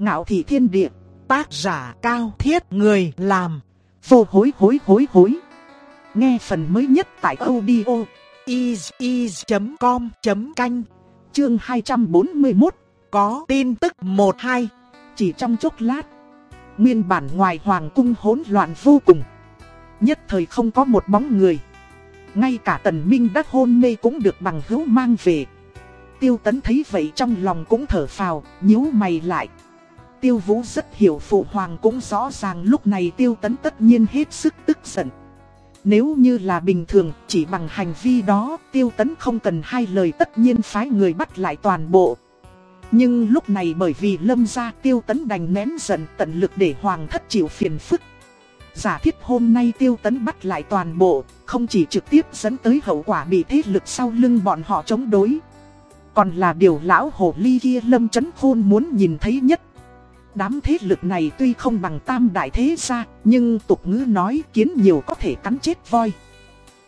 Ngạo thị thiên địa, tác giả cao thiết người làm, vô hối hối hối hối. Nghe phần mới nhất tại audio is.com.canh, chương 241, có tin tức 1-2, chỉ trong chốc lát. Nguyên bản ngoài hoàng cung hỗn loạn vô cùng. Nhất thời không có một bóng người. Ngay cả tần minh đắc hôn mê cũng được bằng hữu mang về. Tiêu tấn thấy vậy trong lòng cũng thở phào, nhíu mày lại. Tiêu vũ rất hiểu phụ hoàng cũng rõ ràng lúc này tiêu tấn tất nhiên hết sức tức giận. Nếu như là bình thường, chỉ bằng hành vi đó, tiêu tấn không cần hai lời tất nhiên phái người bắt lại toàn bộ. Nhưng lúc này bởi vì lâm gia tiêu tấn đành nén giận tận lực để hoàng thất chịu phiền phức. Giả thiết hôm nay tiêu tấn bắt lại toàn bộ, không chỉ trực tiếp dẫn tới hậu quả bị thế lực sau lưng bọn họ chống đối. Còn là điều lão hồ ly kia lâm chấn khôn muốn nhìn thấy nhất. Đám thế lực này tuy không bằng tam đại thế gia, nhưng tục ngữ nói kiến nhiều có thể cắn chết voi.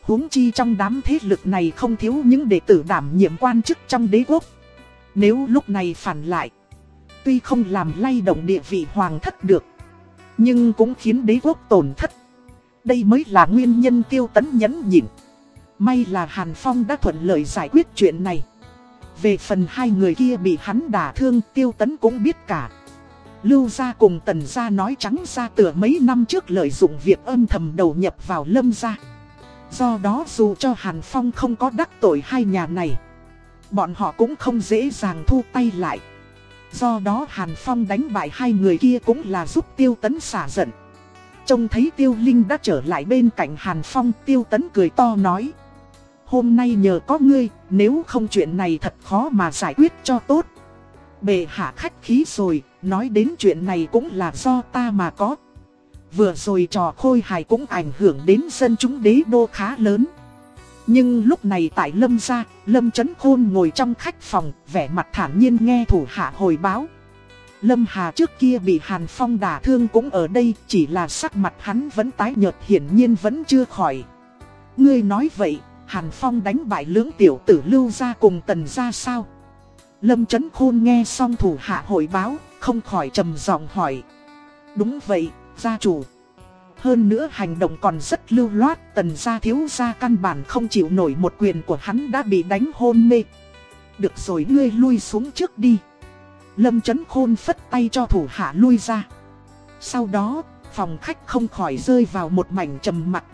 huống chi trong đám thế lực này không thiếu những đệ tử đảm nhiệm quan chức trong đế quốc. Nếu lúc này phản lại, tuy không làm lay động địa vị hoàng thất được, nhưng cũng khiến đế quốc tổn thất. Đây mới là nguyên nhân tiêu tấn nhẫn nhịn. May là Hàn Phong đã thuận lợi giải quyết chuyện này. Về phần hai người kia bị hắn đả thương tiêu tấn cũng biết cả. Lưu gia cùng tần gia nói trắng ra tựa mấy năm trước lợi dụng việc âm thầm đầu nhập vào lâm gia. Do đó dù cho Hàn Phong không có đắc tội hai nhà này, bọn họ cũng không dễ dàng thu tay lại. Do đó Hàn Phong đánh bại hai người kia cũng là giúp Tiêu Tấn xả giận. Trông thấy Tiêu Linh đã trở lại bên cạnh Hàn Phong, Tiêu Tấn cười to nói. Hôm nay nhờ có ngươi, nếu không chuyện này thật khó mà giải quyết cho tốt. Bệ hạ khách khí rồi, nói đến chuyện này cũng là do ta mà có. Vừa rồi trò khôi hài cũng ảnh hưởng đến dân chúng đế đô khá lớn. Nhưng lúc này tại Lâm gia, Lâm Trấn Khôn ngồi trong khách phòng, vẻ mặt thản nhiên nghe thủ hạ hồi báo. Lâm Hà trước kia bị Hàn Phong đả thương cũng ở đây, chỉ là sắc mặt hắn vẫn tái nhợt hiển nhiên vẫn chưa khỏi. Ngươi nói vậy, Hàn Phong đánh bại lưỡng tiểu tử lưu ra cùng tần ra sao? Lâm Trấn Khôn nghe xong thủ hạ hồi báo, không khỏi trầm giọng hỏi. Đúng vậy, gia chủ. Hơn nữa hành động còn rất lưu loát, tần gia thiếu gia căn bản không chịu nổi một quyền của hắn đã bị đánh hôn mê. Được rồi ngươi lui xuống trước đi. Lâm chấn khôn phất tay cho thủ hạ lui ra. Sau đó, phòng khách không khỏi rơi vào một mảnh trầm mặc.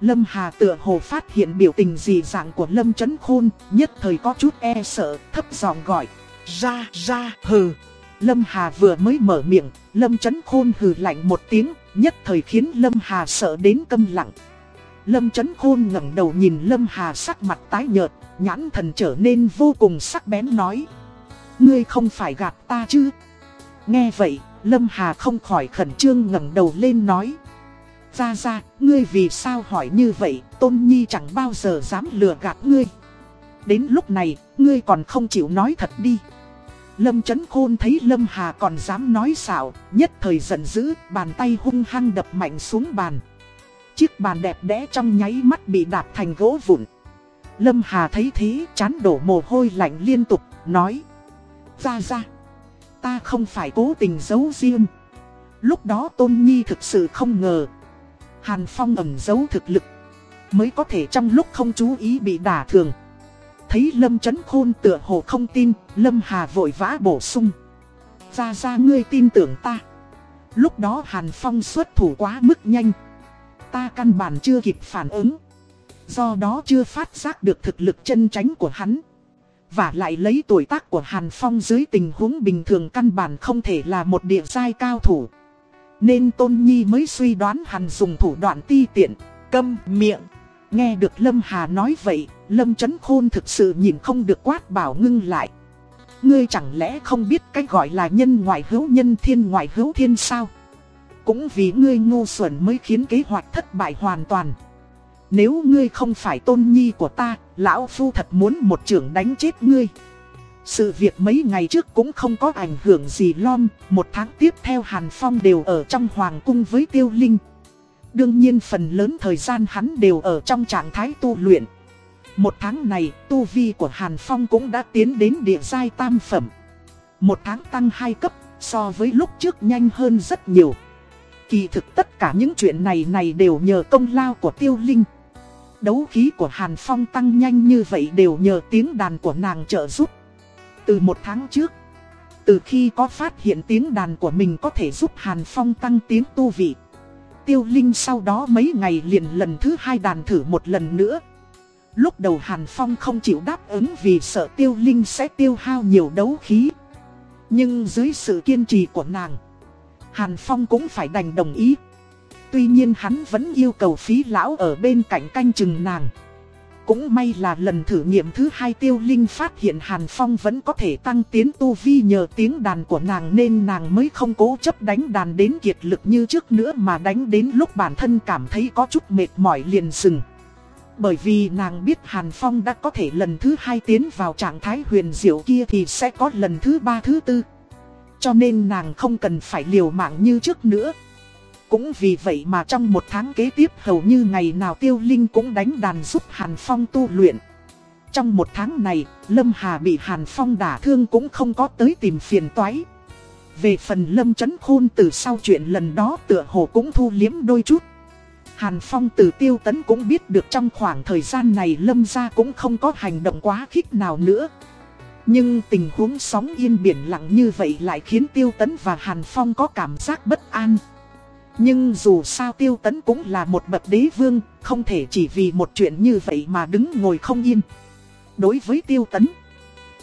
Lâm Hà tựa hồ phát hiện biểu tình dị dạng của Lâm Chấn Khôn, nhất thời có chút e sợ, thấp giọng gọi, ra ra hừ. Lâm Hà vừa mới mở miệng, Lâm Chấn Khôn hừ lạnh một tiếng, nhất thời khiến Lâm Hà sợ đến câm lặng. Lâm Chấn Khôn ngẩng đầu nhìn Lâm Hà sắc mặt tái nhợt, nhãn thần trở nên vô cùng sắc bén nói. Ngươi không phải gạt ta chứ? Nghe vậy, Lâm Hà không khỏi khẩn trương ngẩng đầu lên nói. Ra ra, ngươi vì sao hỏi như vậy, Tôn Nhi chẳng bao giờ dám lừa gạt ngươi. Đến lúc này, ngươi còn không chịu nói thật đi. Lâm Trấn Khôn thấy Lâm Hà còn dám nói xạo, nhất thời giận dữ, bàn tay hung hăng đập mạnh xuống bàn. Chiếc bàn đẹp đẽ trong nháy mắt bị đạp thành gỗ vụn. Lâm Hà thấy thế, chán đổ mồ hôi lạnh liên tục, nói. Ra ra, ta không phải cố tình giấu riêng. Lúc đó Tôn Nhi thực sự không ngờ. Hàn Phong ẩn giấu thực lực, mới có thể trong lúc không chú ý bị đả thường. Thấy Lâm Trấn Khôn tựa hồ không tin, Lâm Hà vội vã bổ sung. Ra ra ngươi tin tưởng ta. Lúc đó Hàn Phong xuất thủ quá mức nhanh. Ta căn bản chưa kịp phản ứng. Do đó chưa phát giác được thực lực chân tránh của hắn. Và lại lấy tuổi tác của Hàn Phong dưới tình huống bình thường căn bản không thể là một địa giai cao thủ. Nên Tôn Nhi mới suy đoán Hàn dùng thủ đoạn ti tiện, câm miệng. Nghe được Lâm Hà nói vậy, Lâm Trấn Khôn thực sự nhìn không được quát bảo ngưng lại. Ngươi chẳng lẽ không biết cách gọi là nhân ngoại hữu nhân thiên ngoại hữu thiên sao? Cũng vì ngươi ngu xuẩn mới khiến kế hoạch thất bại hoàn toàn. Nếu ngươi không phải tôn nhi của ta, lão phu thật muốn một trưởng đánh chết ngươi. Sự việc mấy ngày trước cũng không có ảnh hưởng gì lom, một tháng tiếp theo Hàn Phong đều ở trong Hoàng cung với Tiêu Linh. Đương nhiên phần lớn thời gian hắn đều ở trong trạng thái tu luyện. Một tháng này, tu vi của Hàn Phong cũng đã tiến đến địa giai tam phẩm. Một tháng tăng hai cấp, So với lúc trước nhanh hơn rất nhiều. Kỳ thực tất cả những chuyện này này đều nhờ công lao của tiêu linh. Đấu khí của Hàn Phong tăng nhanh như vậy đều nhờ tiếng đàn của nàng trợ giúp. Từ một tháng trước, từ khi có phát hiện tiếng đàn của mình có thể giúp Hàn Phong tăng tiếng tu vị. Tiêu Linh sau đó mấy ngày liền lần thứ hai đàn thử một lần nữa. Lúc đầu Hàn Phong không chịu đáp ứng vì sợ Tiêu Linh sẽ tiêu hao nhiều đấu khí. Nhưng dưới sự kiên trì của nàng, Hàn Phong cũng phải đành đồng ý. Tuy nhiên hắn vẫn yêu cầu phí lão ở bên cạnh canh chừng nàng. Cũng may là lần thử nghiệm thứ hai tiêu linh phát hiện Hàn Phong vẫn có thể tăng tiến tu vi nhờ tiếng đàn của nàng nên nàng mới không cố chấp đánh đàn đến kiệt lực như trước nữa mà đánh đến lúc bản thân cảm thấy có chút mệt mỏi liền dừng. Bởi vì nàng biết Hàn Phong đã có thể lần thứ hai tiến vào trạng thái huyền diệu kia thì sẽ có lần thứ ba, thứ tư. Cho nên nàng không cần phải liều mạng như trước nữa. Cũng vì vậy mà trong một tháng kế tiếp hầu như ngày nào Tiêu Linh cũng đánh đàn giúp Hàn Phong tu luyện. Trong một tháng này, Lâm Hà bị Hàn Phong đả thương cũng không có tới tìm phiền toái. Về phần Lâm Chấn Khôn từ sau chuyện lần đó tựa hồ cũng thu liếm đôi chút. Hàn Phong từ tiêu tấn cũng biết được trong khoảng thời gian này Lâm gia cũng không có hành động quá khích nào nữa. Nhưng tình huống sóng yên biển lặng như vậy lại khiến tiêu tấn và Hàn Phong có cảm giác bất an. Nhưng dù sao tiêu tấn cũng là một bậc đế vương, không thể chỉ vì một chuyện như vậy mà đứng ngồi không yên. Đối với tiêu tấn,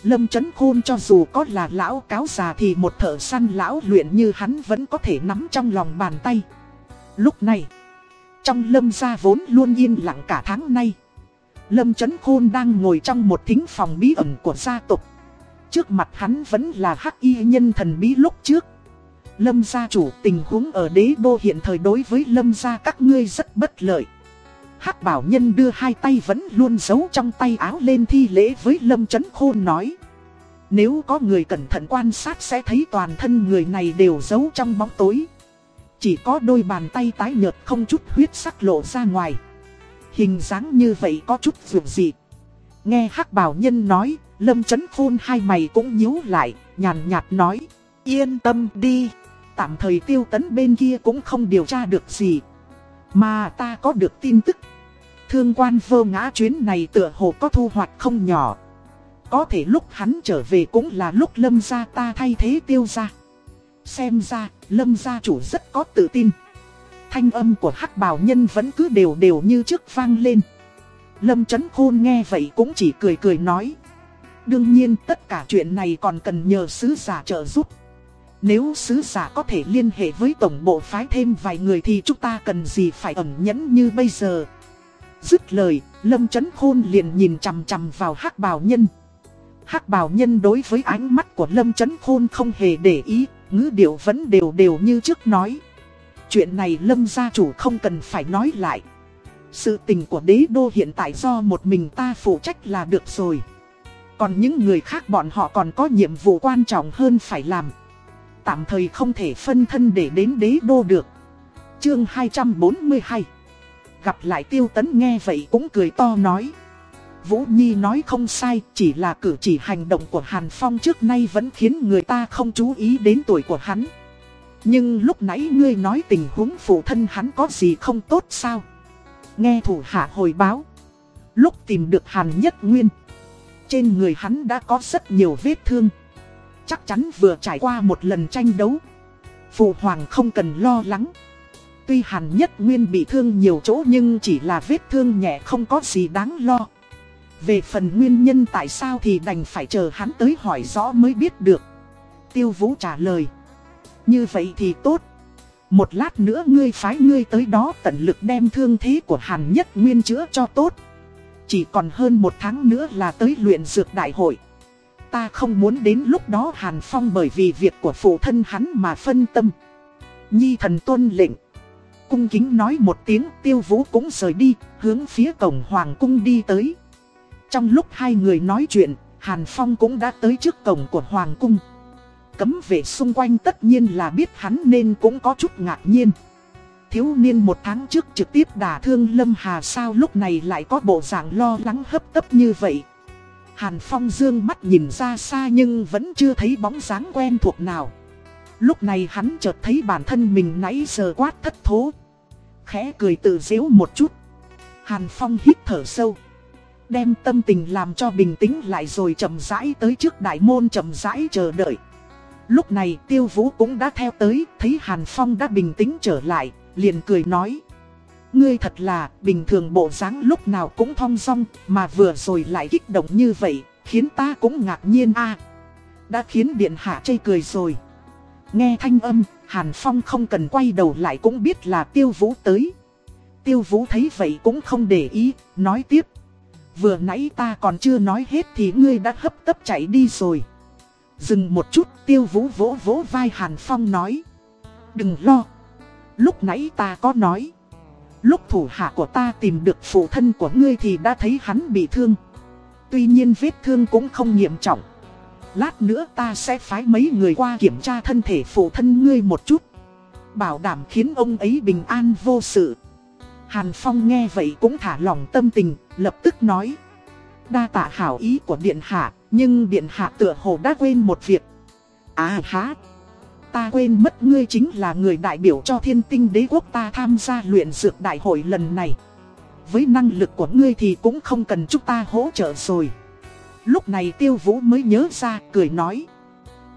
Lâm Chấn Khôn cho dù có là lão cáo già thì một thợ săn lão luyện như hắn vẫn có thể nắm trong lòng bàn tay. Lúc này, trong lâm gia vốn luôn yên lặng cả tháng nay. Lâm Chấn Khôn đang ngồi trong một thính phòng bí ẩn của gia tộc. Trước mặt hắn vẫn là hắc y nhân thần bí lúc trước. Lâm gia chủ tình huống ở đế đô hiện thời đối với lâm gia các ngươi rất bất lợi. hắc bảo nhân đưa hai tay vẫn luôn giấu trong tay áo lên thi lễ với lâm chấn khôn nói. Nếu có người cẩn thận quan sát sẽ thấy toàn thân người này đều giấu trong bóng tối. Chỉ có đôi bàn tay tái nhợt không chút huyết sắc lộ ra ngoài. Hình dáng như vậy có chút vượt dị. Nghe hắc bảo nhân nói, lâm chấn khôn hai mày cũng nhíu lại, nhàn nhạt nói. Yên tâm đi. Tạm thời tiêu tấn bên kia cũng không điều tra được gì. Mà ta có được tin tức. Thương quan vô ngã chuyến này tựa hồ có thu hoạch không nhỏ. Có thể lúc hắn trở về cũng là lúc lâm gia ta thay thế tiêu gia. Xem ra, lâm gia chủ rất có tự tin. Thanh âm của hắc bào nhân vẫn cứ đều đều như trước vang lên. Lâm chấn khôn nghe vậy cũng chỉ cười cười nói. Đương nhiên tất cả chuyện này còn cần nhờ sứ giả trợ giúp nếu sứ giả có thể liên hệ với tổng bộ phái thêm vài người thì chúng ta cần gì phải ẩn nhẫn như bây giờ. Dứt lời, Lâm Chấn Khôn liền nhìn chằm chằm vào hắc bào nhân. hắc bào nhân đối với ánh mắt của Lâm Chấn Khôn không hề để ý, ngữ điệu vẫn đều đều như trước nói. Chuyện này Lâm gia chủ không cần phải nói lại. Sự tình của đế đô hiện tại do một mình ta phụ trách là được rồi. Còn những người khác bọn họ còn có nhiệm vụ quan trọng hơn phải làm. Tạm thời không thể phân thân để đến đế đô được. Chương 242 Gặp lại tiêu tấn nghe vậy cũng cười to nói. Vũ Nhi nói không sai, Chỉ là cử chỉ hành động của Hàn Phong trước nay vẫn khiến người ta không chú ý đến tuổi của hắn. Nhưng lúc nãy ngươi nói tình huống phụ thân hắn có gì không tốt sao? Nghe thủ hạ hồi báo. Lúc tìm được Hàn Nhất Nguyên, Trên người hắn đã có rất nhiều vết thương. Chắc chắn vừa trải qua một lần tranh đấu. Phụ hoàng không cần lo lắng. Tuy Hàn Nhất Nguyên bị thương nhiều chỗ nhưng chỉ là vết thương nhẹ không có gì đáng lo. Về phần nguyên nhân tại sao thì đành phải chờ hắn tới hỏi rõ mới biết được. Tiêu Vũ trả lời. Như vậy thì tốt. Một lát nữa ngươi phái ngươi tới đó tận lực đem thương thế của Hàn Nhất Nguyên chữa cho tốt. Chỉ còn hơn một tháng nữa là tới luyện dược đại hội ta không muốn đến lúc đó Hàn Phong bởi vì việc của phụ thân hắn mà phân tâm. Nhi thần tuân lệnh. Cung kính nói một tiếng tiêu vũ cũng rời đi, hướng phía cổng Hoàng cung đi tới. Trong lúc hai người nói chuyện, Hàn Phong cũng đã tới trước cổng của Hoàng cung. Cấm vệ xung quanh tất nhiên là biết hắn nên cũng có chút ngạc nhiên. Thiếu niên một tháng trước trực tiếp đả thương Lâm Hà sao lúc này lại có bộ dạng lo lắng hấp tấp như vậy. Hàn Phong dương mắt nhìn ra xa nhưng vẫn chưa thấy bóng dáng quen thuộc nào. Lúc này hắn chợt thấy bản thân mình nãy giờ quát thất thố. Khẽ cười tự dễu một chút. Hàn Phong hít thở sâu. Đem tâm tình làm cho bình tĩnh lại rồi chậm rãi tới trước đại môn chậm rãi chờ đợi. Lúc này tiêu vũ cũng đã theo tới, thấy Hàn Phong đã bình tĩnh trở lại, liền cười nói. Ngươi thật là, bình thường bộ dáng lúc nào cũng thong dong, mà vừa rồi lại kích động như vậy, khiến ta cũng ngạc nhiên a Đã khiến điện hạ chây cười rồi. Nghe thanh âm, Hàn Phong không cần quay đầu lại cũng biết là tiêu vũ tới. Tiêu vũ thấy vậy cũng không để ý, nói tiếp. Vừa nãy ta còn chưa nói hết thì ngươi đã hấp tấp chạy đi rồi. Dừng một chút, tiêu vũ vỗ vỗ vai Hàn Phong nói. Đừng lo. Lúc nãy ta có nói. Lúc thủ hạ của ta tìm được phụ thân của ngươi thì đã thấy hắn bị thương. Tuy nhiên vết thương cũng không nghiêm trọng. Lát nữa ta sẽ phái mấy người qua kiểm tra thân thể phụ thân ngươi một chút. Bảo đảm khiến ông ấy bình an vô sự. Hàn Phong nghe vậy cũng thả lòng tâm tình, lập tức nói. Đa tạ hảo ý của Điện Hạ, nhưng Điện Hạ tựa hồ đã quên một việc. À há, ta quên mất ngươi chính là người đại biểu cho thiên tinh đế quốc ta tham gia luyện dược đại hội lần này. Với năng lực của ngươi thì cũng không cần chúng ta hỗ trợ rồi. Lúc này tiêu vũ mới nhớ ra, cười nói.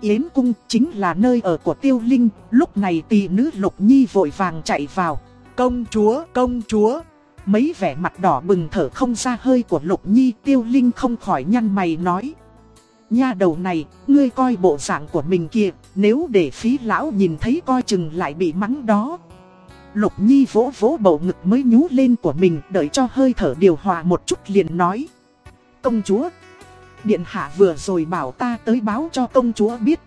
Yến cung chính là nơi ở của tiêu linh, lúc này tỷ nữ lục nhi vội vàng chạy vào. Công chúa, công chúa. Mấy vẻ mặt đỏ bừng thở không ra hơi của Lục Nhi tiêu linh không khỏi nhăn mày nói. Nha đầu này, ngươi coi bộ dạng của mình kìa, nếu để phí lão nhìn thấy coi chừng lại bị mắng đó. Lục Nhi vỗ vỗ bầu ngực mới nhú lên của mình đợi cho hơi thở điều hòa một chút liền nói. Công chúa, Điện Hạ vừa rồi bảo ta tới báo cho công chúa biết.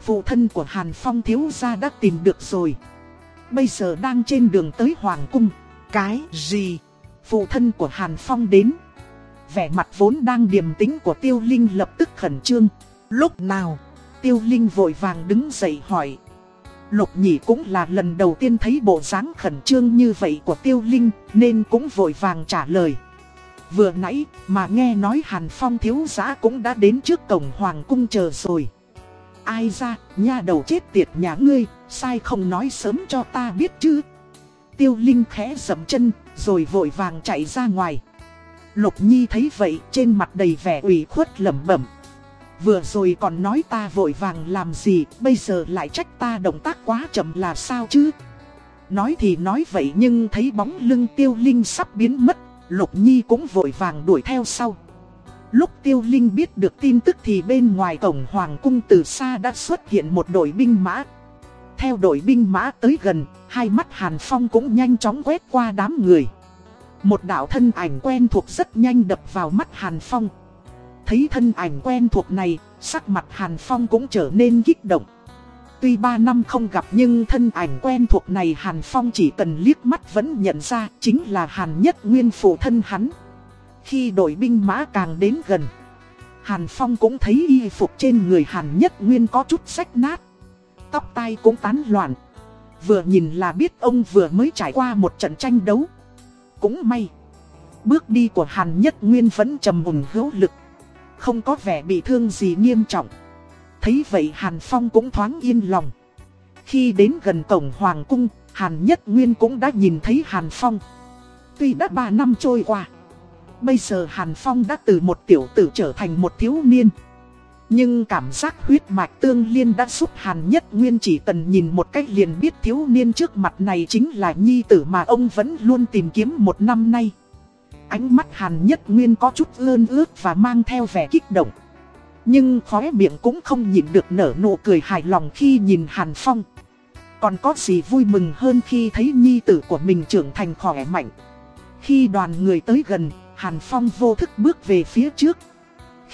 Phụ thân của Hàn Phong thiếu gia đã tìm được rồi. Bây giờ đang trên đường tới Hoàng Cung. Cái gì? Phụ thân của Hàn Phong đến. Vẻ mặt vốn đang điềm tĩnh của Tiêu Linh lập tức khẩn trương. Lúc nào? Tiêu Linh vội vàng đứng dậy hỏi. Lục nhị cũng là lần đầu tiên thấy bộ dáng khẩn trương như vậy của Tiêu Linh nên cũng vội vàng trả lời. Vừa nãy mà nghe nói Hàn Phong thiếu giã cũng đã đến trước cổng Hoàng Cung chờ rồi. Ai ra, nha đầu chết tiệt nhà ngươi, sai không nói sớm cho ta biết chứ. Tiêu Linh khẽ dậm chân, rồi vội vàng chạy ra ngoài. Lục Nhi thấy vậy, trên mặt đầy vẻ ủy khuất lẩm bẩm. Vừa rồi còn nói ta vội vàng làm gì, bây giờ lại trách ta động tác quá chậm là sao chứ? Nói thì nói vậy nhưng thấy bóng lưng Tiêu Linh sắp biến mất, Lục Nhi cũng vội vàng đuổi theo sau. Lúc Tiêu Linh biết được tin tức thì bên ngoài cổng Hoàng cung từ xa đã xuất hiện một đội binh mã. Theo đội binh mã tới gần, hai mắt Hàn Phong cũng nhanh chóng quét qua đám người. Một đạo thân ảnh quen thuộc rất nhanh đập vào mắt Hàn Phong. Thấy thân ảnh quen thuộc này, sắc mặt Hàn Phong cũng trở nên kích động. Tuy ba năm không gặp nhưng thân ảnh quen thuộc này Hàn Phong chỉ cần liếc mắt vẫn nhận ra chính là Hàn Nhất Nguyên phụ thân hắn. Khi đội binh mã càng đến gần, Hàn Phong cũng thấy y phục trên người Hàn Nhất Nguyên có chút rách nát. Tóc tai cũng tán loạn. Vừa nhìn là biết ông vừa mới trải qua một trận tranh đấu. Cũng may. Bước đi của Hàn Nhất Nguyên vẫn trầm ủng hữu lực. Không có vẻ bị thương gì nghiêm trọng. Thấy vậy Hàn Phong cũng thoáng yên lòng. Khi đến gần cổng Hoàng Cung, Hàn Nhất Nguyên cũng đã nhìn thấy Hàn Phong. Tuy đã 3 năm trôi qua. Bây giờ Hàn Phong đã từ một tiểu tử trở thành một thiếu niên. Nhưng cảm giác huyết mạch tương liên đã giúp Hàn Nhất Nguyên chỉ cần nhìn một cách liền biết thiếu niên trước mặt này chính là nhi tử mà ông vẫn luôn tìm kiếm một năm nay. Ánh mắt Hàn Nhất Nguyên có chút ơn ước và mang theo vẻ kích động. Nhưng khóe miệng cũng không nhịn được nở nụ cười hài lòng khi nhìn Hàn Phong. Còn có gì vui mừng hơn khi thấy nhi tử của mình trưởng thành khỏe mạnh. Khi đoàn người tới gần, Hàn Phong vô thức bước về phía trước.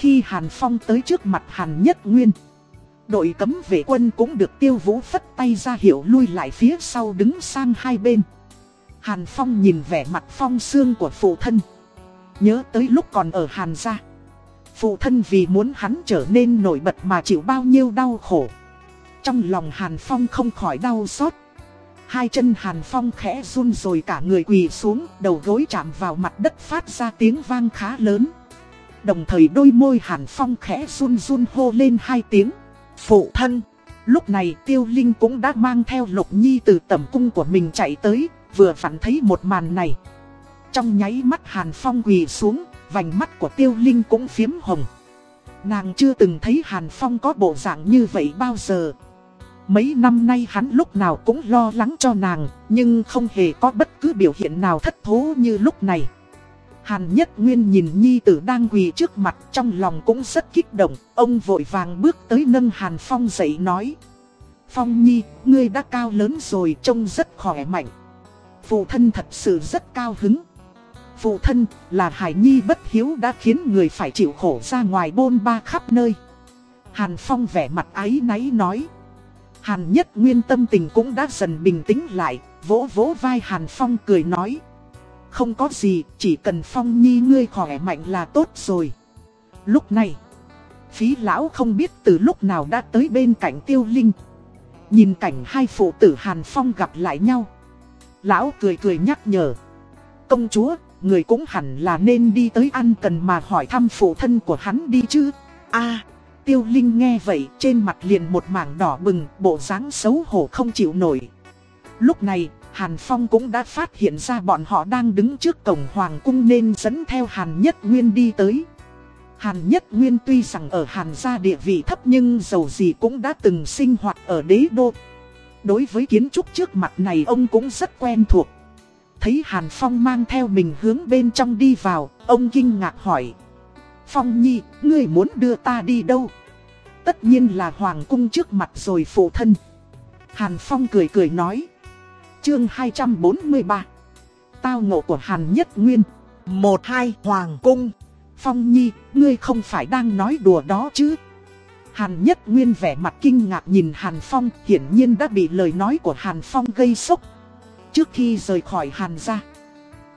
Khi Hàn Phong tới trước mặt Hàn Nhất Nguyên, đội cấm vệ quân cũng được tiêu vũ phất tay ra hiệu lui lại phía sau đứng sang hai bên. Hàn Phong nhìn vẻ mặt phong xương của phụ thân. Nhớ tới lúc còn ở Hàn gia. Phụ thân vì muốn hắn trở nên nổi bật mà chịu bao nhiêu đau khổ. Trong lòng Hàn Phong không khỏi đau xót. Hai chân Hàn Phong khẽ run rồi cả người quỳ xuống, đầu gối chạm vào mặt đất phát ra tiếng vang khá lớn. Đồng thời đôi môi Hàn Phong khẽ run run hô lên hai tiếng. Phụ thân, Lúc này Tiêu Linh cũng đã mang theo Lục Nhi từ tẩm cung của mình chạy tới, vừa phản thấy một màn này. Trong nháy mắt Hàn Phong quỳ xuống, vành mắt của Tiêu Linh cũng phiếm hồng. Nàng chưa từng thấy Hàn Phong có bộ dạng như vậy bao giờ. Mấy năm nay hắn lúc nào cũng lo lắng cho nàng, nhưng không hề có bất cứ biểu hiện nào thất thố như lúc này. Hàn Nhất Nguyên nhìn Nhi tử đang quỳ trước mặt trong lòng cũng rất kích động, ông vội vàng bước tới nâng Hàn Phong dậy nói. Phong Nhi, ngươi đã cao lớn rồi trông rất khỏe mạnh. Phụ thân thật sự rất cao hứng. Phụ thân là Hải Nhi bất hiếu đã khiến người phải chịu khổ ra ngoài bôn ba khắp nơi. Hàn Phong vẻ mặt ái náy nói. Hàn Nhất Nguyên tâm tình cũng đã dần bình tĩnh lại, vỗ vỗ vai Hàn Phong cười nói. Không có gì, chỉ cần Phong Nhi ngươi khỏe mạnh là tốt rồi. Lúc này, phí lão không biết từ lúc nào đã tới bên cạnh tiêu linh. Nhìn cảnh hai phụ tử Hàn Phong gặp lại nhau. Lão cười cười nhắc nhở. Công chúa, người cũng hẳn là nên đi tới ăn cần mà hỏi thăm phụ thân của hắn đi chứ. a tiêu linh nghe vậy trên mặt liền một mảng đỏ bừng, bộ dáng xấu hổ không chịu nổi. Lúc này, Hàn Phong cũng đã phát hiện ra bọn họ đang đứng trước cổng Hoàng cung nên dẫn theo Hàn Nhất Nguyên đi tới. Hàn Nhất Nguyên tuy rằng ở Hàn gia địa vị thấp nhưng dầu gì cũng đã từng sinh hoạt ở đế đô. Đối với kiến trúc trước mặt này ông cũng rất quen thuộc. Thấy Hàn Phong mang theo mình hướng bên trong đi vào, ông kinh ngạc hỏi. Phong Nhi, ngươi muốn đưa ta đi đâu? Tất nhiên là Hoàng cung trước mặt rồi phụ thân. Hàn Phong cười cười nói. Chương 243 Tao ngộ của Hàn Nhất Nguyên một hai Hoàng Cung Phong Nhi, ngươi không phải đang nói đùa đó chứ Hàn Nhất Nguyên vẻ mặt kinh ngạc nhìn Hàn Phong Hiển nhiên đã bị lời nói của Hàn Phong gây sốc Trước khi rời khỏi Hàn gia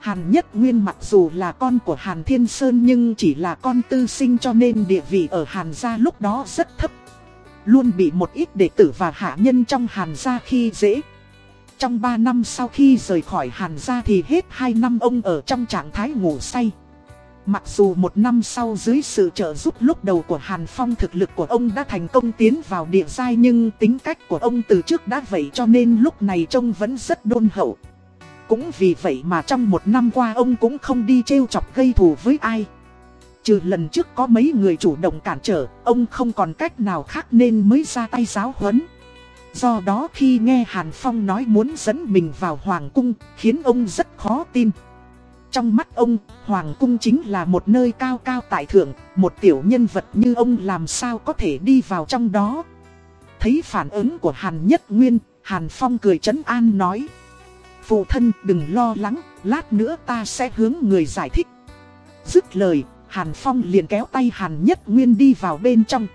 Hàn Nhất Nguyên mặc dù là con của Hàn Thiên Sơn nhưng chỉ là con tư sinh cho nên địa vị ở Hàn gia lúc đó rất thấp. Luôn bị một ít đệ tử và hạ nhân trong Hàn gia khi dễ. Trong 3 năm sau khi rời khỏi Hàn gia thì hết 2 năm ông ở trong trạng thái ngủ say. Mặc dù một năm sau dưới sự trợ giúp lúc đầu của Hàn Phong thực lực của ông đã thành công tiến vào địa giai nhưng tính cách của ông từ trước đã vậy cho nên lúc này trông vẫn rất đôn hậu. Cũng vì vậy mà trong một năm qua ông cũng không đi trêu chọc gây thù với ai. Trừ lần trước có mấy người chủ động cản trở, ông không còn cách nào khác nên mới ra tay giáo huấn. Do đó khi nghe Hàn Phong nói muốn dẫn mình vào Hoàng Cung, khiến ông rất khó tin. Trong mắt ông, Hoàng Cung chính là một nơi cao cao tại thượng, một tiểu nhân vật như ông làm sao có thể đi vào trong đó. Thấy phản ứng của Hàn Nhất Nguyên, Hàn Phong cười chấn an nói. Phụ thân đừng lo lắng, lát nữa ta sẽ hướng người giải thích. Dứt lời, Hàn Phong liền kéo tay Hàn Nhất Nguyên đi vào bên trong.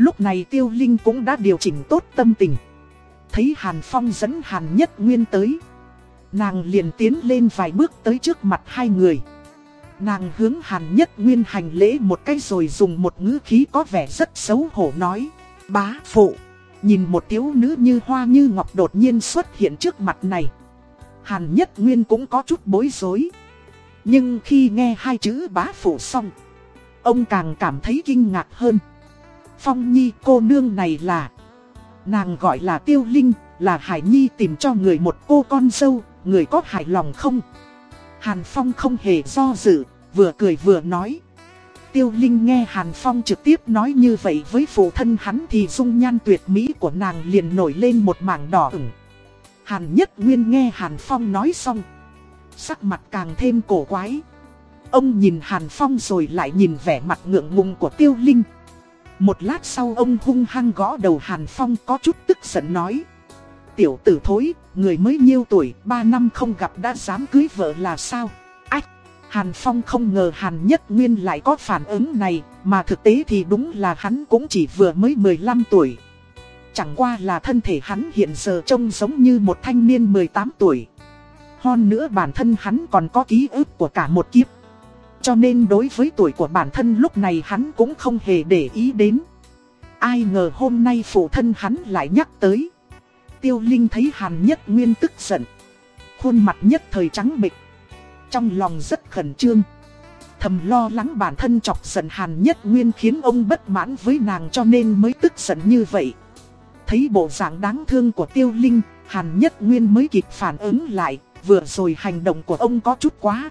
Lúc này Tiêu Linh cũng đã điều chỉnh tốt tâm tình. Thấy Hàn Phong dẫn Hàn Nhất Nguyên tới. Nàng liền tiến lên vài bước tới trước mặt hai người. Nàng hướng Hàn Nhất Nguyên hành lễ một cái rồi dùng một ngữ khí có vẻ rất xấu hổ nói. Bá phụ, nhìn một thiếu nữ như hoa như ngọc đột nhiên xuất hiện trước mặt này. Hàn Nhất Nguyên cũng có chút bối rối. Nhưng khi nghe hai chữ bá phụ xong, ông càng cảm thấy kinh ngạc hơn. Phong Nhi cô nương này là... Nàng gọi là Tiêu Linh, là Hải Nhi tìm cho người một cô con dâu, người có hài lòng không? Hàn Phong không hề do dự, vừa cười vừa nói. Tiêu Linh nghe Hàn Phong trực tiếp nói như vậy với phụ thân hắn thì dung nhan tuyệt mỹ của nàng liền nổi lên một mảng đỏ ửng. Hàn Nhất Nguyên nghe Hàn Phong nói xong. Sắc mặt càng thêm cổ quái. Ông nhìn Hàn Phong rồi lại nhìn vẻ mặt ngượng ngùng của Tiêu Linh. Một lát sau ông hung hăng gõ đầu Hàn Phong có chút tức giận nói. Tiểu tử thối, người mới nhiêu tuổi, ba năm không gặp đã dám cưới vợ là sao? Ách! Hàn Phong không ngờ Hàn Nhất Nguyên lại có phản ứng này, mà thực tế thì đúng là hắn cũng chỉ vừa mới 15 tuổi. Chẳng qua là thân thể hắn hiện giờ trông giống như một thanh niên 18 tuổi. Hơn nữa bản thân hắn còn có ký ức của cả một kiếp. Cho nên đối với tuổi của bản thân lúc này hắn cũng không hề để ý đến. Ai ngờ hôm nay phụ thân hắn lại nhắc tới. Tiêu Linh thấy Hàn Nhất Nguyên tức giận. Khuôn mặt nhất thời trắng bịch. Trong lòng rất khẩn trương. Thầm lo lắng bản thân chọc giận Hàn Nhất Nguyên khiến ông bất mãn với nàng cho nên mới tức giận như vậy. Thấy bộ dạng đáng thương của tiêu linh, Hàn Nhất Nguyên mới kịp phản ứng lại, vừa rồi hành động của ông có chút quá.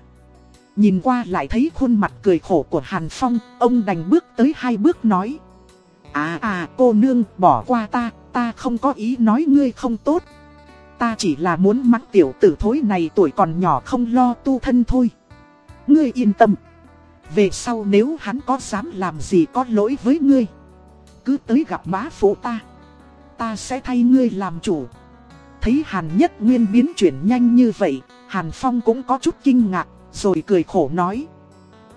Nhìn qua lại thấy khuôn mặt cười khổ của Hàn Phong, ông đành bước tới hai bước nói. À à cô nương bỏ qua ta, ta không có ý nói ngươi không tốt. Ta chỉ là muốn mắng tiểu tử thối này tuổi còn nhỏ không lo tu thân thôi. Ngươi yên tâm. Về sau nếu hắn có dám làm gì có lỗi với ngươi. Cứ tới gặp bá phụ ta. Ta sẽ thay ngươi làm chủ. Thấy Hàn Nhất Nguyên biến chuyển nhanh như vậy, Hàn Phong cũng có chút kinh ngạc, rồi cười khổ nói.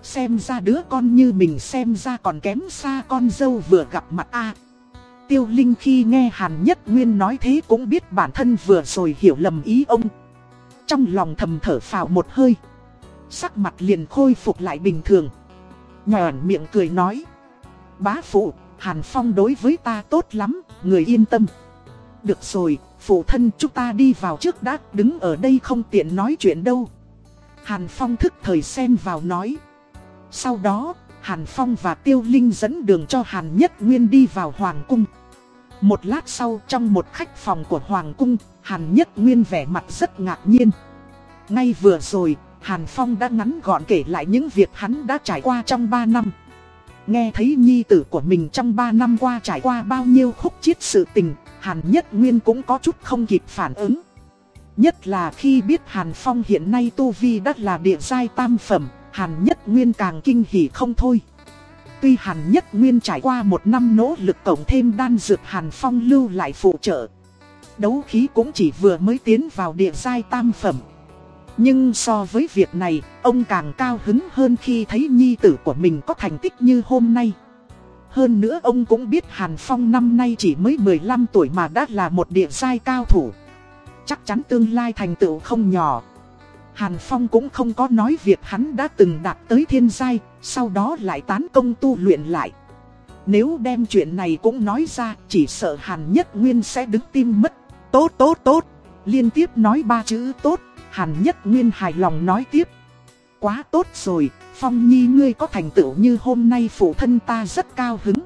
Xem ra đứa con như mình xem ra còn kém xa con dâu vừa gặp mặt a Tiêu Linh khi nghe Hàn Nhất Nguyên nói thế cũng biết bản thân vừa rồi hiểu lầm ý ông. Trong lòng thầm thở phào một hơi. Sắc mặt liền khôi phục lại bình thường. Nhòn miệng cười nói. Bá phụ, Hàn Phong đối với ta tốt lắm, người yên tâm. Được rồi, phụ thân chúng ta đi vào trước đã, đứng ở đây không tiện nói chuyện đâu. Hàn Phong thức thời xen vào nói. Sau đó, Hàn Phong và Tiêu Linh dẫn đường cho Hàn Nhất Nguyên đi vào Hoàng Cung. Một lát sau trong một khách phòng của Hoàng Cung, Hàn Nhất Nguyên vẻ mặt rất ngạc nhiên. Ngay vừa rồi, Hàn Phong đã ngắn gọn kể lại những việc hắn đã trải qua trong 3 năm. Nghe thấy nhi tử của mình trong 3 năm qua trải qua bao nhiêu khúc chiết sự tình, Hàn Nhất Nguyên cũng có chút không kịp phản ứng. Nhất là khi biết Hàn Phong hiện nay Tu Vi đắt là địa giai tam phẩm, Hàn Nhất Nguyên càng kinh hỉ không thôi. Tuy Hàn Nhất Nguyên trải qua một năm nỗ lực cộng thêm đan dược Hàn Phong lưu lại phụ trợ. Đấu khí cũng chỉ vừa mới tiến vào địa giai tam phẩm. Nhưng so với việc này, ông càng cao hứng hơn khi thấy nhi tử của mình có thành tích như hôm nay. Hơn nữa ông cũng biết Hàn Phong năm nay chỉ mới 15 tuổi mà đã là một địa giai cao thủ. Chắc chắn tương lai thành tựu không nhỏ. Hàn Phong cũng không có nói việc hắn đã từng đạt tới thiên giai, sau đó lại tán công tu luyện lại. Nếu đem chuyện này cũng nói ra, chỉ sợ Hàn Nhất Nguyên sẽ đứng tim mất. Tốt tốt tốt, liên tiếp nói ba chữ tốt, Hàn Nhất Nguyên hài lòng nói tiếp. Quá tốt rồi, Phong Nhi ngươi có thành tựu như hôm nay phụ thân ta rất cao hứng.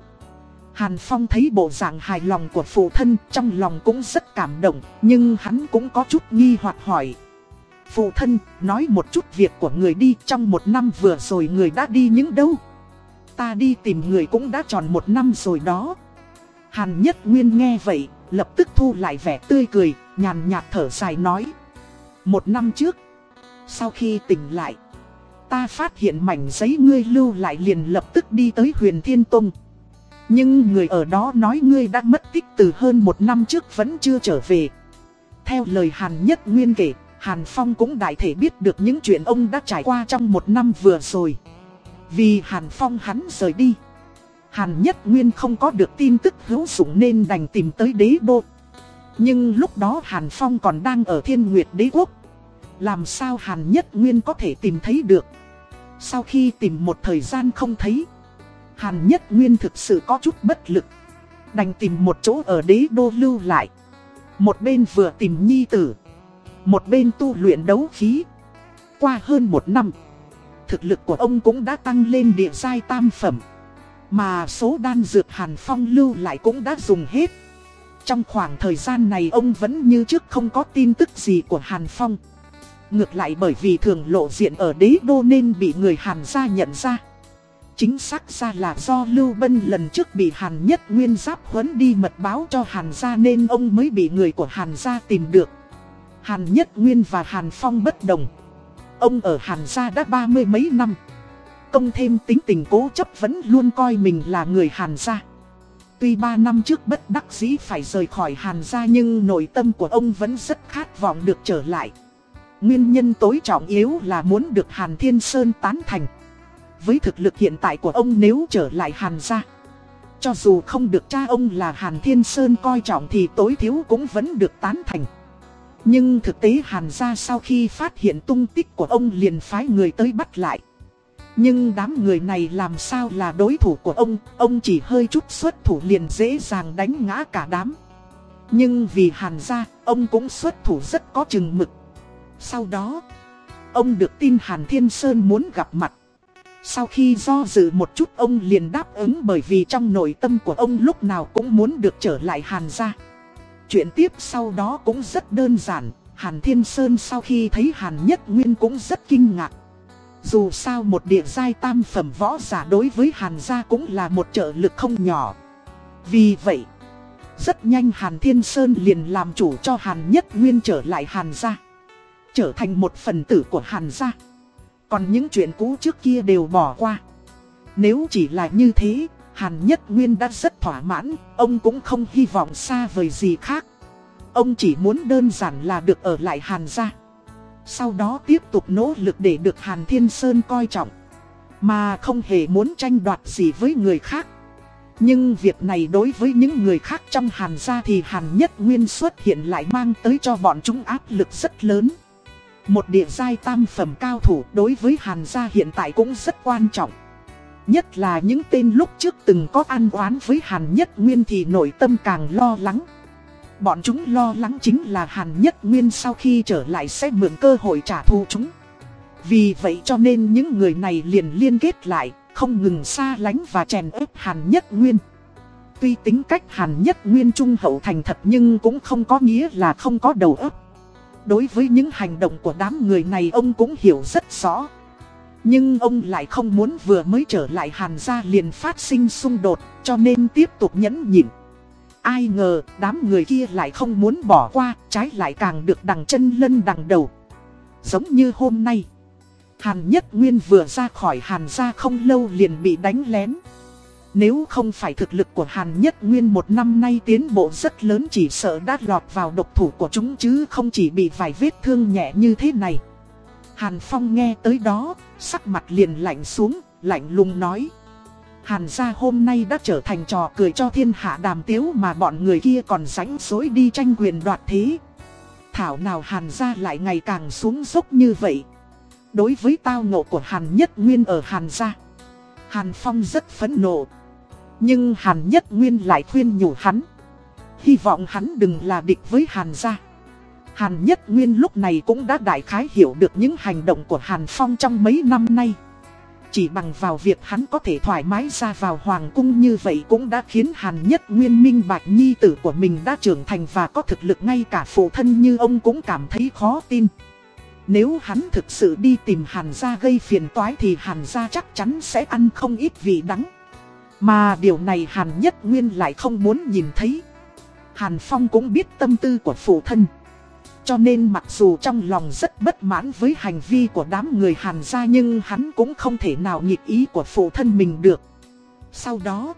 Hàn Phong thấy bộ dạng hài lòng của phụ thân trong lòng cũng rất cảm động, nhưng hắn cũng có chút nghi hoặc hỏi. Phụ thân, nói một chút việc của người đi trong một năm vừa rồi người đã đi những đâu? Ta đi tìm người cũng đã tròn một năm rồi đó. Hàn Nhất Nguyên nghe vậy, lập tức thu lại vẻ tươi cười, nhàn nhạt thở dài nói. Một năm trước, sau khi tỉnh lại, ta phát hiện mảnh giấy ngươi lưu lại liền lập tức đi tới huyền Thiên Tông. Nhưng người ở đó nói ngươi đã mất tích từ hơn một năm trước vẫn chưa trở về. Theo lời Hàn Nhất Nguyên kể, Hàn Phong cũng đại thể biết được những chuyện ông đã trải qua trong một năm vừa rồi. Vì Hàn Phong hắn rời đi. Hàn Nhất Nguyên không có được tin tức hữu dụng nên đành tìm tới đế đô. Nhưng lúc đó Hàn Phong còn đang ở thiên nguyệt đế quốc. Làm sao Hàn Nhất Nguyên có thể tìm thấy được. Sau khi tìm một thời gian không thấy. Hàn Nhất Nguyên thực sự có chút bất lực. Đành tìm một chỗ ở đế đô lưu lại. Một bên vừa tìm nhi tử. Một bên tu luyện đấu khí. Qua hơn một năm. Thực lực của ông cũng đã tăng lên địa giai tam phẩm. Mà số đan dược Hàn Phong lưu lại cũng đã dùng hết. Trong khoảng thời gian này ông vẫn như trước không có tin tức gì của Hàn Phong. Ngược lại bởi vì thường lộ diện ở đế đô nên bị người Hàn gia nhận ra. Chính xác ra là do Lưu Bân lần trước bị Hàn Nhất Nguyên giáp huấn đi mật báo cho Hàn gia nên ông mới bị người của Hàn gia tìm được. Hàn Nhất Nguyên và Hàn Phong bất đồng. Ông ở Hàn gia đã ba mươi mấy năm. Công thêm tính tình cố chấp vẫn luôn coi mình là người Hàn gia. Tuy ba năm trước bất đắc dĩ phải rời khỏi Hàn gia nhưng nội tâm của ông vẫn rất khát vọng được trở lại. Nguyên nhân tối trọng yếu là muốn được Hàn Thiên Sơn tán thành. Với thực lực hiện tại của ông nếu trở lại Hàn gia, Cho dù không được cha ông là Hàn Thiên Sơn coi trọng thì tối thiếu cũng vẫn được tán thành. Nhưng thực tế Hàn gia sau khi phát hiện tung tích của ông liền phái người tới bắt lại. Nhưng đám người này làm sao là đối thủ của ông? Ông chỉ hơi chút xuất thủ liền dễ dàng đánh ngã cả đám. Nhưng vì Hàn gia, ông cũng xuất thủ rất có chừng mực. Sau đó, Ông được tin Hàn Thiên Sơn muốn gặp mặt. Sau khi do dự một chút ông liền đáp ứng bởi vì trong nội tâm của ông lúc nào cũng muốn được trở lại Hàn gia. Chuyện tiếp sau đó cũng rất đơn giản, Hàn Thiên Sơn sau khi thấy Hàn Nhất Nguyên cũng rất kinh ngạc. Dù sao một địa giai tam phẩm võ giả đối với Hàn gia cũng là một trợ lực không nhỏ. Vì vậy, rất nhanh Hàn Thiên Sơn liền làm chủ cho Hàn Nhất Nguyên trở lại Hàn gia. Trở thành một phần tử của Hàn gia. Còn những chuyện cũ trước kia đều bỏ qua. Nếu chỉ là như thế, Hàn Nhất Nguyên đã rất thỏa mãn, ông cũng không hy vọng xa vời gì khác. Ông chỉ muốn đơn giản là được ở lại Hàn gia. Sau đó tiếp tục nỗ lực để được Hàn Thiên Sơn coi trọng. Mà không hề muốn tranh đoạt gì với người khác. Nhưng việc này đối với những người khác trong Hàn gia thì Hàn Nhất Nguyên xuất hiện lại mang tới cho bọn chúng áp lực rất lớn. Một địa giai tam phẩm cao thủ đối với Hàn gia hiện tại cũng rất quan trọng. Nhất là những tên lúc trước từng có ăn oán với Hàn Nhất Nguyên thì nội tâm càng lo lắng. Bọn chúng lo lắng chính là Hàn Nhất Nguyên sau khi trở lại sẽ mượn cơ hội trả thù chúng. Vì vậy cho nên những người này liền liên kết lại, không ngừng xa lánh và chèn ép Hàn Nhất Nguyên. Tuy tính cách Hàn Nhất Nguyên trung hậu thành thật nhưng cũng không có nghĩa là không có đầu óc. Đối với những hành động của đám người này ông cũng hiểu rất rõ. Nhưng ông lại không muốn vừa mới trở lại Hàn gia liền phát sinh xung đột, cho nên tiếp tục nhẫn nhịn. Ai ngờ đám người kia lại không muốn bỏ qua, trái lại càng được đằng chân lân đằng đầu. Giống như hôm nay, Hàn Nhất Nguyên vừa ra khỏi Hàn gia không lâu liền bị đánh lén. Nếu không phải thực lực của Hàn Nhất Nguyên một năm nay tiến bộ rất lớn chỉ sợ đã lọt vào độc thủ của chúng chứ không chỉ bị vài vết thương nhẹ như thế này. Hàn Phong nghe tới đó, sắc mặt liền lạnh xuống, lạnh lùng nói. Hàn gia hôm nay đã trở thành trò cười cho thiên hạ đàm tiếu mà bọn người kia còn rãnh rối đi tranh quyền đoạt thế. Thảo nào Hàn gia lại ngày càng xuống dốc như vậy. Đối với tao ngộ của Hàn Nhất Nguyên ở Hàn gia, Hàn Phong rất phẫn nộ. Nhưng Hàn Nhất Nguyên lại khuyên nhủ hắn. Hy vọng hắn đừng là địch với Hàn gia. Hàn Nhất Nguyên lúc này cũng đã đại khái hiểu được những hành động của Hàn Phong trong mấy năm nay. Chỉ bằng vào việc hắn có thể thoải mái ra vào Hoàng cung như vậy cũng đã khiến Hàn Nhất Nguyên minh bạch nhi tử của mình đã trưởng thành và có thực lực ngay cả phụ thân như ông cũng cảm thấy khó tin. Nếu hắn thực sự đi tìm Hàn gia gây phiền toái thì Hàn gia chắc chắn sẽ ăn không ít vị đắng. Mà điều này Hàn Nhất Nguyên lại không muốn nhìn thấy. Hàn Phong cũng biết tâm tư của phụ thân. Cho nên mặc dù trong lòng rất bất mãn với hành vi của đám người Hàn gia nhưng hắn cũng không thể nào nhịp ý của phụ thân mình được. Sau đó,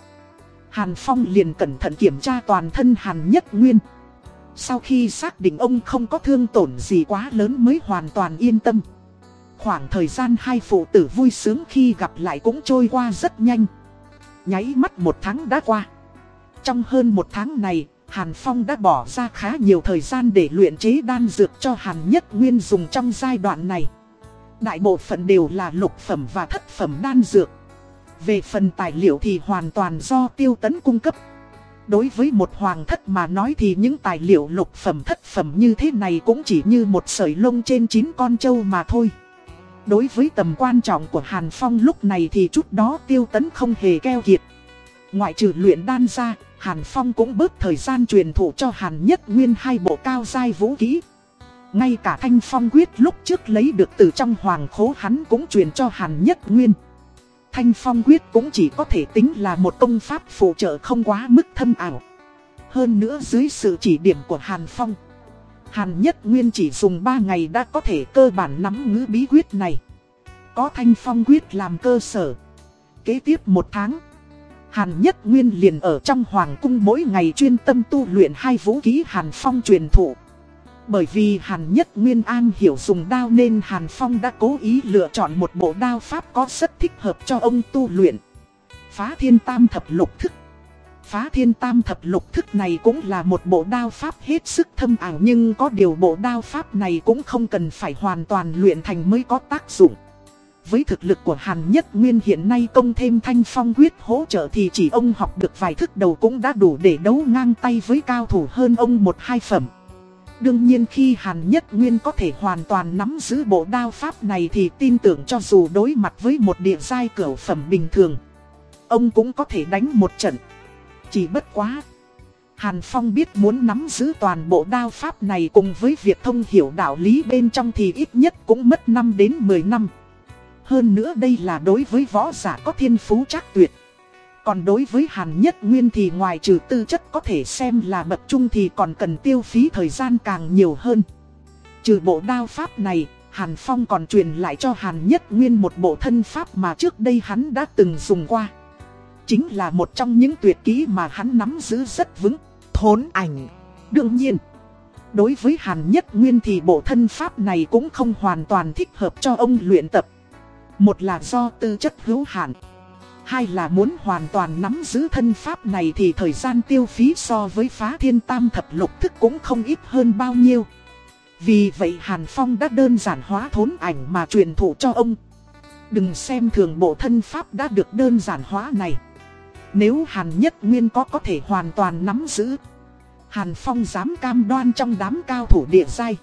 Hàn Phong liền cẩn thận kiểm tra toàn thân Hàn Nhất Nguyên. Sau khi xác định ông không có thương tổn gì quá lớn mới hoàn toàn yên tâm. Khoảng thời gian hai phụ tử vui sướng khi gặp lại cũng trôi qua rất nhanh. Nháy mắt một tháng đã qua. Trong hơn một tháng này, Hàn Phong đã bỏ ra khá nhiều thời gian để luyện chế đan dược cho Hàn Nhất Nguyên dùng trong giai đoạn này. Đại bộ phận đều là lục phẩm và thất phẩm đan dược. Về phần tài liệu thì hoàn toàn do tiêu tấn cung cấp. Đối với một hoàng thất mà nói thì những tài liệu lục phẩm thất phẩm như thế này cũng chỉ như một sợi lông trên chín con trâu mà thôi. Đối với tầm quan trọng của Hàn Phong lúc này thì chút đó tiêu tấn không hề keo kiệt. Ngoại trừ luyện đan ra, Hàn Phong cũng bớt thời gian truyền thụ cho Hàn Nhất Nguyên hai bộ cao giai vũ kỹ. Ngay cả thanh phong quyết lúc trước lấy được từ trong hoàng khố hắn cũng truyền cho Hàn Nhất Nguyên. Thanh phong quyết cũng chỉ có thể tính là một công pháp phụ trợ không quá mức thâm ảo. Hơn nữa dưới sự chỉ điểm của Hàn Phong. Hàn Nhất Nguyên chỉ dùng 3 ngày đã có thể cơ bản nắm ngữ bí quyết này. Có thanh phong quyết làm cơ sở. Kế tiếp một tháng. Hàn Nhất Nguyên liền ở trong Hoàng cung mỗi ngày chuyên tâm tu luyện hai vũ khí Hàn Phong truyền thụ. Bởi vì Hàn Nhất Nguyên an hiểu dùng đao nên Hàn Phong đã cố ý lựa chọn một bộ đao pháp có rất thích hợp cho ông tu luyện. Phá thiên tam thập lục thức Phá thiên tam thập lục thức này cũng là một bộ đao pháp hết sức thâm ảo, nhưng có điều bộ đao pháp này cũng không cần phải hoàn toàn luyện thành mới có tác dụng. Với thực lực của Hàn Nhất Nguyên hiện nay công thêm thanh phong quyết hỗ trợ thì chỉ ông học được vài thức đầu cũng đã đủ để đấu ngang tay với cao thủ hơn ông một hai phẩm. Đương nhiên khi Hàn Nhất Nguyên có thể hoàn toàn nắm giữ bộ đao pháp này thì tin tưởng cho dù đối mặt với một địa giai cửu phẩm bình thường. Ông cũng có thể đánh một trận. Chỉ bất quá. Hàn Phong biết muốn nắm giữ toàn bộ đao pháp này cùng với việc thông hiểu đạo lý bên trong thì ít nhất cũng mất 5 đến 10 năm. Hơn nữa đây là đối với võ giả có thiên phú chắc tuyệt. Còn đối với Hàn Nhất Nguyên thì ngoài trừ tư chất có thể xem là bậc trung thì còn cần tiêu phí thời gian càng nhiều hơn. Trừ bộ đao pháp này, Hàn Phong còn truyền lại cho Hàn Nhất Nguyên một bộ thân pháp mà trước đây hắn đã từng dùng qua. Chính là một trong những tuyệt kỹ mà hắn nắm giữ rất vững, thốn ảnh. Đương nhiên, đối với Hàn Nhất Nguyên thì bộ thân pháp này cũng không hoàn toàn thích hợp cho ông luyện tập. Một là do tư chất hữu hạn. Hai là muốn hoàn toàn nắm giữ thân pháp này thì thời gian tiêu phí so với phá thiên tam thập lục thức cũng không ít hơn bao nhiêu. Vì vậy Hàn Phong đã đơn giản hóa thốn ảnh mà truyền thụ cho ông. Đừng xem thường bộ thân pháp đã được đơn giản hóa này. Nếu Hàn Nhất Nguyên có có thể hoàn toàn nắm giữ. Hàn Phong dám cam đoan trong đám cao thủ địa giai.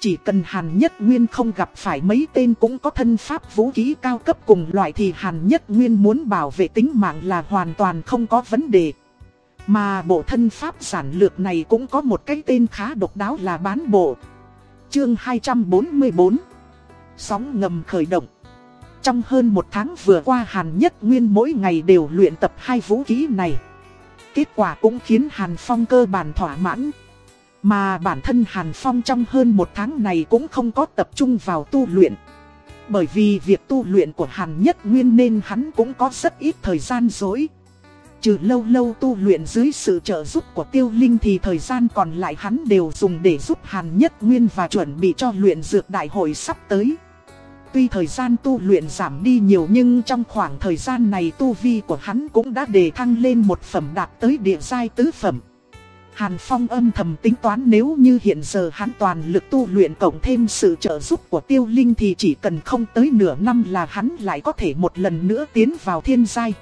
Chỉ cần Hàn Nhất Nguyên không gặp phải mấy tên cũng có thân pháp vũ khí cao cấp cùng loại thì Hàn Nhất Nguyên muốn bảo vệ tính mạng là hoàn toàn không có vấn đề. Mà bộ thân pháp giản lược này cũng có một cái tên khá độc đáo là bán bộ. Chương 244 Sóng ngầm khởi động trong hơn một tháng vừa qua Hàn Nhất Nguyên mỗi ngày đều luyện tập hai vũ khí này. Kết quả cũng khiến Hàn Phong cơ bản thỏa mãn. Mà bản thân Hàn Phong trong hơn một tháng này cũng không có tập trung vào tu luyện. Bởi vì việc tu luyện của Hàn Nhất Nguyên nên hắn cũng có rất ít thời gian dối. Trừ lâu lâu tu luyện dưới sự trợ giúp của Tiêu Linh thì thời gian còn lại hắn đều dùng để giúp Hàn Nhất Nguyên và chuẩn bị cho luyện dược đại hội sắp tới. Tuy thời gian tu luyện giảm đi nhiều nhưng trong khoảng thời gian này tu vi của hắn cũng đã đề thăng lên một phẩm đạt tới địa giai tứ phẩm. Hàn Phong âm thầm tính toán nếu như hiện giờ hắn toàn lực tu luyện cộng thêm sự trợ giúp của tiêu linh thì chỉ cần không tới nửa năm là hắn lại có thể một lần nữa tiến vào thiên giai.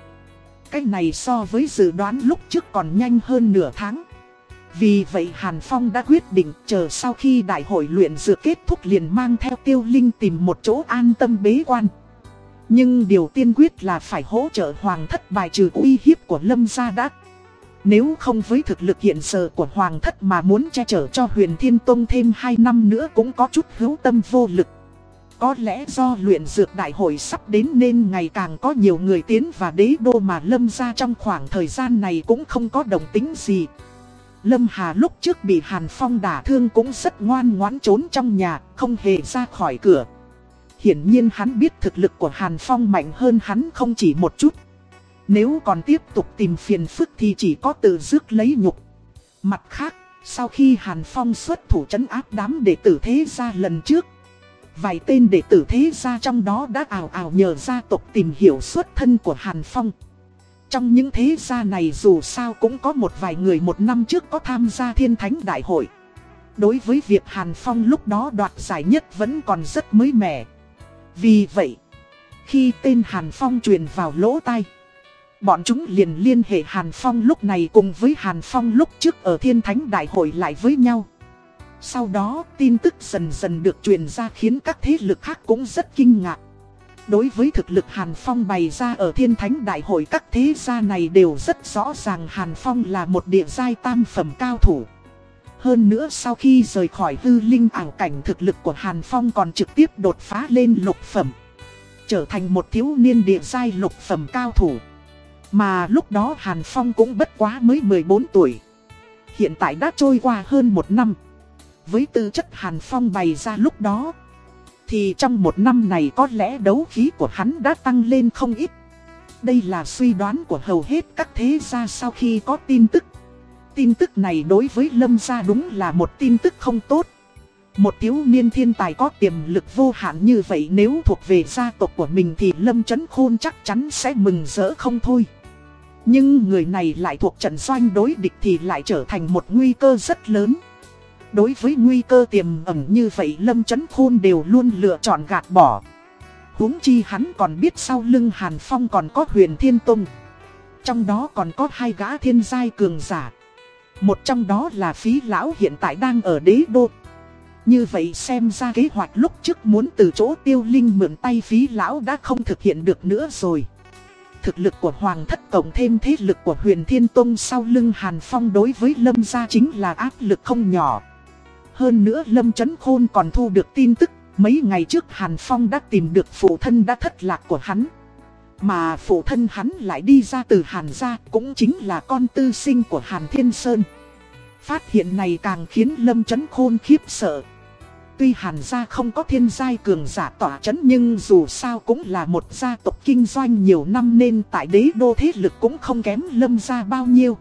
Cách này so với dự đoán lúc trước còn nhanh hơn nửa tháng. Vì vậy Hàn Phong đã quyết định chờ sau khi đại hội luyện dược kết thúc liền mang theo tiêu linh tìm một chỗ an tâm bế quan. Nhưng điều tiên quyết là phải hỗ trợ hoàng thất bài trừ uy hiếp của lâm gia đắc. Nếu không với thực lực hiện giờ của Hoàng thất mà muốn che chở cho huyền Thiên Tông thêm 2 năm nữa cũng có chút hữu tâm vô lực. Có lẽ do luyện dược đại hội sắp đến nên ngày càng có nhiều người tiến và đế đô mà Lâm ra trong khoảng thời gian này cũng không có đồng tính gì. Lâm Hà lúc trước bị Hàn Phong đả thương cũng rất ngoan ngoãn trốn trong nhà, không hề ra khỏi cửa. Hiển nhiên hắn biết thực lực của Hàn Phong mạnh hơn hắn không chỉ một chút. Nếu còn tiếp tục tìm phiền phức thì chỉ có tự rước lấy nhục. Mặt khác, sau khi Hàn Phong xuất thủ trấn áp đám đệ tử thế gia lần trước, vài tên đệ tử thế gia trong đó đã ảo ảo nhờ gia tộc tìm hiểu xuất thân của Hàn Phong. Trong những thế gia này dù sao cũng có một vài người một năm trước có tham gia thiên thánh đại hội. Đối với việc Hàn Phong lúc đó đoạt giải nhất vẫn còn rất mới mẻ. Vì vậy, khi tên Hàn Phong truyền vào lỗ tai, Bọn chúng liền liên hệ Hàn Phong lúc này cùng với Hàn Phong lúc trước ở Thiên Thánh Đại hội lại với nhau. Sau đó tin tức dần dần được truyền ra khiến các thế lực khác cũng rất kinh ngạc. Đối với thực lực Hàn Phong bày ra ở Thiên Thánh Đại hội, các thế gia này đều rất rõ ràng Hàn Phong là một địa giai tam phẩm cao thủ. Hơn nữa sau khi rời khỏi hư linh ảo cảnh, thực lực của Hàn Phong còn trực tiếp đột phá lên lục phẩm. Trở thành một thiếu niên địa giai lục phẩm cao thủ. Mà lúc đó Hàn Phong cũng bất quá mới 14 tuổi. Hiện tại đã trôi qua hơn một năm. Với tư chất Hàn Phong bày ra lúc đó. Thì trong một năm này có lẽ đấu khí của hắn đã tăng lên không ít. Đây là suy đoán của hầu hết các thế gia sau khi có tin tức. Tin tức này đối với Lâm gia đúng là một tin tức không tốt. Một thiếu niên thiên tài có tiềm lực vô hạn như vậy nếu thuộc về gia tộc của mình thì Lâm Trấn Khôn chắc chắn sẽ mừng rỡ không thôi. Nhưng người này lại thuộc trận doanh đối địch thì lại trở thành một nguy cơ rất lớn. Đối với nguy cơ tiềm ẩn như vậy Lâm Chấn Khôn đều luôn lựa chọn gạt bỏ. huống chi hắn còn biết sau lưng Hàn Phong còn có huyền Thiên Tông. Trong đó còn có hai gã thiên giai cường giả. Một trong đó là phí lão hiện tại đang ở đế đô. Như vậy xem ra kế hoạch lúc trước muốn từ chỗ tiêu linh mượn tay phí lão đã không thực hiện được nữa rồi. Thực lực của Hoàng thất cộng thêm thế lực của huyền Thiên Tông sau lưng Hàn Phong đối với Lâm gia chính là áp lực không nhỏ. Hơn nữa Lâm Trấn Khôn còn thu được tin tức, mấy ngày trước Hàn Phong đã tìm được phụ thân đã thất lạc của hắn. Mà phụ thân hắn lại đi ra từ Hàn gia cũng chính là con tư sinh của Hàn Thiên Sơn. Phát hiện này càng khiến Lâm Trấn Khôn khiếp sợ. Tuy Hàn gia không có thiên giai cường giả tỏa chấn nhưng dù sao cũng là một gia tộc kinh doanh nhiều năm nên tại đế đô thế lực cũng không kém Lâm gia bao nhiêu.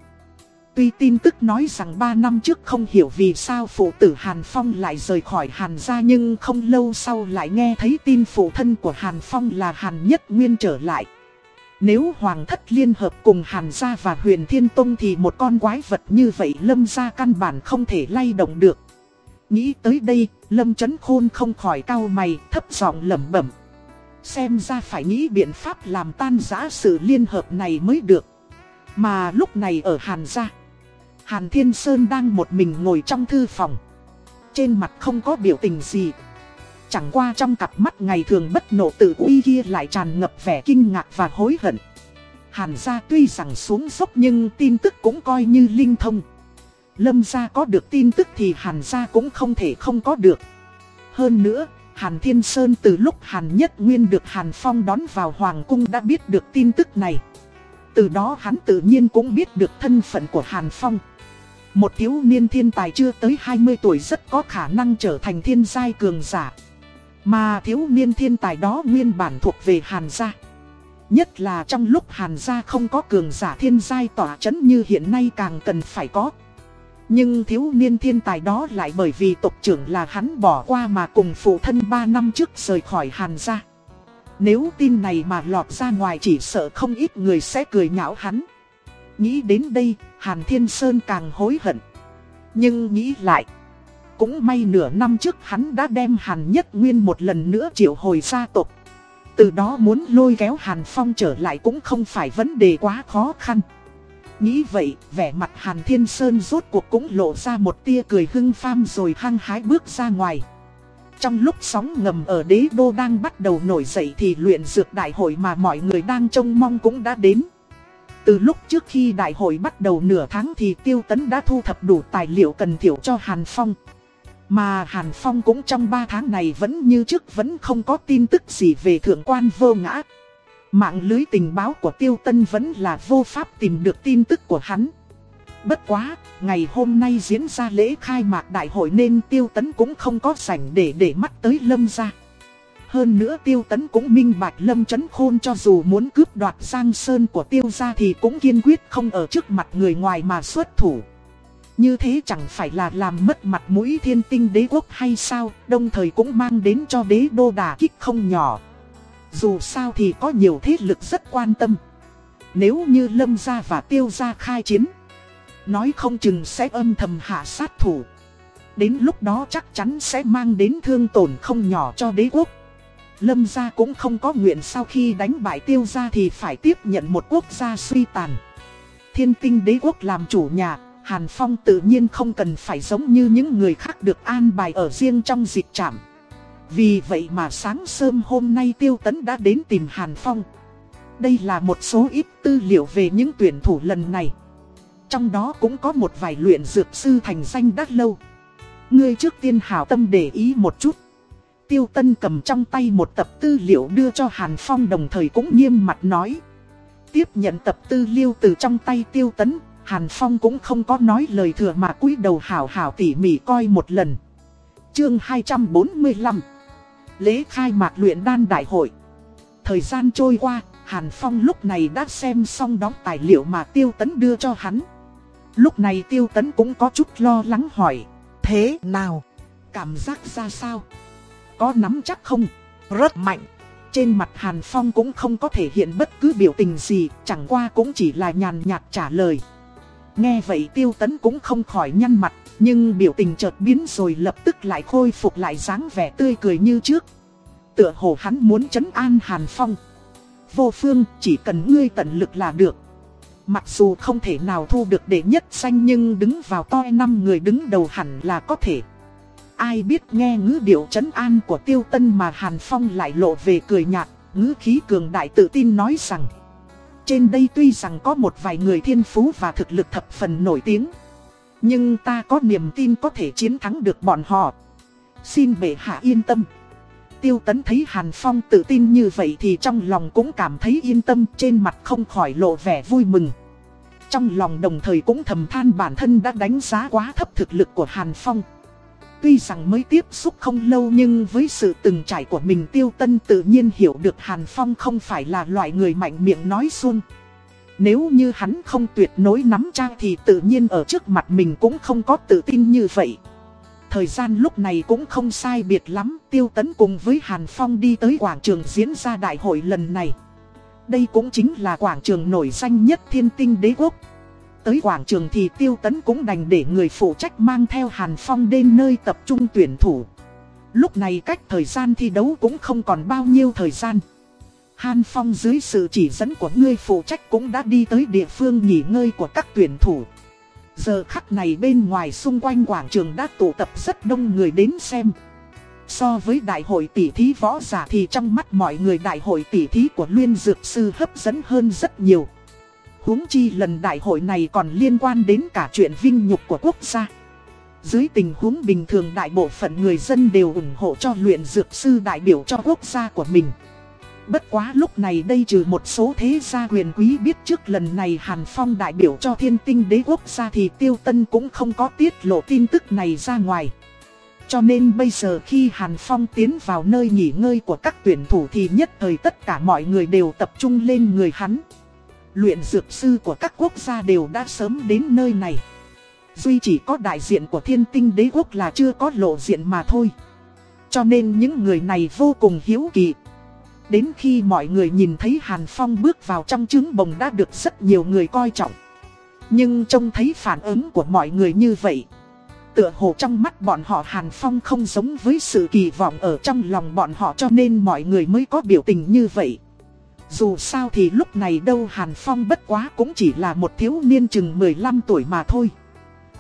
Tuy tin tức nói rằng 3 năm trước không hiểu vì sao phụ tử Hàn Phong lại rời khỏi Hàn gia nhưng không lâu sau lại nghe thấy tin phụ thân của Hàn Phong là Hàn Nhất Nguyên trở lại. Nếu Hoàng thất liên hợp cùng Hàn gia và huyền Thiên Tông thì một con quái vật như vậy lâm gia căn bản không thể lay động được. Nghĩ tới đây, Lâm Chấn Khôn không khỏi cau mày, thấp giọng lẩm bẩm. Xem ra phải nghĩ biện pháp làm tan giã sự liên hợp này mới được. Mà lúc này ở Hàn gia, Hàn Thiên Sơn đang một mình ngồi trong thư phòng. Trên mặt không có biểu tình gì. Chẳng qua trong cặp mắt ngày thường bất nộ tự uy kia lại tràn ngập vẻ kinh ngạc và hối hận. Hàn gia tuy rằng xuống dốc nhưng tin tức cũng coi như linh thông. Lâm gia có được tin tức thì Hàn gia cũng không thể không có được. Hơn nữa, Hàn Thiên Sơn từ lúc Hàn Nhất Nguyên được Hàn Phong đón vào Hoàng Cung đã biết được tin tức này. Từ đó hắn tự nhiên cũng biết được thân phận của Hàn Phong. Một thiếu niên thiên tài chưa tới 20 tuổi rất có khả năng trở thành thiên giai cường giả. Mà thiếu niên thiên tài đó nguyên bản thuộc về Hàn gia. Nhất là trong lúc Hàn gia không có cường giả thiên giai tỏa chấn như hiện nay càng cần phải có. Nhưng thiếu niên thiên tài đó lại bởi vì tộc trưởng là hắn bỏ qua mà cùng phụ thân 3 năm trước rời khỏi Hàn gia. Nếu tin này mà lọt ra ngoài chỉ sợ không ít người sẽ cười nhạo hắn. Nghĩ đến đây, Hàn Thiên Sơn càng hối hận. Nhưng nghĩ lại, cũng may nửa năm trước hắn đã đem Hàn Nhất Nguyên một lần nữa triệu hồi gia tộc. Từ đó muốn lôi kéo Hàn Phong trở lại cũng không phải vấn đề quá khó khăn. Nghĩ vậy, vẻ mặt Hàn Thiên Sơn rốt cuộc cũng lộ ra một tia cười hưng pham rồi hăng hái bước ra ngoài. Trong lúc sóng ngầm ở đế đô đang bắt đầu nổi dậy thì luyện dược đại hội mà mọi người đang trông mong cũng đã đến. Từ lúc trước khi đại hội bắt đầu nửa tháng thì Tiêu Tấn đã thu thập đủ tài liệu cần thiểu cho Hàn Phong. Mà Hàn Phong cũng trong 3 tháng này vẫn như trước vẫn không có tin tức gì về thượng quan vô ngã. Mạng lưới tình báo của Tiêu Tân vẫn là vô pháp tìm được tin tức của hắn. Bất quá, ngày hôm nay diễn ra lễ khai mạc đại hội nên Tiêu Tấn cũng không có sảnh để để mắt tới Lâm gia. Hơn nữa Tiêu Tấn cũng minh bạch Lâm Chấn Khôn cho dù muốn cướp đoạt Giang Sơn của Tiêu gia thì cũng kiên quyết không ở trước mặt người ngoài mà xuất thủ. Như thế chẳng phải là làm mất mặt mũi thiên tinh đế quốc hay sao, đồng thời cũng mang đến cho đế đô đà kích không nhỏ. Dù sao thì có nhiều thế lực rất quan tâm. Nếu như Lâm gia và Tiêu gia khai chiến, nói không chừng sẽ âm thầm hạ sát thủ. Đến lúc đó chắc chắn sẽ mang đến thương tổn không nhỏ cho đế quốc. Lâm gia cũng không có nguyện sau khi đánh bại tiêu gia thì phải tiếp nhận một quốc gia suy tàn. Thiên tinh đế quốc làm chủ nhà, Hàn Phong tự nhiên không cần phải giống như những người khác được an bài ở riêng trong dịch trạm. Vì vậy mà sáng sớm hôm nay Tiêu Tấn đã đến tìm Hàn Phong. Đây là một số ít tư liệu về những tuyển thủ lần này. Trong đó cũng có một vài luyện dược sư thành danh đắt lâu. Ngươi trước tiên hảo tâm để ý một chút. Tiêu Tân cầm trong tay một tập tư liệu đưa cho Hàn Phong đồng thời cũng nghiêm mặt nói. Tiếp nhận tập tư liệu từ trong tay Tiêu Tấn, Hàn Phong cũng không có nói lời thừa mà cúi đầu hảo hảo tỉ mỉ coi một lần. Chương 245 Lễ khai mạc luyện đan đại hội Thời gian trôi qua, Hàn Phong lúc này đã xem xong đóng tài liệu mà Tiêu Tấn đưa cho hắn. Lúc này Tiêu Tấn cũng có chút lo lắng hỏi. Thế nào? Cảm giác ra sao? Có nắm chắc không? Rất mạnh. Trên mặt Hàn Phong cũng không có thể hiện bất cứ biểu tình gì, chẳng qua cũng chỉ là nhàn nhạt trả lời. Nghe vậy Tiêu Tấn cũng không khỏi nhăn mặt, nhưng biểu tình chợt biến rồi lập tức lại khôi phục lại dáng vẻ tươi cười như trước. Tựa hồ hắn muốn chấn an Hàn Phong. Vô phương, chỉ cần ngươi tận lực là được. Mặc dù không thể nào thu được đệ nhất danh nhưng đứng vào toi năm người đứng đầu hẳn là có thể. Ai biết nghe ngữ điệu trấn an của tiêu tân mà Hàn Phong lại lộ về cười nhạt, ngữ khí cường đại tự tin nói rằng. Trên đây tuy rằng có một vài người thiên phú và thực lực thập phần nổi tiếng. Nhưng ta có niềm tin có thể chiến thắng được bọn họ. Xin bệ hạ yên tâm. Tiêu tấn thấy Hàn Phong tự tin như vậy thì trong lòng cũng cảm thấy yên tâm trên mặt không khỏi lộ vẻ vui mừng. Trong lòng đồng thời cũng thầm than bản thân đã đánh giá quá thấp thực lực của Hàn Phong. Tuy rằng mới tiếp xúc không lâu nhưng với sự từng trải của mình Tiêu Tân tự nhiên hiểu được Hàn Phong không phải là loại người mạnh miệng nói xuông. Nếu như hắn không tuyệt nối nắm trang thì tự nhiên ở trước mặt mình cũng không có tự tin như vậy. Thời gian lúc này cũng không sai biệt lắm, Tiêu Tấn cùng với Hàn Phong đi tới quảng trường diễn ra đại hội lần này. Đây cũng chính là quảng trường nổi danh nhất thiên tinh đế quốc. Tới quảng trường thì Tiêu Tấn cũng đành để người phụ trách mang theo Hàn Phong đến nơi tập trung tuyển thủ. Lúc này cách thời gian thi đấu cũng không còn bao nhiêu thời gian. Hàn Phong dưới sự chỉ dẫn của người phụ trách cũng đã đi tới địa phương nghỉ ngơi của các tuyển thủ. Giờ khắc này bên ngoài xung quanh quảng trường đã tụ tập rất đông người đến xem. So với đại hội tỷ thí võ giả thì trong mắt mọi người đại hội tỷ thí của Liên Dược Sư hấp dẫn hơn rất nhiều huống chi lần đại hội này còn liên quan đến cả chuyện vinh nhục của quốc gia. Dưới tình huống bình thường đại bộ phận người dân đều ủng hộ cho luyện dược sư đại biểu cho quốc gia của mình. Bất quá lúc này đây trừ một số thế gia quyền quý biết trước lần này Hàn Phong đại biểu cho thiên tinh đế quốc gia thì Tiêu Tân cũng không có tiết lộ tin tức này ra ngoài. Cho nên bây giờ khi Hàn Phong tiến vào nơi nghỉ ngơi của các tuyển thủ thì nhất thời tất cả mọi người đều tập trung lên người hắn. Luyện dược sư của các quốc gia đều đã sớm đến nơi này. Duy chỉ có đại diện của thiên tinh đế quốc là chưa có lộ diện mà thôi. Cho nên những người này vô cùng hiếu kỳ. Đến khi mọi người nhìn thấy Hàn Phong bước vào trong trứng bồng đã được rất nhiều người coi trọng. Nhưng trông thấy phản ứng của mọi người như vậy. Tựa hồ trong mắt bọn họ Hàn Phong không giống với sự kỳ vọng ở trong lòng bọn họ cho nên mọi người mới có biểu tình như vậy. Dù sao thì lúc này đâu Hàn Phong bất quá cũng chỉ là một thiếu niên chừng 15 tuổi mà thôi.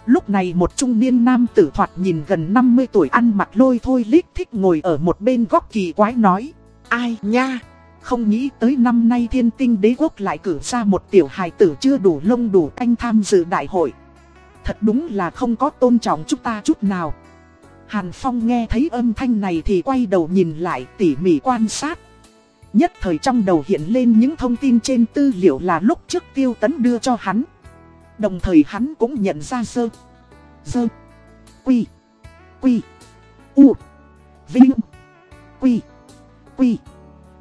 Lúc này một trung niên nam tử thoạt nhìn gần 50 tuổi ăn mặc lôi thôi lít thích ngồi ở một bên góc kỳ quái nói. Ai nha? Không nghĩ tới năm nay thiên tinh đế quốc lại cử ra một tiểu hài tử chưa đủ lông đủ canh tham dự đại hội. Thật đúng là không có tôn trọng chúng ta chút nào. Hàn Phong nghe thấy âm thanh này thì quay đầu nhìn lại tỉ mỉ quan sát. Nhất thời trong đầu hiện lên những thông tin trên tư liệu là lúc trước tiêu tấn đưa cho hắn. Đồng thời hắn cũng nhận ra sơ. Sơ. Quy. Quy. U. Vinh. Quy. Quy.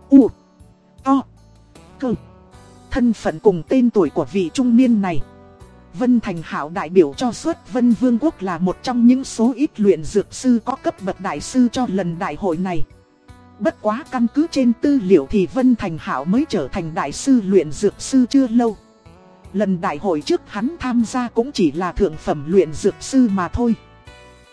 U. o, Cơ. Thân phận cùng tên tuổi của vị trung niên này. Vân Thành Hảo đại biểu cho suốt Vân Vương quốc là một trong những số ít luyện dược sư có cấp bậc đại sư cho lần đại hội này. Bất quá căn cứ trên tư liệu thì Vân Thành Hảo mới trở thành đại sư luyện dược sư chưa lâu. Lần đại hội trước hắn tham gia cũng chỉ là thượng phẩm luyện dược sư mà thôi.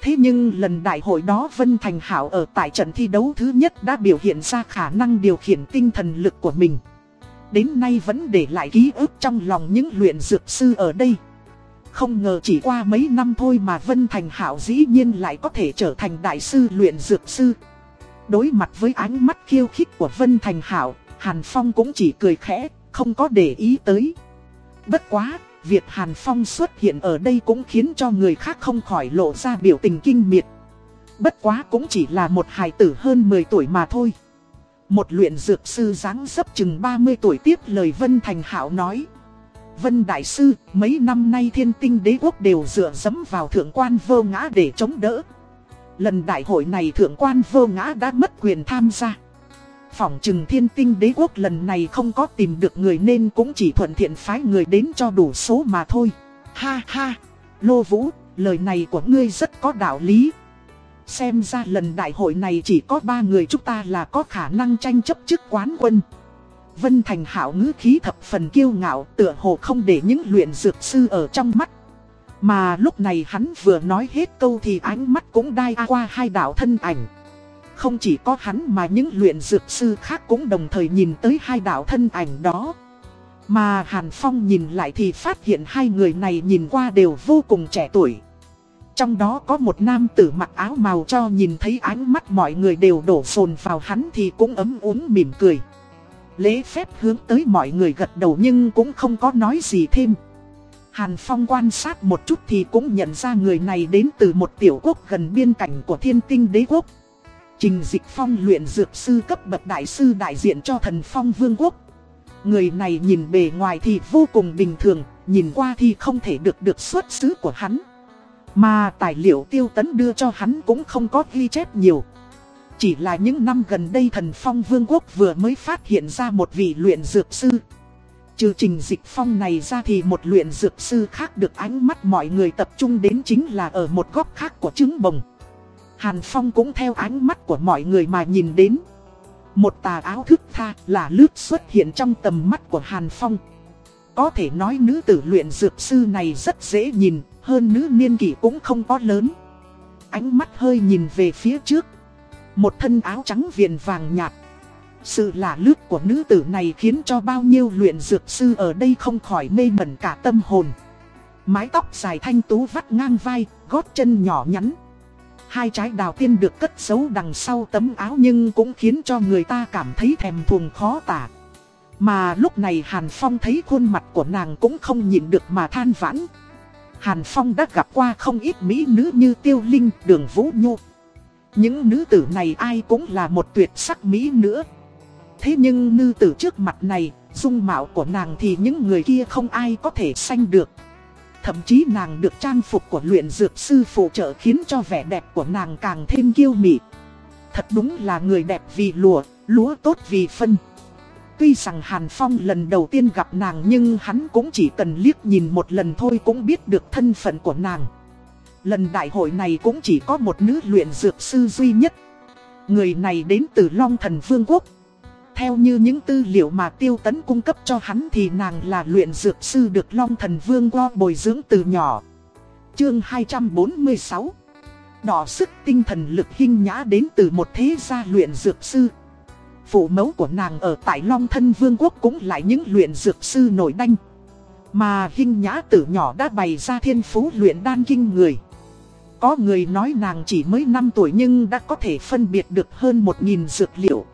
Thế nhưng lần đại hội đó Vân Thành Hảo ở tại trận thi đấu thứ nhất đã biểu hiện ra khả năng điều khiển tinh thần lực của mình. Đến nay vẫn để lại ký ức trong lòng những luyện dược sư ở đây. Không ngờ chỉ qua mấy năm thôi mà Vân Thành Hảo dĩ nhiên lại có thể trở thành đại sư luyện dược sư. Đối mặt với ánh mắt khiêu khích của Vân Thành Hảo, Hàn Phong cũng chỉ cười khẽ, không có để ý tới. Bất quá, việc Hàn Phong xuất hiện ở đây cũng khiến cho người khác không khỏi lộ ra biểu tình kinh miệt. Bất quá cũng chỉ là một hài tử hơn 10 tuổi mà thôi. Một luyện dược sư dáng dấp chừng 30 tuổi tiếp lời Vân Thành Hảo nói. Vân Đại Sư, mấy năm nay thiên tinh đế quốc đều dựa dẫm vào thượng quan vô ngã để chống đỡ. Lần đại hội này thượng quan vô ngã đã mất quyền tham gia. Phỏng trừng thiên tinh đế quốc lần này không có tìm được người nên cũng chỉ thuận thiện phái người đến cho đủ số mà thôi. Ha ha, Lô Vũ, lời này của ngươi rất có đạo lý. Xem ra lần đại hội này chỉ có ba người chúng ta là có khả năng tranh chấp chức quán quân. Vân Thành hảo ngữ khí thập phần kiêu ngạo tựa hồ không để những luyện dược sư ở trong mắt. Mà lúc này hắn vừa nói hết câu thì ánh mắt cũng đai qua hai đạo thân ảnh. Không chỉ có hắn mà những luyện dược sư khác cũng đồng thời nhìn tới hai đạo thân ảnh đó. Mà Hàn Phong nhìn lại thì phát hiện hai người này nhìn qua đều vô cùng trẻ tuổi. Trong đó có một nam tử mặc áo màu cho nhìn thấy ánh mắt mọi người đều đổ sồn vào hắn thì cũng ấm uống mỉm cười. Lễ phép hướng tới mọi người gật đầu nhưng cũng không có nói gì thêm. Hàn Phong quan sát một chút thì cũng nhận ra người này đến từ một tiểu quốc gần biên cảnh của thiên tinh đế quốc. Trình Dịch Phong luyện dược sư cấp bậc đại sư đại diện cho thần Phong Vương quốc. Người này nhìn bề ngoài thì vô cùng bình thường, nhìn qua thì không thể được được xuất xứ của hắn. Mà tài liệu tiêu tấn đưa cho hắn cũng không có ghi chép nhiều. Chỉ là những năm gần đây thần phong vương quốc vừa mới phát hiện ra một vị luyện dược sư. Trừ trình dịch phong này ra thì một luyện dược sư khác được ánh mắt mọi người tập trung đến chính là ở một góc khác của trứng bồng. Hàn Phong cũng theo ánh mắt của mọi người mà nhìn đến. Một tà áo thức tha là lướt xuất hiện trong tầm mắt của Hàn Phong. Có thể nói nữ tử luyện dược sư này rất dễ nhìn, hơn nữ niên kỷ cũng không có lớn. Ánh mắt hơi nhìn về phía trước. Một thân áo trắng viền vàng nhạt. Sự lạ lướt của nữ tử này khiến cho bao nhiêu luyện dược sư ở đây không khỏi mê mẩn cả tâm hồn. Mái tóc dài thanh tú vắt ngang vai, gót chân nhỏ nhắn. Hai trái đào tiên được cất giấu đằng sau tấm áo nhưng cũng khiến cho người ta cảm thấy thèm thuồng khó tả. Mà lúc này Hàn Phong thấy khuôn mặt của nàng cũng không nhịn được mà than vãn. Hàn Phong đã gặp qua không ít mỹ nữ như Tiêu Linh, Đường Vũ Nhu. Những nữ tử này ai cũng là một tuyệt sắc mỹ nữa. Thế nhưng nữ tử trước mặt này, dung mạo của nàng thì những người kia không ai có thể sanh được. Thậm chí nàng được trang phục của luyện dược sư phụ trợ khiến cho vẻ đẹp của nàng càng thêm kiêu mị. Thật đúng là người đẹp vì lùa, lúa tốt vì phân. Tuy rằng Hàn Phong lần đầu tiên gặp nàng nhưng hắn cũng chỉ cần liếc nhìn một lần thôi cũng biết được thân phận của nàng. Lần đại hội này cũng chỉ có một nữ luyện dược sư duy nhất. Người này đến từ Long Thần Vương Quốc. Theo như những tư liệu mà Tiêu Tấn cung cấp cho hắn thì nàng là luyện dược sư được Long Thần Vương qua bồi dưỡng từ nhỏ. Chương 246 Đỏ sức tinh thần lực hinh nhã đến từ một thế gia luyện dược sư. Phụ mẫu của nàng ở tại Long Thân Vương quốc cũng lại những luyện dược sư nổi đanh. Mà hinh nhã từ nhỏ đã bày ra thiên phú luyện đan kinh người. Có người nói nàng chỉ mới 5 tuổi nhưng đã có thể phân biệt được hơn 1.000 dược liệu.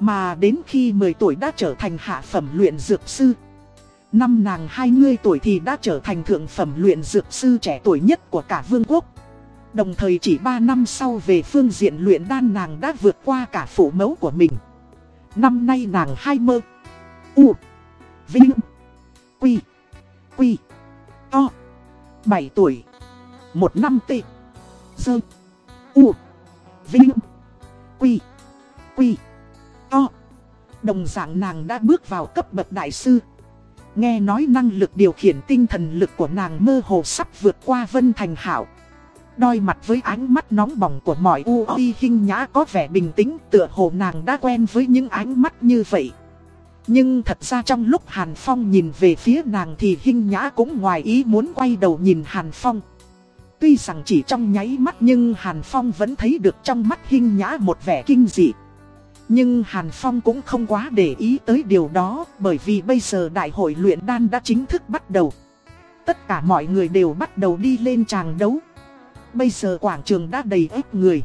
Mà đến khi 10 tuổi đã trở thành hạ phẩm luyện dược sư. Năm nàng 20 tuổi thì đã trở thành thượng phẩm luyện dược sư trẻ tuổi nhất của cả vương quốc. Đồng thời chỉ 3 năm sau về phương diện luyện đan nàng đã vượt qua cả phủ mẫu của mình. Năm nay nàng hai mơ. U. Vinh. Quy. Quy. To. 7 tuổi. Một năm tị. Dơ. U. Vinh. Quy. Quy. To. Đồng dạng nàng đã bước vào cấp bậc đại sư. Nghe nói năng lực điều khiển tinh thần lực của nàng mơ hồ sắp vượt qua Vân Thành Hảo. Đôi mặt với ánh mắt nóng bỏng của mọi u uy hình nhã có vẻ bình tĩnh, tựa hồ nàng đã quen với những ánh mắt như vậy. Nhưng thật ra trong lúc Hàn Phong nhìn về phía nàng thì hình nhã cũng ngoài ý muốn quay đầu nhìn Hàn Phong. Tuy rằng chỉ trong nháy mắt nhưng Hàn Phong vẫn thấy được trong mắt hình nhã một vẻ kinh dị. Nhưng Hàn Phong cũng không quá để ý tới điều đó, bởi vì bây giờ đại hội luyện đan đã chính thức bắt đầu. Tất cả mọi người đều bắt đầu đi lên tràng đấu. Bây giờ quảng trường đã đầy ếp người.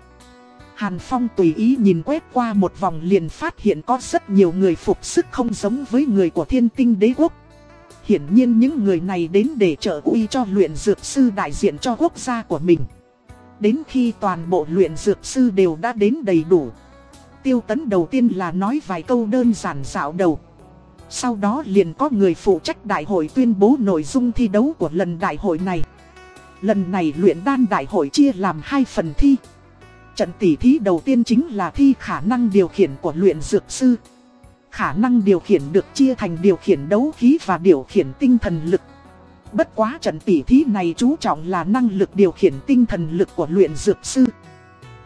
Hàn Phong tùy ý nhìn quét qua một vòng liền phát hiện có rất nhiều người phục sức không giống với người của thiên tinh đế quốc. Hiển nhiên những người này đến để trợ uy cho luyện dược sư đại diện cho quốc gia của mình. Đến khi toàn bộ luyện dược sư đều đã đến đầy đủ. Tiêu tấn đầu tiên là nói vài câu đơn giản dạo đầu. Sau đó liền có người phụ trách đại hội tuyên bố nội dung thi đấu của lần đại hội này. Lần này luyện đan đại hội chia làm hai phần thi. Trận tỉ thí đầu tiên chính là thi khả năng điều khiển của luyện dược sư. Khả năng điều khiển được chia thành điều khiển đấu khí và điều khiển tinh thần lực. Bất quá trận tỉ thí này chú trọng là năng lực điều khiển tinh thần lực của luyện dược sư.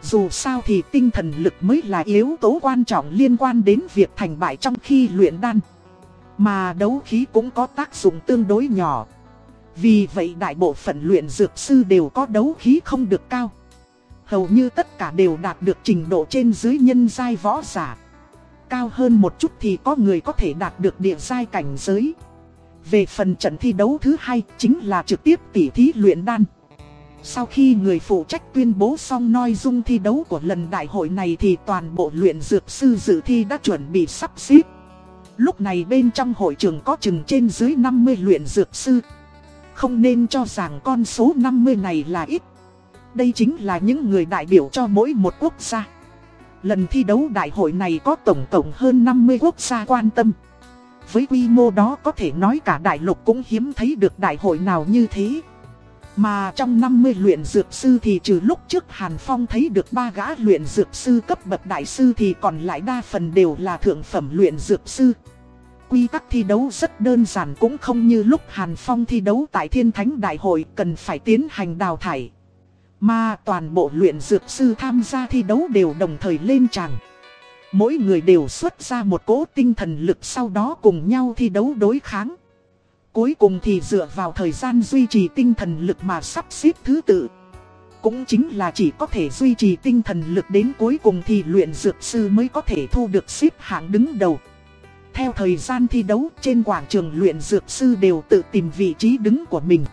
Dù sao thì tinh thần lực mới là yếu tố quan trọng liên quan đến việc thành bại trong khi luyện đan. Mà đấu khí cũng có tác dụng tương đối nhỏ. Vì vậy đại bộ phận luyện dược sư đều có đấu khí không được cao. Hầu như tất cả đều đạt được trình độ trên dưới nhân giai võ giả. Cao hơn một chút thì có người có thể đạt được địa giai cảnh giới. Về phần trận thi đấu thứ hai chính là trực tiếp tỉ thí luyện đan. Sau khi người phụ trách tuyên bố xong nội dung thi đấu của lần đại hội này thì toàn bộ luyện dược sư dự thi đã chuẩn bị sắp xếp. Lúc này bên trong hội trường có chừng trên dưới 50 luyện dược sư. Không nên cho rằng con số 50 này là ít. Đây chính là những người đại biểu cho mỗi một quốc gia. Lần thi đấu đại hội này có tổng cộng hơn 50 quốc gia quan tâm. Với quy mô đó có thể nói cả đại lục cũng hiếm thấy được đại hội nào như thế. Mà trong 50 luyện dược sư thì trừ lúc trước Hàn Phong thấy được ba gã luyện dược sư cấp bậc đại sư thì còn lại đa phần đều là thượng phẩm luyện dược sư. Quy tắc thi đấu rất đơn giản cũng không như lúc Hàn Phong thi đấu tại Thiên Thánh Đại hội cần phải tiến hành đào thải. Mà toàn bộ luyện dược sư tham gia thi đấu đều đồng thời lên tràng. Mỗi người đều xuất ra một cỗ tinh thần lực sau đó cùng nhau thi đấu đối kháng. Cuối cùng thì dựa vào thời gian duy trì tinh thần lực mà sắp xếp thứ tự. Cũng chính là chỉ có thể duy trì tinh thần lực đến cuối cùng thì luyện dược sư mới có thể thu được xếp hạng đứng đầu. Theo thời gian thi đấu, trên quảng trường luyện dược sư đều tự tìm vị trí đứng của mình.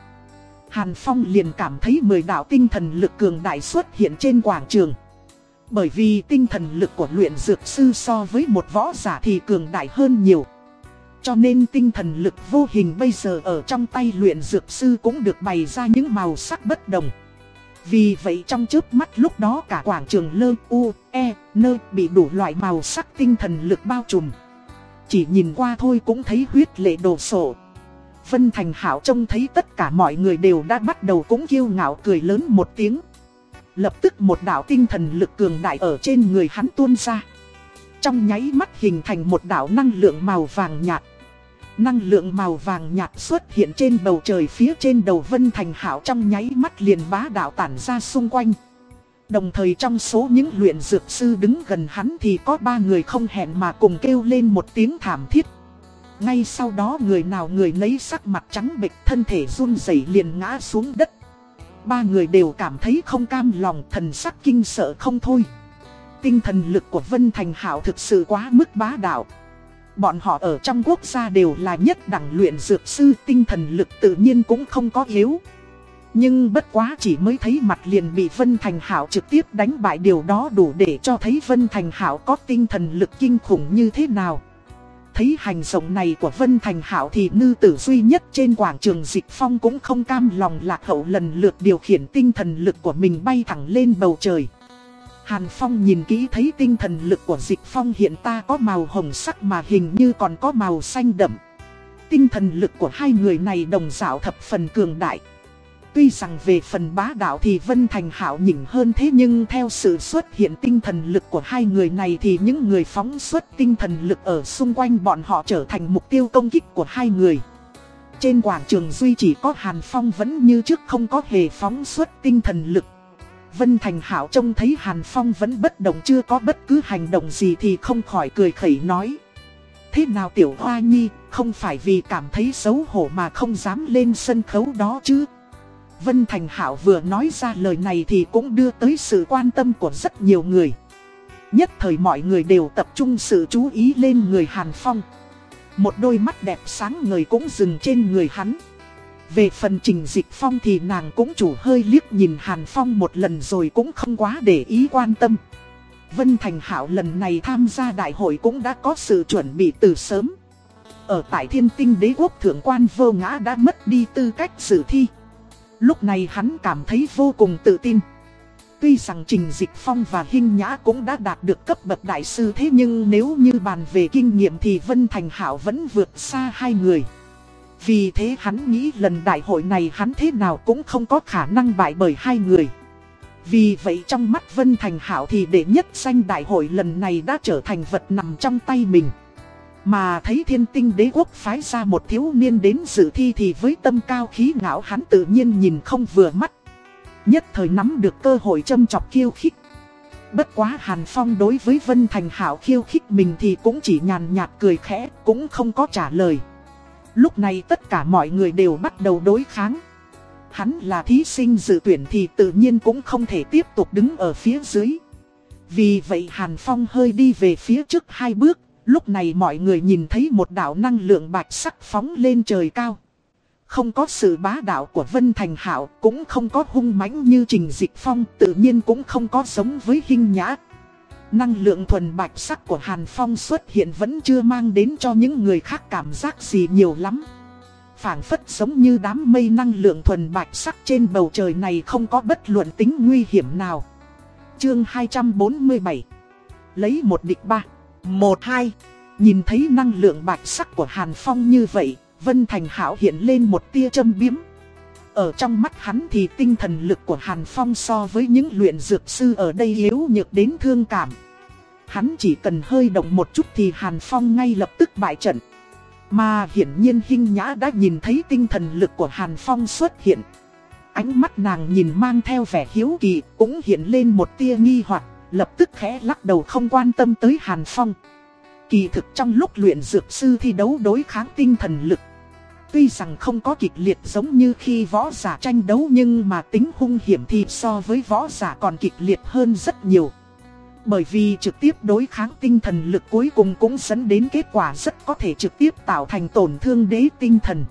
Hàn Phong liền cảm thấy mười đạo tinh thần lực cường đại xuất hiện trên quảng trường. Bởi vì tinh thần lực của luyện dược sư so với một võ giả thì cường đại hơn nhiều. Cho nên tinh thần lực vô hình bây giờ ở trong tay luyện dược sư cũng được bày ra những màu sắc bất đồng. Vì vậy trong trước mắt lúc đó cả quảng trường lơ u, e, nơ bị đủ loại màu sắc tinh thần lực bao trùm. Chỉ nhìn qua thôi cũng thấy huyết lệ đổ sổ. Vân Thành Hảo trông thấy tất cả mọi người đều đã bắt đầu cũng kiêu ngạo cười lớn một tiếng. Lập tức một đạo tinh thần lực cường đại ở trên người hắn tuôn ra. Trong nháy mắt hình thành một đạo năng lượng màu vàng nhạt. Năng lượng màu vàng nhạt xuất hiện trên bầu trời phía trên đầu Vân Thành Hảo trong nháy mắt liền bá đạo tản ra xung quanh. Đồng thời trong số những luyện dược sư đứng gần hắn thì có ba người không hẹn mà cùng kêu lên một tiếng thảm thiết. Ngay sau đó người nào người nấy sắc mặt trắng bệch, thân thể run rẩy liền ngã xuống đất. Ba người đều cảm thấy không cam lòng, thần sắc kinh sợ không thôi. Tinh thần lực của Vân Thành Hảo thực sự quá mức bá đạo. Bọn họ ở trong quốc gia đều là nhất đẳng luyện dược sư, tinh thần lực tự nhiên cũng không có yếu. Nhưng bất quá chỉ mới thấy mặt liền bị Vân Thành Hảo trực tiếp đánh bại, điều đó đủ để cho thấy Vân Thành Hảo có tinh thần lực kinh khủng như thế nào. Thấy hành động này của Vân Thành Hảo thì nư tử duy nhất trên quảng trường dịch phong cũng không cam lòng lạc hậu lần lượt điều khiển tinh thần lực của mình bay thẳng lên bầu trời. Hàn Phong nhìn kỹ thấy tinh thần lực của dịch phong hiện ta có màu hồng sắc mà hình như còn có màu xanh đậm. Tinh thần lực của hai người này đồng dạo thập phần cường đại. Tuy rằng về phần bá đạo thì Vân Thành Hảo nhỉnh hơn thế nhưng theo sự xuất hiện tinh thần lực của hai người này thì những người phóng xuất tinh thần lực ở xung quanh bọn họ trở thành mục tiêu công kích của hai người. Trên quảng trường duy chỉ có Hàn Phong vẫn như trước không có hề phóng xuất tinh thần lực. Vân Thành Hảo trông thấy Hàn Phong vẫn bất động chưa có bất cứ hành động gì thì không khỏi cười khẩy nói. Thế nào Tiểu Hoa Nhi, không phải vì cảm thấy xấu hổ mà không dám lên sân khấu đó chứ? Vân Thành Hảo vừa nói ra lời này thì cũng đưa tới sự quan tâm của rất nhiều người. Nhất thời mọi người đều tập trung sự chú ý lên người Hàn Phong. Một đôi mắt đẹp sáng người cũng dừng trên người hắn. Về phần trình dịch phong thì nàng cũng chủ hơi liếc nhìn Hàn Phong một lần rồi cũng không quá để ý quan tâm. Vân Thành Hảo lần này tham gia đại hội cũng đã có sự chuẩn bị từ sớm. Ở tại thiên tinh đế quốc thượng quan vô ngã đã mất đi tư cách xử thi. Lúc này hắn cảm thấy vô cùng tự tin. Tuy rằng Trình Dịch Phong và Hinh Nhã cũng đã đạt được cấp bậc đại sư thế nhưng nếu như bàn về kinh nghiệm thì Vân Thành Hảo vẫn vượt xa hai người. Vì thế hắn nghĩ lần đại hội này hắn thế nào cũng không có khả năng bại bởi hai người. Vì vậy trong mắt Vân Thành Hảo thì đệ nhất danh đại hội lần này đã trở thành vật nằm trong tay mình. Mà thấy thiên tinh đế quốc phái ra một thiếu niên đến dự thi thì với tâm cao khí ngạo hắn tự nhiên nhìn không vừa mắt. Nhất thời nắm được cơ hội châm chọc khiêu khích. Bất quá Hàn Phong đối với Vân Thành Hảo khiêu khích mình thì cũng chỉ nhàn nhạt cười khẽ, cũng không có trả lời. Lúc này tất cả mọi người đều bắt đầu đối kháng. Hắn là thí sinh dự tuyển thì tự nhiên cũng không thể tiếp tục đứng ở phía dưới. Vì vậy Hàn Phong hơi đi về phía trước hai bước, Lúc này mọi người nhìn thấy một đạo năng lượng bạch sắc phóng lên trời cao. Không có sự bá đạo của Vân Thành Hạo cũng không có hung mãnh như Trình Dịch Phong, tự nhiên cũng không có giống với Hinh Nhã. Năng lượng thuần bạch sắc của Hàn Phong xuất hiện vẫn chưa mang đến cho những người khác cảm giác gì nhiều lắm. phảng phất giống như đám mây năng lượng thuần bạch sắc trên bầu trời này không có bất luận tính nguy hiểm nào. Chương 247 Lấy một địch ba Một hai Nhìn thấy năng lượng bạch sắc của Hàn Phong như vậy, Vân Thành Hảo hiện lên một tia châm biếm. Ở trong mắt hắn thì tinh thần lực của Hàn Phong so với những luyện dược sư ở đây yếu nhược đến thương cảm. Hắn chỉ cần hơi động một chút thì Hàn Phong ngay lập tức bại trận. Mà hiển nhiên Hinh Nhã đã nhìn thấy tinh thần lực của Hàn Phong xuất hiện. Ánh mắt nàng nhìn mang theo vẻ hiếu kỳ cũng hiện lên một tia nghi hoặc, lập tức khẽ lắc đầu không quan tâm tới Hàn Phong. Kỳ thực trong lúc luyện dược sư thi đấu đối kháng tinh thần lực, Tuy rằng không có kịch liệt giống như khi võ giả tranh đấu nhưng mà tính hung hiểm thì so với võ giả còn kịch liệt hơn rất nhiều. Bởi vì trực tiếp đối kháng tinh thần lực cuối cùng cũng dẫn đến kết quả rất có thể trực tiếp tạo thành tổn thương đế tinh thần.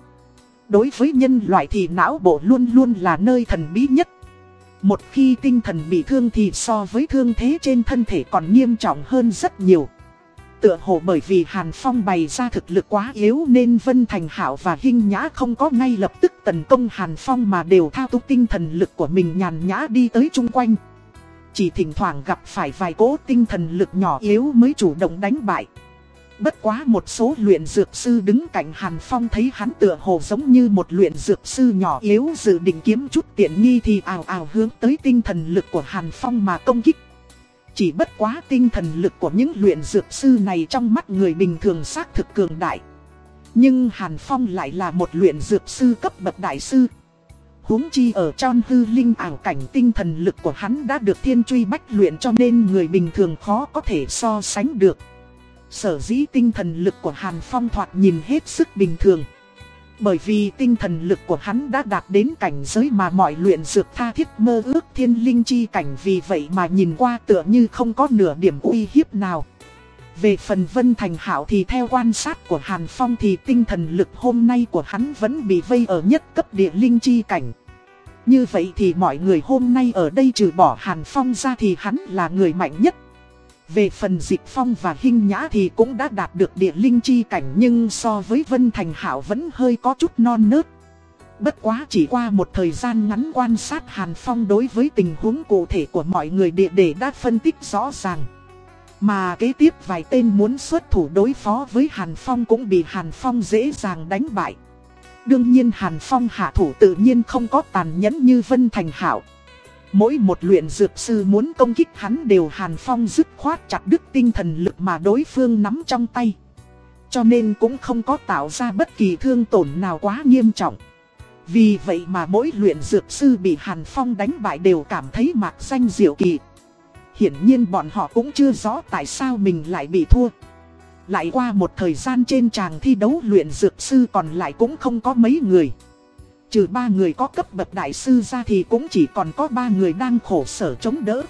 Đối với nhân loại thì não bộ luôn luôn là nơi thần bí nhất. Một khi tinh thần bị thương thì so với thương thế trên thân thể còn nghiêm trọng hơn rất nhiều. Tựa hồ bởi vì Hàn Phong bày ra thực lực quá yếu nên Vân Thành Hảo và Hinh Nhã không có ngay lập tức tấn công Hàn Phong mà đều thao túng tinh thần lực của mình nhàn nhã đi tới chung quanh. Chỉ thỉnh thoảng gặp phải vài cố tinh thần lực nhỏ yếu mới chủ động đánh bại. Bất quá một số luyện dược sư đứng cạnh Hàn Phong thấy hắn tựa hồ giống như một luyện dược sư nhỏ yếu dự định kiếm chút tiện nghi thì ào ào hướng tới tinh thần lực của Hàn Phong mà công kích. Chỉ bất quá tinh thần lực của những luyện dược sư này trong mắt người bình thường xác thực cường đại. Nhưng Hàn Phong lại là một luyện dược sư cấp bậc đại sư huống chi ở trong hư linh ảo cảnh tinh thần lực của hắn đã được thiên truy bách luyện cho nên người bình thường khó có thể so sánh được. Sở dĩ tinh thần lực của Hàn Phong thoạt nhìn hết sức bình thường. Bởi vì tinh thần lực của hắn đã đạt đến cảnh giới mà mọi luyện dược tha thiết mơ ước thiên linh chi cảnh vì vậy mà nhìn qua tựa như không có nửa điểm uy hiếp nào. Về phần Vân Thành Hảo thì theo quan sát của Hàn Phong thì tinh thần lực hôm nay của hắn vẫn bị vây ở nhất cấp địa linh chi cảnh. Như vậy thì mọi người hôm nay ở đây trừ bỏ Hàn Phong ra thì hắn là người mạnh nhất. Về phần dịch phong và hình nhã thì cũng đã đạt được địa linh chi cảnh nhưng so với Vân Thành Hảo vẫn hơi có chút non nớt. Bất quá chỉ qua một thời gian ngắn quan sát Hàn Phong đối với tình huống cụ thể của mọi người địa để đã phân tích rõ ràng. Mà kế tiếp vài tên muốn xuất thủ đối phó với Hàn Phong cũng bị Hàn Phong dễ dàng đánh bại. Đương nhiên Hàn Phong hạ thủ tự nhiên không có tàn nhẫn như Vân Thành Hảo. Mỗi một luyện dược sư muốn công kích hắn đều hàn phong dứt khoát chặt đứt tinh thần lực mà đối phương nắm trong tay. Cho nên cũng không có tạo ra bất kỳ thương tổn nào quá nghiêm trọng. Vì vậy mà mỗi luyện dược sư bị Hàn Phong đánh bại đều cảm thấy mạc danh diệu kỳ. Hiển nhiên bọn họ cũng chưa rõ tại sao mình lại bị thua. Lại qua một thời gian trên tràng thi đấu luyện dược sư còn lại cũng không có mấy người. Trừ ba người có cấp bậc đại sư ra thì cũng chỉ còn có ba người đang khổ sở chống đỡ.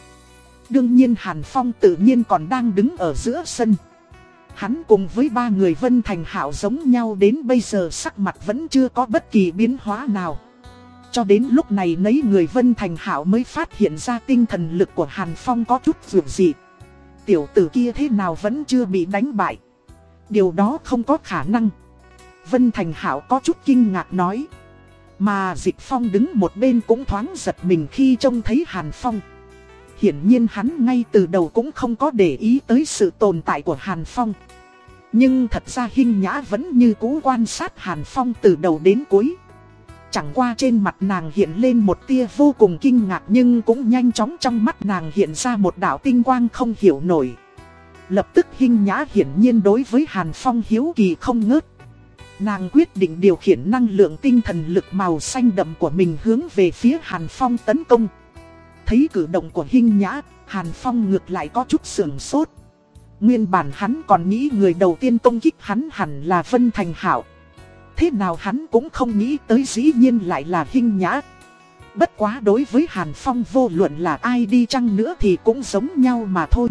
Đương nhiên Hàn Phong tự nhiên còn đang đứng ở giữa sân. Hắn cùng với ba người Vân Thành Hảo giống nhau đến bây giờ sắc mặt vẫn chưa có bất kỳ biến hóa nào. Cho đến lúc này nấy người Vân Thành Hảo mới phát hiện ra tinh thần lực của Hàn Phong có chút vượt dị. Tiểu tử kia thế nào vẫn chưa bị đánh bại. Điều đó không có khả năng. Vân Thành Hảo có chút kinh ngạc nói. Mà Dịch Phong đứng một bên cũng thoáng giật mình khi trông thấy Hàn Phong. Hiển nhiên hắn ngay từ đầu cũng không có để ý tới sự tồn tại của Hàn Phong. Nhưng thật ra Hinh Nhã vẫn như cũ quan sát Hàn Phong từ đầu đến cuối. Chẳng qua trên mặt nàng hiện lên một tia vô cùng kinh ngạc nhưng cũng nhanh chóng trong mắt nàng hiện ra một đạo tinh quang không hiểu nổi. Lập tức Hinh Nhã hiển nhiên đối với Hàn Phong hiếu kỳ không ngớt. Nàng quyết định điều khiển năng lượng tinh thần lực màu xanh đậm của mình hướng về phía Hàn Phong tấn công. Thấy cử động của Hinh Nhã, Hàn Phong ngược lại có chút sườn sốt. Nguyên bản hắn còn nghĩ người đầu tiên công kích hắn hẳn là Vân Thành Hảo. Thế nào hắn cũng không nghĩ tới dĩ nhiên lại là Hinh Nhã. Bất quá đối với Hàn Phong vô luận là ai đi chăng nữa thì cũng giống nhau mà thôi.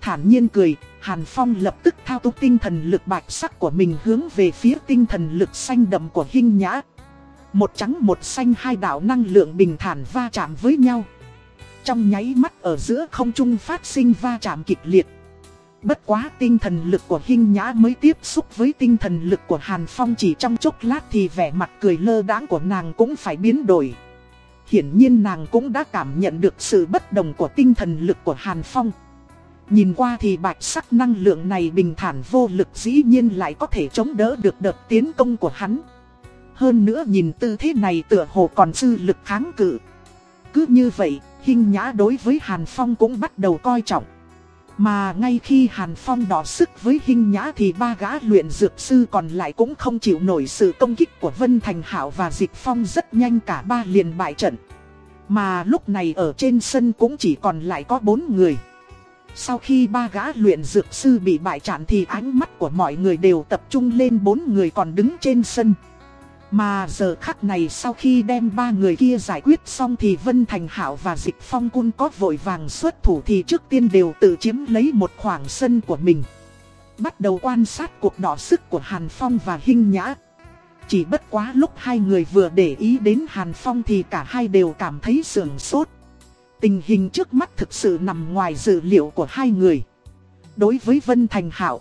Thản nhiên cười, Hàn Phong lập tức thao túng tinh thần lực bạch sắc của mình hướng về phía tinh thần lực xanh đậm của Hinh Nhã. Một trắng một xanh hai đạo năng lượng bình thản va chạm với nhau. Trong nháy mắt ở giữa không trung phát sinh va chạm kịch liệt. Bất quá tinh thần lực của Hinh Nhã mới tiếp xúc với tinh thần lực của Hàn Phong chỉ trong chốc lát thì vẻ mặt cười lơ đãng của nàng cũng phải biến đổi. Hiển nhiên nàng cũng đã cảm nhận được sự bất đồng của tinh thần lực của Hàn Phong. Nhìn qua thì bạch sắc năng lượng này bình thản vô lực dĩ nhiên lại có thể chống đỡ được đợt tiến công của hắn. Hơn nữa nhìn tư thế này tựa hồ còn dư lực kháng cự. Cứ như vậy, hinh nhã đối với Hàn Phong cũng bắt đầu coi trọng. Mà ngay khi Hàn Phong đỏ sức với hình nhã thì ba gã luyện dược sư còn lại cũng không chịu nổi sự công kích của Vân Thành Hảo và Dịch Phong rất nhanh cả ba liền bại trận. Mà lúc này ở trên sân cũng chỉ còn lại có bốn người. Sau khi ba gã luyện dược sư bị bại trận thì ánh mắt của mọi người đều tập trung lên bốn người còn đứng trên sân. Mà giờ khắc này sau khi đem ba người kia giải quyết xong thì Vân Thành Hảo và Dịch Phong Cun có vội vàng xuất thủ thì trước tiên đều tự chiếm lấy một khoảng sân của mình. Bắt đầu quan sát cuộc đỏ sức của Hàn Phong và Hinh Nhã. Chỉ bất quá lúc hai người vừa để ý đến Hàn Phong thì cả hai đều cảm thấy sườn sốt. Tình hình trước mắt thực sự nằm ngoài dự liệu của hai người. Đối với Vân Thành Hảo,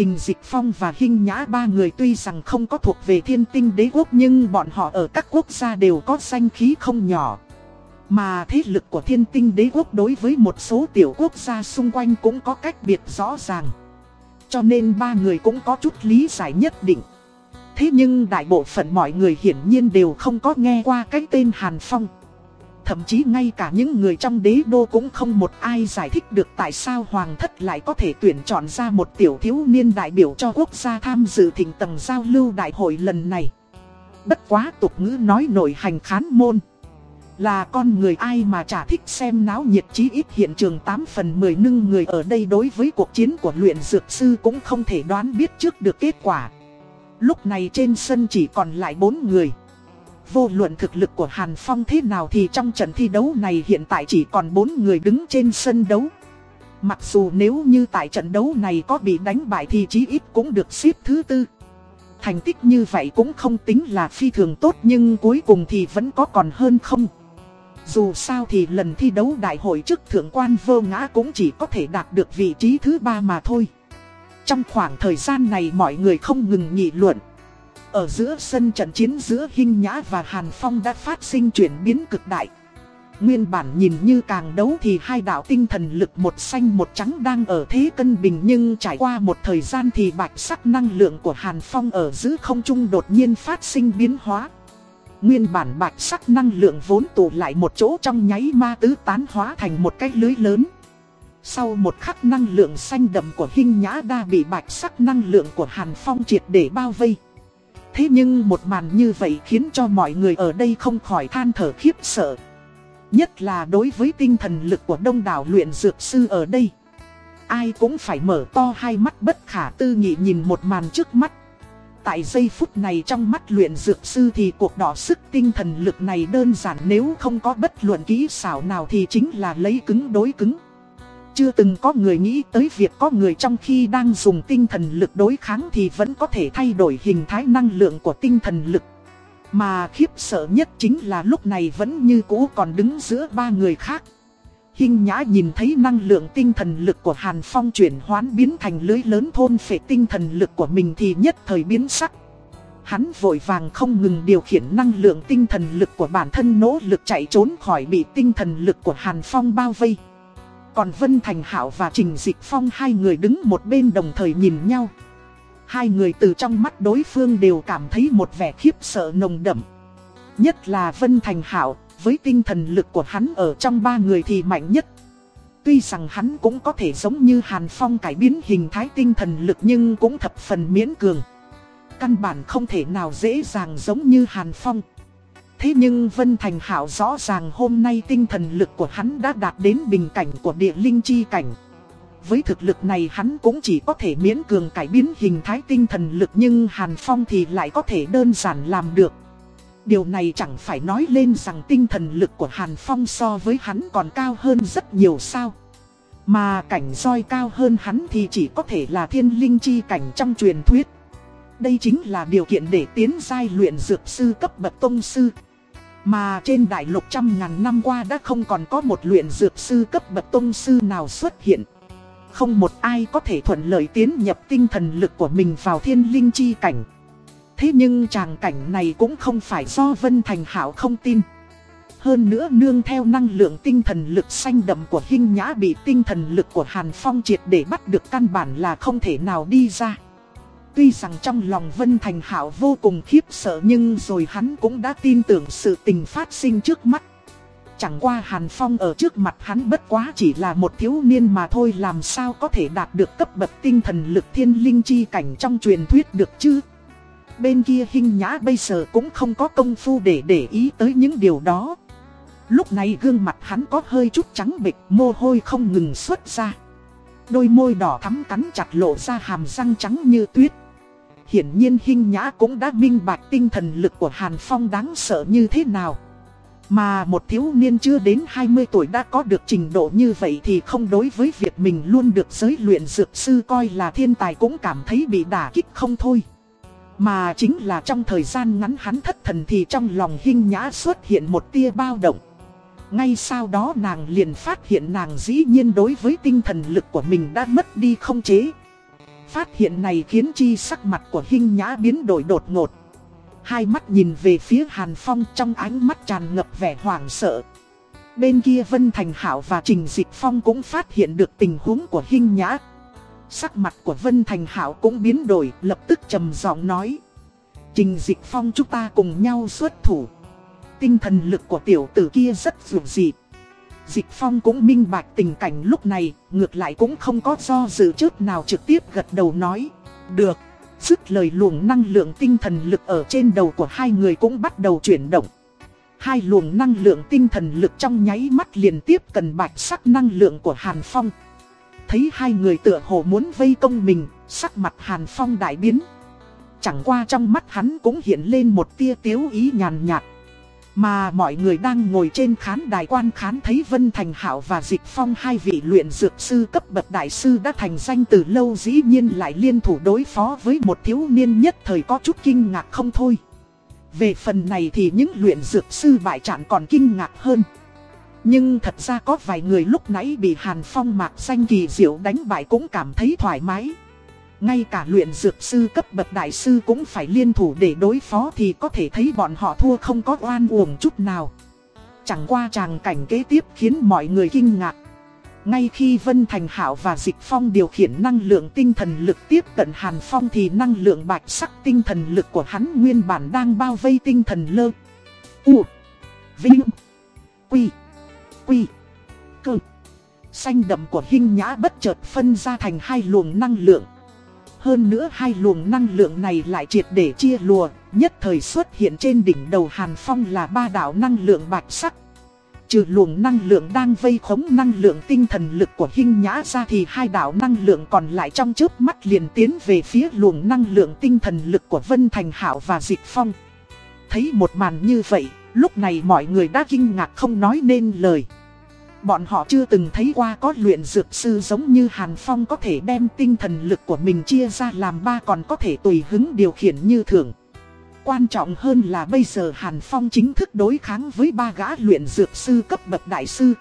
Trình Dịch Phong và Hinh Nhã ba người tuy rằng không có thuộc về thiên tinh đế quốc nhưng bọn họ ở các quốc gia đều có danh khí không nhỏ. Mà thế lực của thiên tinh đế quốc đối với một số tiểu quốc gia xung quanh cũng có cách biệt rõ ràng. Cho nên ba người cũng có chút lý giải nhất định. Thế nhưng đại bộ phận mọi người hiển nhiên đều không có nghe qua cái tên Hàn Phong. Thậm chí ngay cả những người trong đế đô cũng không một ai giải thích được tại sao Hoàng thất lại có thể tuyển chọn ra một tiểu thiếu niên đại biểu cho quốc gia tham dự thỉnh tầng giao lưu đại hội lần này. Bất quá tục ngữ nói nổi hành khán môn. Là con người ai mà chả thích xem náo nhiệt chí ít hiện trường 8 phần 10 nưng người ở đây đối với cuộc chiến của luyện dược sư cũng không thể đoán biết trước được kết quả. Lúc này trên sân chỉ còn lại 4 người. Vô luận thực lực của Hàn Phong thế nào thì trong trận thi đấu này hiện tại chỉ còn 4 người đứng trên sân đấu. Mặc dù nếu như tại trận đấu này có bị đánh bại thì chí ít cũng được xếp thứ tư. Thành tích như vậy cũng không tính là phi thường tốt nhưng cuối cùng thì vẫn có còn hơn không. Dù sao thì lần thi đấu đại hội trước thượng quan vô ngã cũng chỉ có thể đạt được vị trí thứ ba mà thôi. Trong khoảng thời gian này mọi người không ngừng nghị luận. Ở giữa sân trận chiến giữa Hinh Nhã và Hàn Phong đã phát sinh chuyển biến cực đại. Nguyên bản nhìn như càng đấu thì hai đạo tinh thần lực một xanh một trắng đang ở thế cân bình nhưng trải qua một thời gian thì bạch sắc năng lượng của Hàn Phong ở giữa không trung đột nhiên phát sinh biến hóa. Nguyên bản bạch sắc năng lượng vốn tụ lại một chỗ trong nháy ma tứ tán hóa thành một cái lưới lớn. Sau một khắc năng lượng xanh đậm của Hinh Nhã đa bị bạch sắc năng lượng của Hàn Phong triệt để bao vây. Thế nhưng một màn như vậy khiến cho mọi người ở đây không khỏi than thở khiếp sợ. Nhất là đối với tinh thần lực của đông đảo luyện dược sư ở đây. Ai cũng phải mở to hai mắt bất khả tư nghị nhìn một màn trước mắt. Tại giây phút này trong mắt luyện dược sư thì cuộc đỏ sức tinh thần lực này đơn giản nếu không có bất luận kỹ xảo nào thì chính là lấy cứng đối cứng. Chưa từng có người nghĩ tới việc có người trong khi đang dùng tinh thần lực đối kháng thì vẫn có thể thay đổi hình thái năng lượng của tinh thần lực. Mà khiếp sợ nhất chính là lúc này vẫn như cũ còn đứng giữa ba người khác. Hinh nhã nhìn thấy năng lượng tinh thần lực của Hàn Phong chuyển hoán biến thành lưới lớn thôn phệ tinh thần lực của mình thì nhất thời biến sắc. Hắn vội vàng không ngừng điều khiển năng lượng tinh thần lực của bản thân nỗ lực chạy trốn khỏi bị tinh thần lực của Hàn Phong bao vây. Còn Vân Thành Hảo và Trình Dịch Phong hai người đứng một bên đồng thời nhìn nhau. Hai người từ trong mắt đối phương đều cảm thấy một vẻ khiếp sợ nồng đậm. Nhất là Vân Thành Hảo, với tinh thần lực của hắn ở trong ba người thì mạnh nhất. Tuy rằng hắn cũng có thể giống như Hàn Phong cải biến hình thái tinh thần lực nhưng cũng thập phần miễn cường. Căn bản không thể nào dễ dàng giống như Hàn Phong. Thế nhưng Vân Thành Hảo rõ ràng hôm nay tinh thần lực của hắn đã đạt đến bình cảnh của địa linh chi cảnh. Với thực lực này hắn cũng chỉ có thể miễn cường cải biến hình thái tinh thần lực nhưng Hàn Phong thì lại có thể đơn giản làm được. Điều này chẳng phải nói lên rằng tinh thần lực của Hàn Phong so với hắn còn cao hơn rất nhiều sao. Mà cảnh roi cao hơn hắn thì chỉ có thể là thiên linh chi cảnh trong truyền thuyết. Đây chính là điều kiện để tiến giai luyện dược sư cấp bậc tông sư. Mà trên đại lục trăm ngàn năm qua đã không còn có một luyện dược sư cấp bậc tông sư nào xuất hiện. Không một ai có thể thuận lợi tiến nhập tinh thần lực của mình vào thiên linh chi cảnh. Thế nhưng tràng cảnh này cũng không phải do Vân Thành Hảo không tin. Hơn nữa nương theo năng lượng tinh thần lực xanh đậm của Hinh Nhã bị tinh thần lực của Hàn Phong triệt để bắt được căn bản là không thể nào đi ra. Tuy rằng trong lòng Vân Thành Hảo vô cùng khiếp sợ nhưng rồi hắn cũng đã tin tưởng sự tình phát sinh trước mắt. Chẳng qua Hàn Phong ở trước mặt hắn bất quá chỉ là một thiếu niên mà thôi làm sao có thể đạt được cấp bậc tinh thần lực thiên linh chi cảnh trong truyền thuyết được chứ. Bên kia hình nhã bây giờ cũng không có công phu để để ý tới những điều đó. Lúc này gương mặt hắn có hơi chút trắng bệch, mồ hôi không ngừng xuất ra. Đôi môi đỏ thắm cắn chặt lộ ra hàm răng trắng như tuyết. Hiển nhiên Hinh nhã cũng đã minh bạch tinh thần lực của Hàn Phong đáng sợ như thế nào. Mà một thiếu niên chưa đến 20 tuổi đã có được trình độ như vậy thì không đối với việc mình luôn được giới luyện dược sư coi là thiên tài cũng cảm thấy bị đả kích không thôi. Mà chính là trong thời gian ngắn hắn thất thần thì trong lòng Hinh nhã xuất hiện một tia bao động. Ngay sau đó nàng liền phát hiện nàng dĩ nhiên đối với tinh thần lực của mình đã mất đi không chế. Phát hiện này khiến chi sắc mặt của Hinh nhã biến đổi đột ngột. Hai mắt nhìn về phía Hàn Phong trong ánh mắt tràn ngập vẻ hoảng sợ. Bên kia Vân Thành Hảo và Trình Dịch Phong cũng phát hiện được tình huống của Hinh Nhã. Sắc mặt của Vân Thành Hảo cũng biến đổi, lập tức trầm giọng nói. Trình Dịch Phong chúng ta cùng nhau xuất thủ. Tinh thần lực của tiểu tử kia rất dù dịp. Dịch Phong cũng minh bạch tình cảnh lúc này, ngược lại cũng không có do dự trước nào trực tiếp gật đầu nói. Được. Dứt lời luồng năng lượng tinh thần lực ở trên đầu của hai người cũng bắt đầu chuyển động. Hai luồng năng lượng tinh thần lực trong nháy mắt liền tiếp cần bạch sắc năng lượng của Hàn Phong. Thấy hai người tựa hồ muốn vây công mình, sắc mặt Hàn Phong đại biến. Chẳng qua trong mắt hắn cũng hiện lên một tia tiếu ý nhàn nhạt. Mà mọi người đang ngồi trên khán đài quan khán thấy Vân Thành Hảo và Dịch Phong hai vị luyện dược sư cấp bậc đại sư đã thành danh từ lâu dĩ nhiên lại liên thủ đối phó với một thiếu niên nhất thời có chút kinh ngạc không thôi. Về phần này thì những luyện dược sư bại trạng còn kinh ngạc hơn. Nhưng thật ra có vài người lúc nãy bị Hàn Phong mạc danh kỳ diệu đánh bại cũng cảm thấy thoải mái. Ngay cả luyện dược sư cấp bậc đại sư cũng phải liên thủ để đối phó thì có thể thấy bọn họ thua không có oan uổng chút nào. Chẳng qua tràng cảnh kế tiếp khiến mọi người kinh ngạc. Ngay khi Vân Thành Hảo và Dịch Phong điều khiển năng lượng tinh thần lực tiếp cận Hàn Phong thì năng lượng bạch sắc tinh thần lực của hắn nguyên bản đang bao vây tinh thần lơ. U. Vinh. Quy. Quy. Cơ. Xanh đậm của hình nhã bất chợt phân ra thành hai luồng năng lượng. Hơn nữa hai luồng năng lượng này lại triệt để chia lùa, nhất thời xuất hiện trên đỉnh đầu Hàn Phong là ba đạo năng lượng bạch sắc. Trừ luồng năng lượng đang vây khống năng lượng tinh thần lực của Hinh Nhã ra thì hai đạo năng lượng còn lại trong chớp mắt liền tiến về phía luồng năng lượng tinh thần lực của Vân Thành Hảo và Dịch Phong. Thấy một màn như vậy, lúc này mọi người đã kinh ngạc không nói nên lời. Bọn họ chưa từng thấy qua có luyện dược sư giống như Hàn Phong có thể đem tinh thần lực của mình chia ra làm ba còn có thể tùy hứng điều khiển như thường. Quan trọng hơn là bây giờ Hàn Phong chính thức đối kháng với ba gã luyện dược sư cấp bậc đại sư.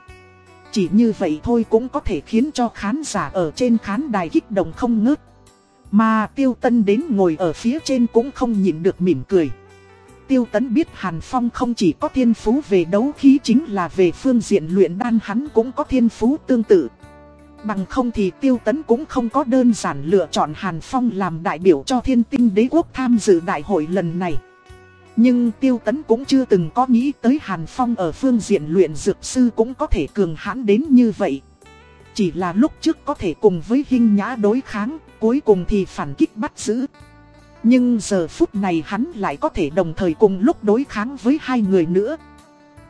Chỉ như vậy thôi cũng có thể khiến cho khán giả ở trên khán đài kích động không ngớt. Mà tiêu tân đến ngồi ở phía trên cũng không nhịn được mỉm cười. Tiêu Tấn biết Hàn Phong không chỉ có thiên phú về đấu khí chính là về phương diện luyện đan hắn cũng có thiên phú tương tự. Bằng không thì Tiêu Tấn cũng không có đơn giản lựa chọn Hàn Phong làm đại biểu cho thiên tinh đế quốc tham dự đại hội lần này. Nhưng Tiêu Tấn cũng chưa từng có nghĩ tới Hàn Phong ở phương diện luyện dược sư cũng có thể cường hãn đến như vậy. Chỉ là lúc trước có thể cùng với Hinh Nhã đối kháng, cuối cùng thì phản kích bắt giữ. Nhưng giờ phút này hắn lại có thể đồng thời cùng lúc đối kháng với hai người nữa.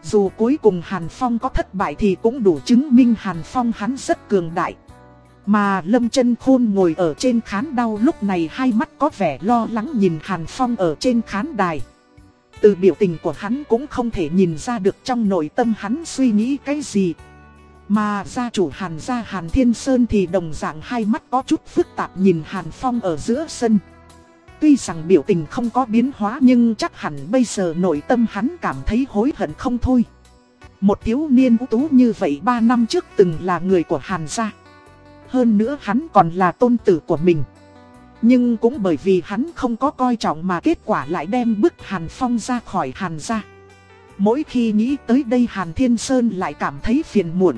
Dù cuối cùng Hàn Phong có thất bại thì cũng đủ chứng minh Hàn Phong hắn rất cường đại. Mà Lâm chân Khôn ngồi ở trên khán đau lúc này hai mắt có vẻ lo lắng nhìn Hàn Phong ở trên khán đài. Từ biểu tình của hắn cũng không thể nhìn ra được trong nội tâm hắn suy nghĩ cái gì. Mà gia chủ Hàn gia Hàn Thiên Sơn thì đồng dạng hai mắt có chút phức tạp nhìn Hàn Phong ở giữa sân. Tuy rằng biểu tình không có biến hóa nhưng chắc hẳn bây giờ nội tâm hắn cảm thấy hối hận không thôi. Một thiếu niên ưu tú như vậy 3 năm trước từng là người của Hàn gia. Hơn nữa hắn còn là tôn tử của mình. Nhưng cũng bởi vì hắn không có coi trọng mà kết quả lại đem bức Hàn Phong ra khỏi Hàn gia. Mỗi khi nghĩ tới đây Hàn Thiên Sơn lại cảm thấy phiền muộn.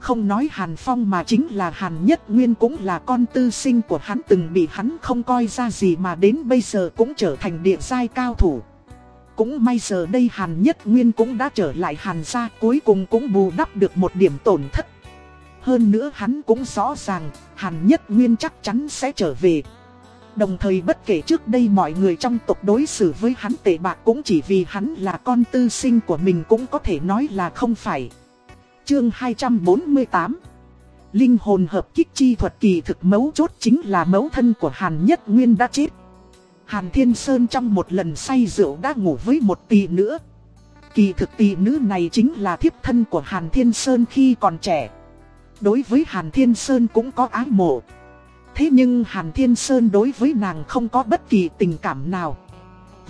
Không nói Hàn Phong mà chính là Hàn Nhất Nguyên cũng là con tư sinh của hắn từng bị hắn không coi ra gì mà đến bây giờ cũng trở thành địa giai cao thủ. Cũng may giờ đây Hàn Nhất Nguyên cũng đã trở lại Hàn gia, cuối cùng cũng bù đắp được một điểm tổn thất. Hơn nữa hắn cũng rõ ràng, Hàn Nhất Nguyên chắc chắn sẽ trở về. Đồng thời bất kể trước đây mọi người trong tộc đối xử với hắn tệ bạc cũng chỉ vì hắn là con tư sinh của mình cũng có thể nói là không phải. Chương 248 Linh hồn hợp kích chi thuật kỳ thực mấu chốt chính là mấu thân của Hàn Nhất Nguyên đã chết. Hàn Thiên Sơn trong một lần say rượu đã ngủ với một tỷ nữa. Kỳ thực tỷ nữ này chính là thiếp thân của Hàn Thiên Sơn khi còn trẻ. Đối với Hàn Thiên Sơn cũng có ái mộ. Thế nhưng Hàn Thiên Sơn đối với nàng không có bất kỳ tình cảm nào.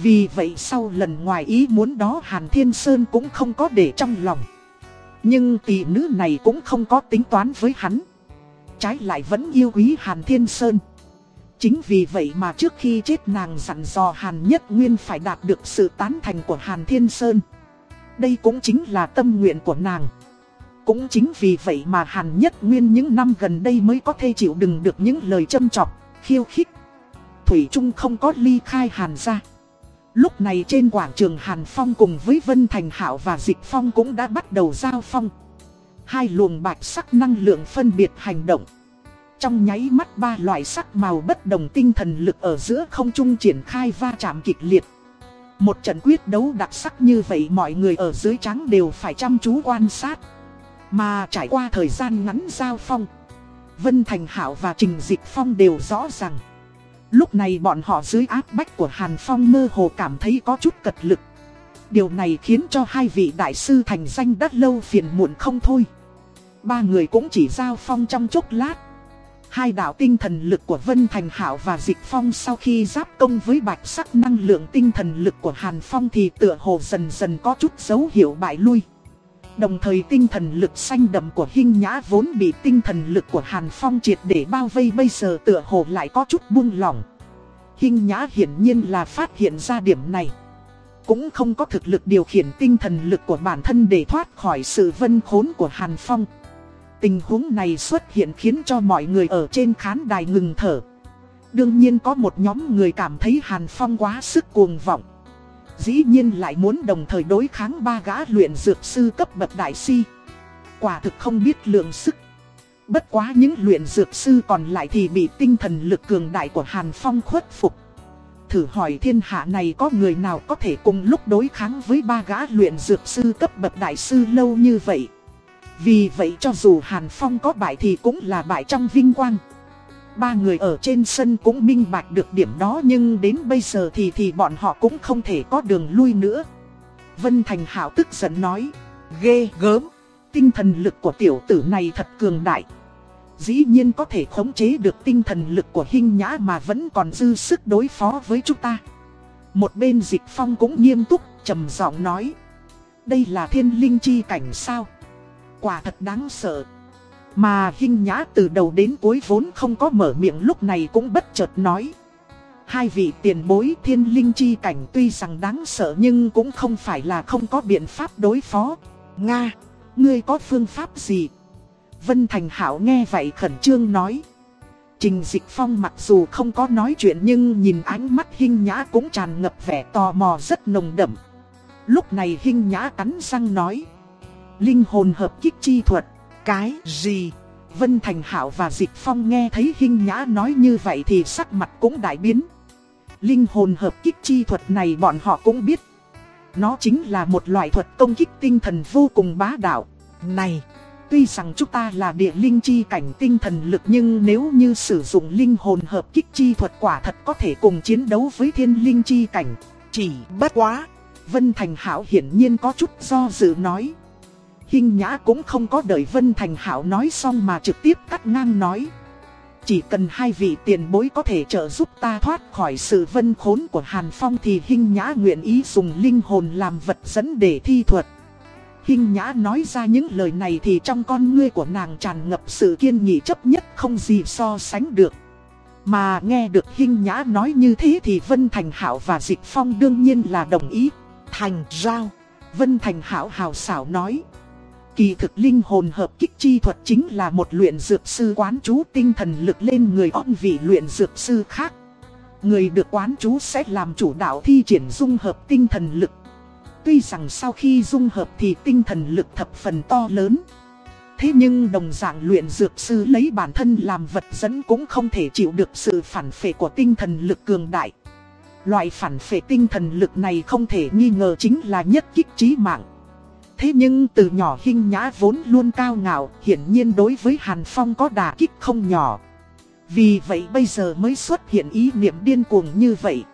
Vì vậy sau lần ngoài ý muốn đó Hàn Thiên Sơn cũng không có để trong lòng. Nhưng tỷ nữ này cũng không có tính toán với hắn. Trái lại vẫn yêu quý Hàn Thiên Sơn. Chính vì vậy mà trước khi chết nàng dặn dò Hàn Nhất Nguyên phải đạt được sự tán thành của Hàn Thiên Sơn. Đây cũng chính là tâm nguyện của nàng. Cũng chính vì vậy mà Hàn Nhất Nguyên những năm gần đây mới có thể chịu đựng được những lời châm chọc, khiêu khích. Thủy Trung không có ly khai Hàn ra. Lúc này trên quảng trường Hàn Phong cùng với Vân Thành Hảo và Dịch Phong cũng đã bắt đầu giao phong. Hai luồng bạch sắc năng lượng phân biệt hành động. Trong nháy mắt ba loại sắc màu bất đồng tinh thần lực ở giữa không trung triển khai va chạm kịch liệt. Một trận quyết đấu đặc sắc như vậy mọi người ở dưới trắng đều phải chăm chú quan sát. Mà trải qua thời gian ngắn giao phong, Vân Thành Hảo và Trình Dịch Phong đều rõ ràng. Lúc này bọn họ dưới áp bách của Hàn Phong mơ hồ cảm thấy có chút cật lực. Điều này khiến cho hai vị đại sư thành danh đắt lâu phiền muộn không thôi. Ba người cũng chỉ giao phong trong chốc lát. Hai đạo tinh thần lực của Vân Thành Hảo và Dịch Phong sau khi giáp công với bạch sắc năng lượng tinh thần lực của Hàn Phong thì tựa hồ dần dần có chút dấu hiệu bại lui. Đồng thời tinh thần lực xanh đậm của Hinh Nhã vốn bị tinh thần lực của Hàn Phong triệt để bao vây, bây giờ tựa hồ lại có chút buông lỏng. Hinh Nhã hiển nhiên là phát hiện ra điểm này. Cũng không có thực lực điều khiển tinh thần lực của bản thân để thoát khỏi sự vân khốn của Hàn Phong. Tình huống này xuất hiện khiến cho mọi người ở trên khán đài ngừng thở. Đương nhiên có một nhóm người cảm thấy Hàn Phong quá sức cuồng vọng. Dĩ nhiên lại muốn đồng thời đối kháng ba gã luyện dược sư cấp bậc đại si. Quả thực không biết lượng sức. Bất quá những luyện dược sư còn lại thì bị tinh thần lực cường đại của Hàn Phong khuất phục. Thử hỏi thiên hạ này có người nào có thể cùng lúc đối kháng với ba gã luyện dược sư cấp bậc đại sư lâu như vậy. Vì vậy cho dù Hàn Phong có bại thì cũng là bại trong vinh quang. Ba người ở trên sân cũng minh bạch được điểm đó nhưng đến bây giờ thì thì bọn họ cũng không thể có đường lui nữa. Vân Thành Hảo tức giận nói, ghê gớm, tinh thần lực của tiểu tử này thật cường đại. Dĩ nhiên có thể khống chế được tinh thần lực của hình nhã mà vẫn còn dư sức đối phó với chúng ta. Một bên dịch phong cũng nghiêm túc, trầm giọng nói. Đây là thiên linh chi cảnh sao? Quả thật đáng sợ. Mà Hinh Nhã từ đầu đến cuối vốn không có mở miệng lúc này cũng bất chợt nói. Hai vị tiền bối thiên linh chi cảnh tuy rằng đáng sợ nhưng cũng không phải là không có biện pháp đối phó. Nga, ngươi có phương pháp gì? Vân Thành Hảo nghe vậy khẩn trương nói. Trình Dịch Phong mặc dù không có nói chuyện nhưng nhìn ánh mắt Hinh Nhã cũng tràn ngập vẻ tò mò rất nồng đậm. Lúc này Hinh Nhã cắn răng nói. Linh hồn hợp kích chi thuật. Cái gì? Vân Thành Hảo và Dịch Phong nghe thấy Hinh Nhã nói như vậy thì sắc mặt cũng đại biến. Linh hồn hợp kích chi thuật này bọn họ cũng biết. Nó chính là một loại thuật công kích tinh thần vô cùng bá đạo. Này, tuy rằng chúng ta là địa linh chi cảnh tinh thần lực nhưng nếu như sử dụng linh hồn hợp kích chi thuật quả thật có thể cùng chiến đấu với thiên linh chi cảnh. Chỉ bất quá. Vân Thành Hảo hiển nhiên có chút do dự nói. Hinh Nhã cũng không có đợi Vân Thành Hảo nói xong mà trực tiếp cắt ngang nói. Chỉ cần hai vị tiền bối có thể trợ giúp ta thoát khỏi sự vân khốn của Hàn Phong thì Hinh Nhã nguyện ý dùng linh hồn làm vật dẫn để thi thuật. Hinh Nhã nói ra những lời này thì trong con ngươi của nàng tràn ngập sự kiên nghị chấp nhất không gì so sánh được. Mà nghe được Hinh Nhã nói như thế thì Vân Thành Hảo và Dịch Phong đương nhiên là đồng ý. Thành giao. Vân Thành Hảo hào xảo nói. Kỳ thực linh hồn hợp kích chi thuật chính là một luyện dược sư quán chú tinh thần lực lên người ôn vị luyện dược sư khác. Người được quán chú sẽ làm chủ đạo thi triển dung hợp tinh thần lực. Tuy rằng sau khi dung hợp thì tinh thần lực thập phần to lớn. Thế nhưng đồng dạng luyện dược sư lấy bản thân làm vật dẫn cũng không thể chịu được sự phản phệ của tinh thần lực cường đại. Loại phản phệ tinh thần lực này không thể nghi ngờ chính là nhất kích trí mạng. Thế nhưng từ nhỏ hinh nhã vốn luôn cao ngạo, hiển nhiên đối với Hàn Phong có đả kích không nhỏ. Vì vậy bây giờ mới xuất hiện ý niệm điên cuồng như vậy.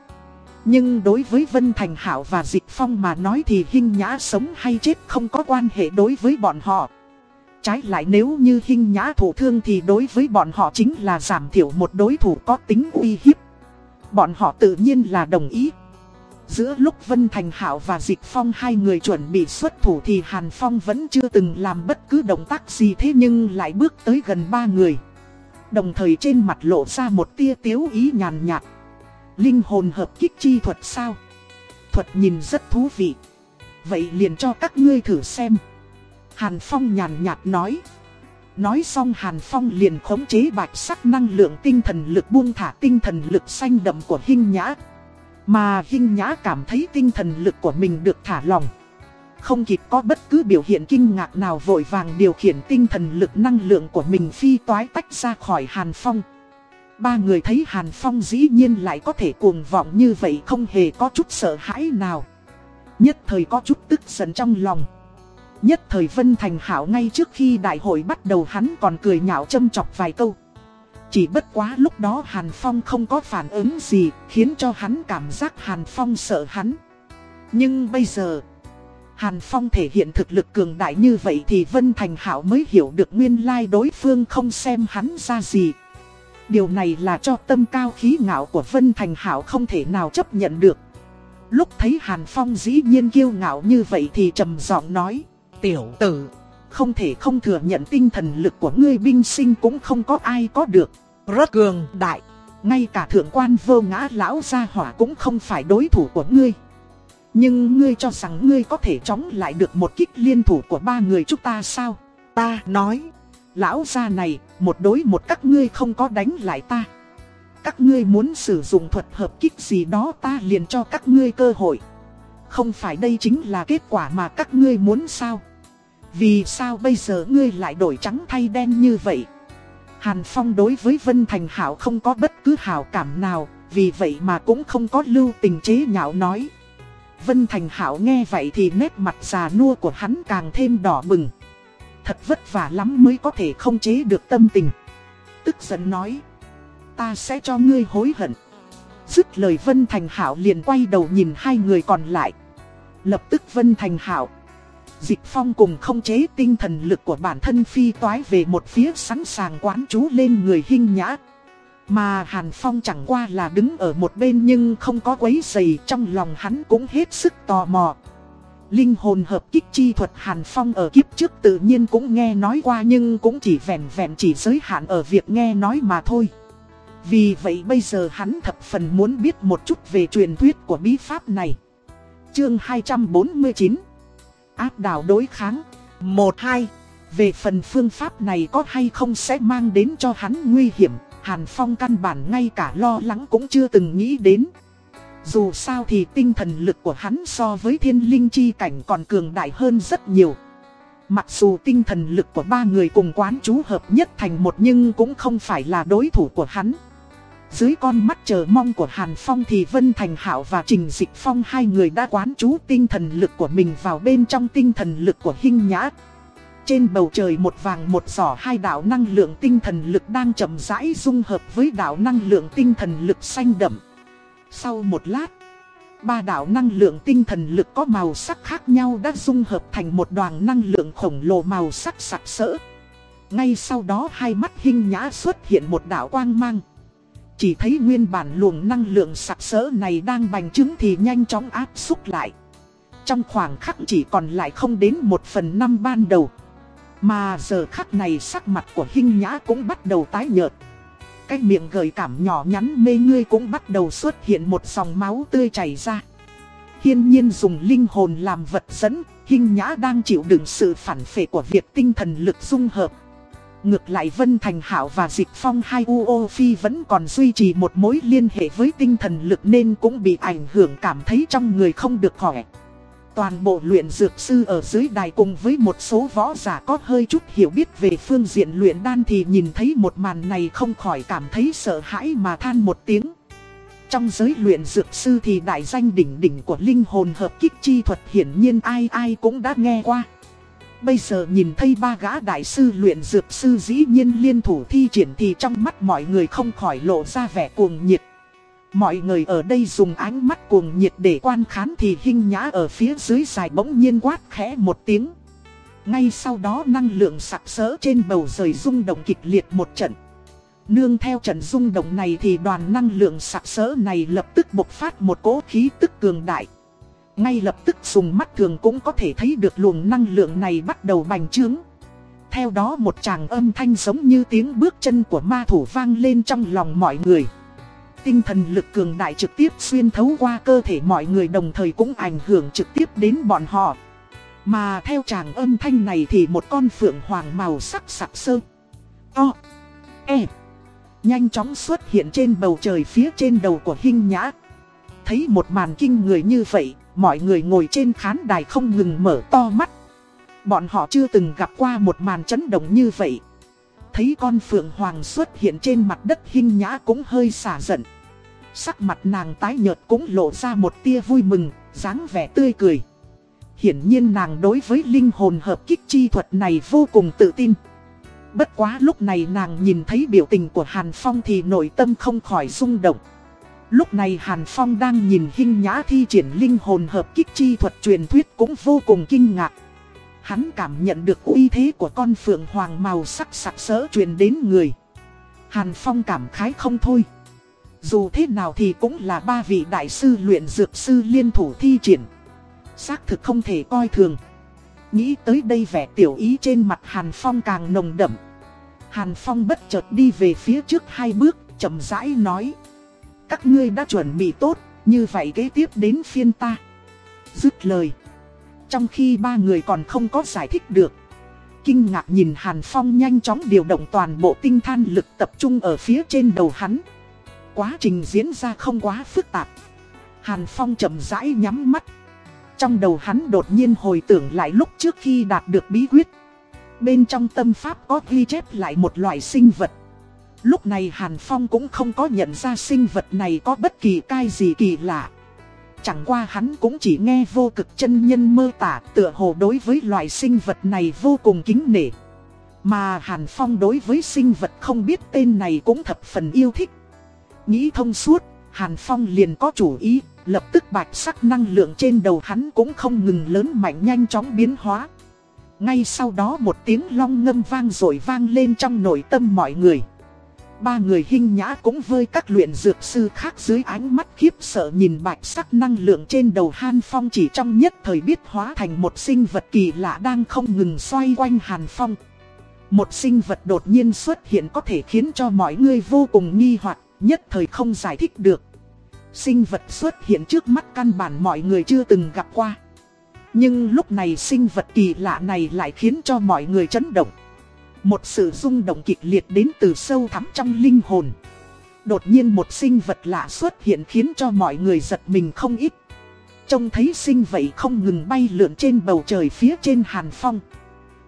Nhưng đối với Vân Thành Hảo và Dịch Phong mà nói thì hinh nhã sống hay chết không có quan hệ đối với bọn họ. Trái lại nếu như hinh nhã thủ thương thì đối với bọn họ chính là giảm thiểu một đối thủ có tính uy hiếp. Bọn họ tự nhiên là đồng ý. Giữa lúc Vân Thành Hảo và Dịch Phong hai người chuẩn bị xuất thủ thì Hàn Phong vẫn chưa từng làm bất cứ động tác gì thế nhưng lại bước tới gần ba người. Đồng thời trên mặt lộ ra một tia tiếu ý nhàn nhạt. Linh hồn hợp kích chi thuật sao? Thuật nhìn rất thú vị. Vậy liền cho các ngươi thử xem. Hàn Phong nhàn nhạt nói. Nói xong Hàn Phong liền khống chế bạch sắc năng lượng tinh thần lực buông thả tinh thần lực xanh đậm của Hinh Nhã. Mà Hinh Nhã cảm thấy tinh thần lực của mình được thả lỏng. Không kịp có bất cứ biểu hiện kinh ngạc nào vội vàng điều khiển tinh thần lực năng lượng của mình phi toái tách ra khỏi Hàn Phong. Ba người thấy Hàn Phong dĩ nhiên lại có thể cuồng vọng như vậy không hề có chút sợ hãi nào. Nhất thời có chút tức giận trong lòng. Nhất thời Vân Thành Hảo ngay trước khi đại hội bắt đầu hắn còn cười nhạo châm chọc vài câu. Chỉ bất quá lúc đó Hàn Phong không có phản ứng gì, khiến cho hắn cảm giác Hàn Phong sợ hắn. Nhưng bây giờ, Hàn Phong thể hiện thực lực cường đại như vậy thì Vân Thành Hảo mới hiểu được nguyên lai đối phương không xem hắn ra gì. Điều này là cho tâm cao khí ngạo của Vân Thành Hảo không thể nào chấp nhận được. Lúc thấy Hàn Phong dĩ nhiên kiêu ngạo như vậy thì trầm giọng nói, tiểu tử, không thể không thừa nhận tinh thần lực của ngươi binh sinh cũng không có ai có được. Rất cường đại, ngay cả thượng quan vô ngã lão gia hỏa cũng không phải đối thủ của ngươi. Nhưng ngươi cho rằng ngươi có thể chống lại được một kích liên thủ của ba người chúng ta sao? Ta nói, lão gia này, một đối một các ngươi không có đánh lại ta. Các ngươi muốn sử dụng thuật hợp kích gì đó ta liền cho các ngươi cơ hội. Không phải đây chính là kết quả mà các ngươi muốn sao? Vì sao bây giờ ngươi lại đổi trắng thay đen như vậy? Hàn Phong đối với Vân Thành Hảo không có bất cứ hảo cảm nào, vì vậy mà cũng không có lưu tình chế nhạo nói. Vân Thành Hảo nghe vậy thì nét mặt già nua của hắn càng thêm đỏ bừng. Thật vất vả lắm mới có thể không chế được tâm tình. Tức giận nói, ta sẽ cho ngươi hối hận. Dứt lời Vân Thành Hảo liền quay đầu nhìn hai người còn lại. Lập tức Vân Thành Hảo Dịch Phong cùng không chế tinh thần lực của bản thân phi toái về một phía sẵn sàng quán chú lên người hình nhã. Mà Hàn Phong chẳng qua là đứng ở một bên nhưng không có quấy giày trong lòng hắn cũng hết sức tò mò. Linh hồn hợp kích chi thuật Hàn Phong ở kiếp trước tự nhiên cũng nghe nói qua nhưng cũng chỉ vẹn vẹn chỉ giới hạn ở việc nghe nói mà thôi. Vì vậy bây giờ hắn thập phần muốn biết một chút về truyền thuyết của bí pháp này. Chương 249 áp đảo đối kháng. Một hai, về phần phương pháp này có hay không sẽ mang đến cho hắn nguy hiểm, Hàn Phong căn bản ngay cả lo lắng cũng chưa từng nghĩ đến. Dù sao thì tinh thần lực của hắn so với thiên linh chi cảnh còn cường đại hơn rất nhiều. Mặc dù tinh thần lực của ba người cùng quán chú hợp nhất thành một nhưng cũng không phải là đối thủ của hắn. Dưới con mắt chờ mong của Hàn Phong thì Vân Thành Hảo và Trình Dịch Phong hai người đã quán trú tinh thần lực của mình vào bên trong tinh thần lực của Hinh Nhã. Trên bầu trời một vàng một giỏ hai đạo năng lượng tinh thần lực đang chậm rãi dung hợp với đạo năng lượng tinh thần lực xanh đậm. Sau một lát, Ba đạo năng lượng tinh thần lực có màu sắc khác nhau đã dung hợp thành một đoàn năng lượng khổng lồ màu sắc sặc sỡ. Ngay sau đó hai mắt Hinh nhã xuất hiện một đạo quang mang. Chỉ thấy nguyên bản luồng năng lượng sặc sỡ này đang bành trướng thì nhanh chóng áp xúc lại. Trong khoảng khắc chỉ còn lại không đến một phần năm ban đầu. Mà giờ khắc này sắc mặt của Hinh nhã cũng bắt đầu tái nhợt. Cái miệng gợi cảm nhỏ nhắn mê ngươi cũng bắt đầu xuất hiện một dòng máu tươi chảy ra. Hiên nhiên dùng linh hồn làm vật dẫn, Hinh nhã đang chịu đựng sự phản phệ của việc tinh thần lực dung hợp. Ngược lại Vân Thành Hảo và Dịch Phong hai UO Phi vẫn còn duy trì một mối liên hệ với tinh thần lực nên cũng bị ảnh hưởng cảm thấy trong người không được khỏe. Toàn bộ luyện dược sư ở dưới đài cùng với một số võ giả có hơi chút hiểu biết về phương diện luyện đan thì nhìn thấy một màn này không khỏi cảm thấy sợ hãi mà than một tiếng. Trong giới luyện dược sư thì đại danh đỉnh đỉnh của linh hồn hợp kích chi thuật hiển nhiên ai ai cũng đã nghe qua. Bây giờ nhìn thấy ba gã đại sư luyện dược sư dĩ nhiên liên thủ thi triển thì trong mắt mọi người không khỏi lộ ra vẻ cuồng nhiệt. Mọi người ở đây dùng ánh mắt cuồng nhiệt để quan khán thì hình nhã ở phía dưới dài bỗng nhiên quát khẽ một tiếng. Ngay sau đó năng lượng sặc sỡ trên bầu rời rung động kịch liệt một trận. Nương theo trận rung động này thì đoàn năng lượng sặc sỡ này lập tức bộc phát một cỗ khí tức cường đại. Ngay lập tức dùng mắt thường cũng có thể thấy được luồng năng lượng này bắt đầu bành trướng. Theo đó một tràng âm thanh giống như tiếng bước chân của ma thủ vang lên trong lòng mọi người. Tinh thần lực cường đại trực tiếp xuyên thấu qua cơ thể mọi người đồng thời cũng ảnh hưởng trực tiếp đến bọn họ. Mà theo tràng âm thanh này thì một con phượng hoàng màu sắc sặc sơ. To. E. Nhanh chóng xuất hiện trên bầu trời phía trên đầu của hinh nhã. Thấy một màn kinh người như vậy, mọi người ngồi trên khán đài không ngừng mở to mắt. Bọn họ chưa từng gặp qua một màn chấn động như vậy. Thấy con phượng hoàng xuất hiện trên mặt đất hình nhã cũng hơi xả giận. Sắc mặt nàng tái nhợt cũng lộ ra một tia vui mừng, dáng vẻ tươi cười. Hiển nhiên nàng đối với linh hồn hợp kích chi thuật này vô cùng tự tin. Bất quá lúc này nàng nhìn thấy biểu tình của Hàn Phong thì nội tâm không khỏi rung động. Lúc này Hàn Phong đang nhìn hình nhã thi triển linh hồn hợp kích chi thuật truyền thuyết cũng vô cùng kinh ngạc. Hắn cảm nhận được uy thế của con phượng hoàng màu sắc sặc sỡ truyền đến người. Hàn Phong cảm khái không thôi. Dù thế nào thì cũng là ba vị đại sư luyện dược sư liên thủ thi triển. Xác thực không thể coi thường. Nghĩ tới đây vẻ tiểu ý trên mặt Hàn Phong càng nồng đậm. Hàn Phong bất chợt đi về phía trước hai bước, chậm rãi nói. Các ngươi đã chuẩn bị tốt, như vậy kế tiếp đến phiên ta. Dứt lời. Trong khi ba người còn không có giải thích được. Kinh ngạc nhìn Hàn Phong nhanh chóng điều động toàn bộ tinh than lực tập trung ở phía trên đầu hắn. Quá trình diễn ra không quá phức tạp. Hàn Phong chậm rãi nhắm mắt. Trong đầu hắn đột nhiên hồi tưởng lại lúc trước khi đạt được bí quyết. Bên trong tâm pháp có ghi chép lại một loại sinh vật. Lúc này Hàn Phong cũng không có nhận ra sinh vật này có bất kỳ cái gì kỳ lạ. Chẳng qua hắn cũng chỉ nghe vô cực chân nhân mơ tả tựa hồ đối với loài sinh vật này vô cùng kính nể. Mà Hàn Phong đối với sinh vật không biết tên này cũng thập phần yêu thích. Nghĩ thông suốt, Hàn Phong liền có chủ ý, lập tức bạch sắc năng lượng trên đầu hắn cũng không ngừng lớn mạnh nhanh chóng biến hóa. Ngay sau đó một tiếng long ngâm vang rồi vang lên trong nội tâm mọi người. Ba người hình nhã cũng vơi các luyện dược sư khác dưới ánh mắt khiếp sợ nhìn bạch sắc năng lượng trên đầu Hàn Phong chỉ trong nhất thời biết hóa thành một sinh vật kỳ lạ đang không ngừng xoay quanh Hàn Phong. Một sinh vật đột nhiên xuất hiện có thể khiến cho mọi người vô cùng nghi hoặc, nhất thời không giải thích được. Sinh vật xuất hiện trước mắt căn bản mọi người chưa từng gặp qua. Nhưng lúc này sinh vật kỳ lạ này lại khiến cho mọi người chấn động. Một sự rung động kịch liệt đến từ sâu thẳm trong linh hồn. Đột nhiên một sinh vật lạ xuất hiện khiến cho mọi người giật mình không ít. Trông thấy sinh vậy không ngừng bay lượn trên bầu trời phía trên hàn phong.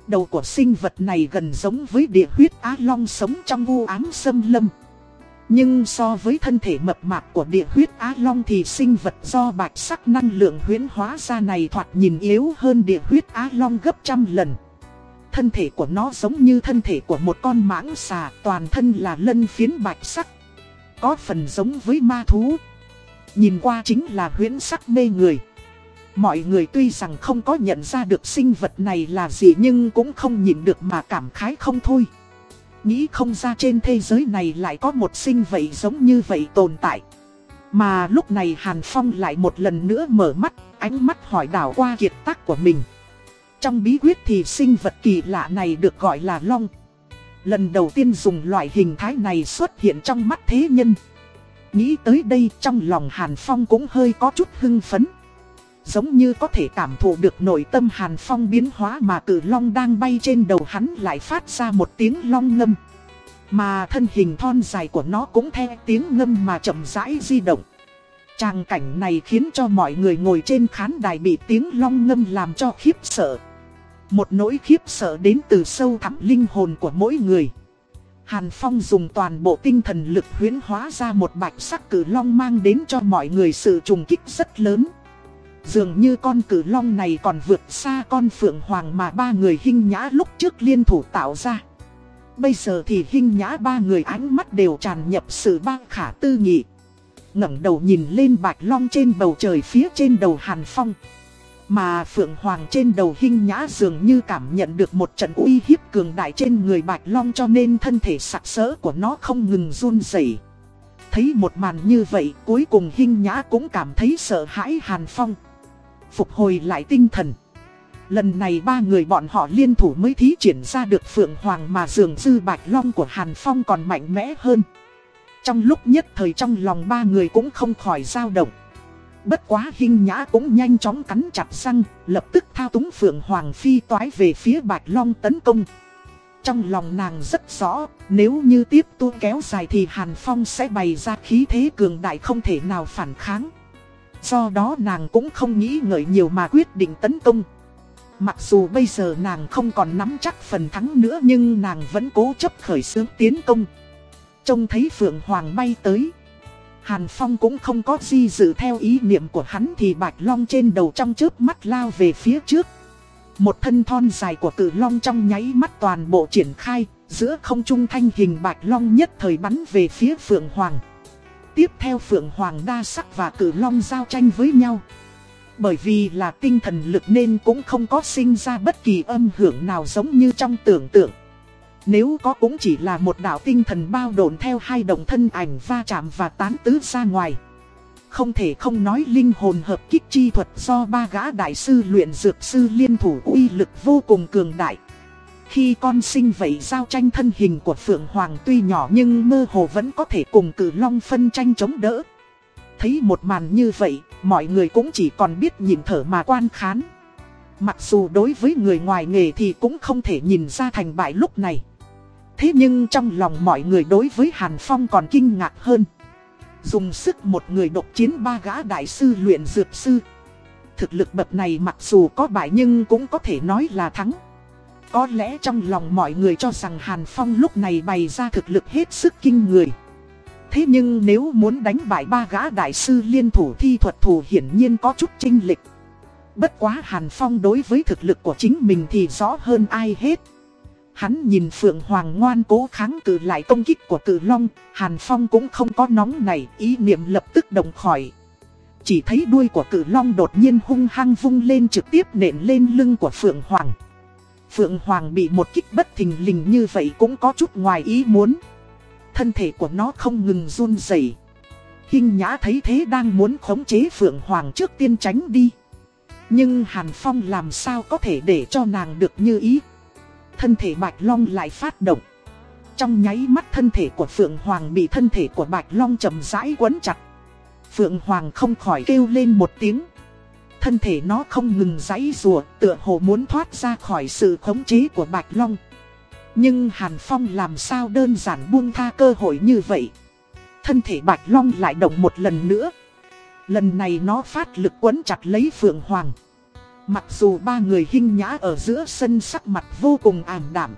Đầu của sinh vật này gần giống với địa huyết á long sống trong u ám sâm lâm. Nhưng so với thân thể mập mạp của địa huyết á long thì sinh vật do bạch sắc năng lượng huyễn hóa ra này thoạt nhìn yếu hơn địa huyết á long gấp trăm lần. Thân thể của nó giống như thân thể của một con mãng xà toàn thân là lân phiến bạch sắc. Có phần giống với ma thú. Nhìn qua chính là huyễn sắc mê người. Mọi người tuy rằng không có nhận ra được sinh vật này là gì nhưng cũng không nhìn được mà cảm khái không thôi. Nghĩ không ra trên thế giới này lại có một sinh vậy giống như vậy tồn tại. Mà lúc này Hàn Phong lại một lần nữa mở mắt, ánh mắt hỏi đảo qua kiệt tác của mình. Trong bí quyết thì sinh vật kỳ lạ này được gọi là long. Lần đầu tiên dùng loại hình thái này xuất hiện trong mắt thế nhân. Nghĩ tới đây trong lòng Hàn Phong cũng hơi có chút hưng phấn. Giống như có thể cảm thụ được nội tâm Hàn Phong biến hóa mà cử long đang bay trên đầu hắn lại phát ra một tiếng long ngâm. Mà thân hình thon dài của nó cũng theo tiếng ngâm mà chậm rãi di động. Tràng cảnh này khiến cho mọi người ngồi trên khán đài bị tiếng long ngâm làm cho khiếp sợ. Một nỗi khiếp sợ đến từ sâu thẳm linh hồn của mỗi người. Hàn Phong dùng toàn bộ tinh thần lực huyến hóa ra một bạch sắc cử long mang đến cho mọi người sự trùng kích rất lớn. Dường như con cử long này còn vượt xa con phượng hoàng mà ba người hinh nhã lúc trước liên thủ tạo ra. Bây giờ thì hinh nhã ba người ánh mắt đều tràn nhập sự ba khả tư nghị. ngẩng đầu nhìn lên bạch long trên bầu trời phía trên đầu Hàn Phong. Mà Phượng Hoàng trên đầu hinh nhã dường như cảm nhận được một trận uy hiếp cường đại trên người Bạch Long cho nên thân thể sặc sỡ của nó không ngừng run rẩy. Thấy một màn như vậy, cuối cùng hinh nhã cũng cảm thấy sợ hãi Hàn Phong. Phục hồi lại tinh thần. Lần này ba người bọn họ liên thủ mới thí triển ra được Phượng Hoàng mà dường dư Bạch Long của Hàn Phong còn mạnh mẽ hơn. Trong lúc nhất thời trong lòng ba người cũng không khỏi dao động. Bất quá hình nhã cũng nhanh chóng cắn chặt răng, lập tức thao túng Phượng Hoàng Phi toái về phía Bạch Long tấn công. Trong lòng nàng rất rõ, nếu như tiếp tu kéo dài thì Hàn Phong sẽ bày ra khí thế cường đại không thể nào phản kháng. Do đó nàng cũng không nghĩ ngợi nhiều mà quyết định tấn công. Mặc dù bây giờ nàng không còn nắm chắc phần thắng nữa nhưng nàng vẫn cố chấp khởi xướng tiến công. Trông thấy Phượng Hoàng bay tới. Hàn Phong cũng không có di dự theo ý niệm của hắn thì Bạch Long trên đầu trong chớp mắt lao về phía trước. Một thân thon dài của cử long trong nháy mắt toàn bộ triển khai, giữa không trung thanh hình Bạch Long nhất thời bắn về phía Phượng Hoàng. Tiếp theo Phượng Hoàng đa sắc và cử long giao tranh với nhau. Bởi vì là tinh thần lực nên cũng không có sinh ra bất kỳ âm hưởng nào giống như trong tưởng tượng. Nếu có cũng chỉ là một đạo tinh thần bao độn theo hai đồng thân ảnh va chạm và tán tứ ra ngoài. Không thể không nói linh hồn hợp kích chi thuật do ba gã đại sư luyện dược sư liên thủ uy lực vô cùng cường đại. Khi con sinh vậy giao tranh thân hình của Phượng Hoàng tuy nhỏ nhưng mơ hồ vẫn có thể cùng cử long phân tranh chống đỡ. Thấy một màn như vậy, mọi người cũng chỉ còn biết nhìn thở mà quan khán. Mặc dù đối với người ngoài nghề thì cũng không thể nhìn ra thành bại lúc này. Thế nhưng trong lòng mọi người đối với Hàn Phong còn kinh ngạc hơn. Dùng sức một người độc chiến ba gã đại sư luyện dược sư. Thực lực bậc này mặc dù có bại nhưng cũng có thể nói là thắng. Có lẽ trong lòng mọi người cho rằng Hàn Phong lúc này bày ra thực lực hết sức kinh người. Thế nhưng nếu muốn đánh bại ba gã đại sư liên thủ thi thuật thủ hiển nhiên có chút chinh lịch. Bất quá Hàn Phong đối với thực lực của chính mình thì rõ hơn ai hết. Hắn nhìn Phượng Hoàng ngoan cố kháng cự lại công kích của cự long, Hàn Phong cũng không có nóng này, ý niệm lập tức đồng khỏi. Chỉ thấy đuôi của cự long đột nhiên hung hăng vung lên trực tiếp nện lên lưng của Phượng Hoàng. Phượng Hoàng bị một kích bất thình lình như vậy cũng có chút ngoài ý muốn. Thân thể của nó không ngừng run rẩy. Hinh Nhã thấy thế đang muốn khống chế Phượng Hoàng trước tiên tránh đi. Nhưng Hàn Phong làm sao có thể để cho nàng được như ý thân thể Bạch Long lại phát động. Trong nháy mắt thân thể của Phượng Hoàng bị thân thể của Bạch Long chầm rãi quấn chặt. Phượng Hoàng không khỏi kêu lên một tiếng. Thân thể nó không ngừng giãy rùa, tựa hồ muốn thoát ra khỏi sự khống chế của Bạch Long. Nhưng Hàn Phong làm sao đơn giản buông tha cơ hội như vậy. Thân thể Bạch Long lại động một lần nữa. Lần này nó phát lực quấn chặt lấy Phượng Hoàng. Mặc dù ba người hinh nhã ở giữa sân sắc mặt vô cùng ảm đạm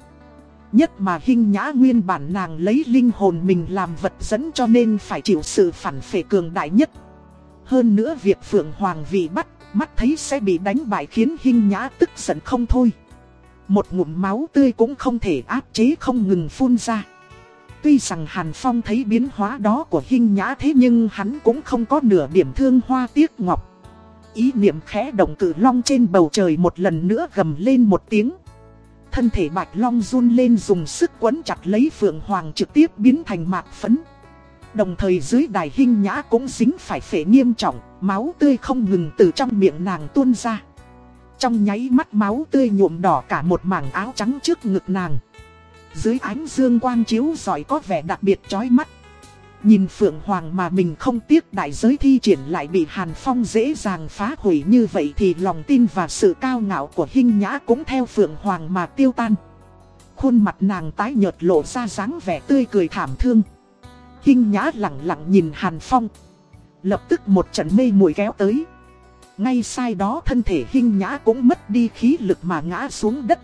Nhất mà hinh nhã nguyên bản nàng lấy linh hồn mình làm vật dẫn cho nên phải chịu sự phản phệ cường đại nhất. Hơn nữa việc Phượng Hoàng vì bắt, mắt thấy sẽ bị đánh bại khiến hinh nhã tức giận không thôi. Một ngụm máu tươi cũng không thể áp chế không ngừng phun ra. Tuy rằng Hàn Phong thấy biến hóa đó của hình nhã thế nhưng hắn cũng không có nửa điểm thương hoa tiếc ngọc. Ý niệm khẽ động cử long trên bầu trời một lần nữa gầm lên một tiếng. Thân thể bạch long run lên dùng sức quấn chặt lấy Phượng Hoàng trực tiếp biến thành mạc phấn. Đồng thời dưới đài hình nhã cũng dính phải phể nghiêm trọng, máu tươi không ngừng từ trong miệng nàng tuôn ra. Trong nháy mắt máu tươi nhuộm đỏ cả một mảng áo trắng trước ngực nàng. Dưới ánh dương quang chiếu giỏi có vẻ đặc biệt chói mắt. Nhìn Phượng Hoàng mà mình không tiếc đại giới thi triển lại bị Hàn Phong dễ dàng phá hủy như vậy thì lòng tin và sự cao ngạo của Hinh Nhã cũng theo Phượng Hoàng mà tiêu tan. Khuôn mặt nàng tái nhợt lộ ra dáng vẻ tươi cười thảm thương. Hinh Nhã lặng lặng nhìn Hàn Phong. Lập tức một trận mê mùi kéo tới. Ngay sai đó thân thể Hinh Nhã cũng mất đi khí lực mà ngã xuống đất.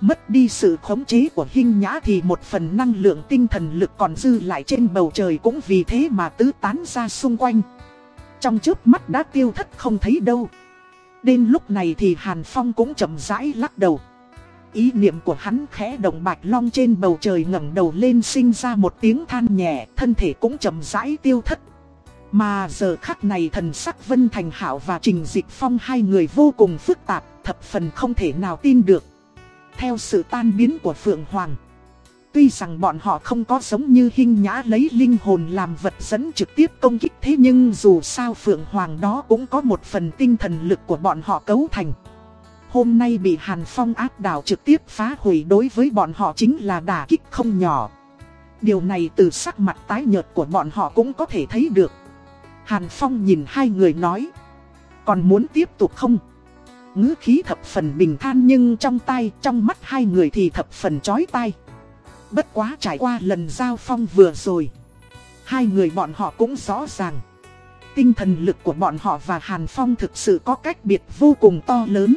Mất đi sự khống chế của hình nhã thì một phần năng lượng tinh thần lực còn dư lại trên bầu trời cũng vì thế mà tứ tán ra xung quanh. Trong trước mắt đã tiêu thất không thấy đâu. Đến lúc này thì Hàn Phong cũng chậm rãi lắc đầu. Ý niệm của hắn khẽ động bạch long trên bầu trời ngẩng đầu lên sinh ra một tiếng than nhẹ, thân thể cũng chậm rãi tiêu thất. Mà giờ khắc này thần sắc Vân Thành Hảo và Trình Dịch Phong hai người vô cùng phức tạp, thập phần không thể nào tin được theo sự tan biến của Phượng Hoàng. Tuy rằng bọn họ không có giống như hình nhã lấy linh hồn làm vật dẫn trực tiếp công kích thế nhưng dù sao Phượng Hoàng đó cũng có một phần tinh thần lực của bọn họ cấu thành. Hôm nay bị Hàn Phong áp đảo trực tiếp phá hủy đối với bọn họ chính là đả kích không nhỏ. Điều này từ sắc mặt tái nhợt của bọn họ cũng có thể thấy được. Hàn Phong nhìn hai người nói. Còn muốn tiếp tục không? Ngữ khí thập phần bình than nhưng trong tay, trong mắt hai người thì thập phần chói tai. Bất quá trải qua lần giao phong vừa rồi. Hai người bọn họ cũng rõ ràng. Tinh thần lực của bọn họ và Hàn Phong thực sự có cách biệt vô cùng to lớn.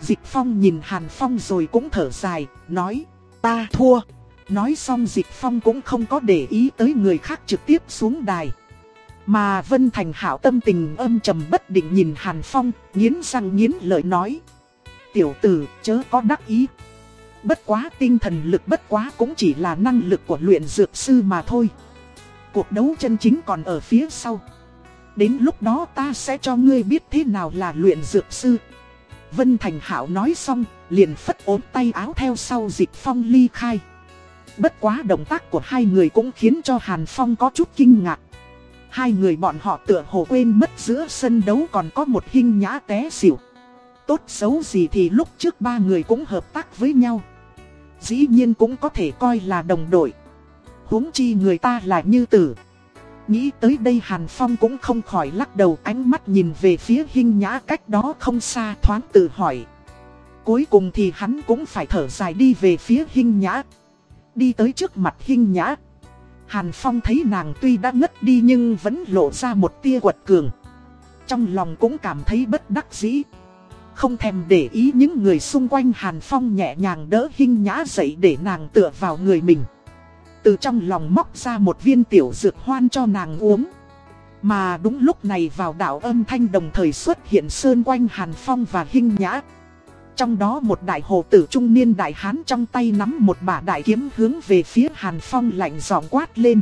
Dịch Phong nhìn Hàn Phong rồi cũng thở dài, nói, ta thua. Nói xong Dịch Phong cũng không có để ý tới người khác trực tiếp xuống đài. Mà Vân Thành Hảo tâm tình âm trầm bất định nhìn Hàn Phong, nghiến răng nghiến lợi nói. Tiểu tử, chớ có đắc ý. Bất quá tinh thần lực bất quá cũng chỉ là năng lực của luyện dược sư mà thôi. Cuộc đấu chân chính còn ở phía sau. Đến lúc đó ta sẽ cho ngươi biết thế nào là luyện dược sư. Vân Thành Hảo nói xong, liền phất ốm tay áo theo sau dịch phong ly khai. Bất quá động tác của hai người cũng khiến cho Hàn Phong có chút kinh ngạc. Hai người bọn họ tựa hồ quên mất giữa sân đấu còn có một hình nhã té xỉu. Tốt xấu gì thì lúc trước ba người cũng hợp tác với nhau. Dĩ nhiên cũng có thể coi là đồng đội. huống chi người ta là như tử. Nghĩ tới đây Hàn Phong cũng không khỏi lắc đầu ánh mắt nhìn về phía hình nhã cách đó không xa thoáng tự hỏi. Cuối cùng thì hắn cũng phải thở dài đi về phía hình nhã. Đi tới trước mặt hình nhã. Hàn Phong thấy nàng tuy đã ngất đi nhưng vẫn lộ ra một tia quật cường. Trong lòng cũng cảm thấy bất đắc dĩ. Không thèm để ý những người xung quanh Hàn Phong nhẹ nhàng đỡ hinh nhã dậy để nàng tựa vào người mình. Từ trong lòng móc ra một viên tiểu dược hoan cho nàng uống. Mà đúng lúc này vào đạo âm thanh đồng thời xuất hiện sơn quanh Hàn Phong và hinh nhã. Trong đó một đại hồ tử trung niên đại hán trong tay nắm một bả đại kiếm hướng về phía Hàn Phong lạnh giọng quát lên.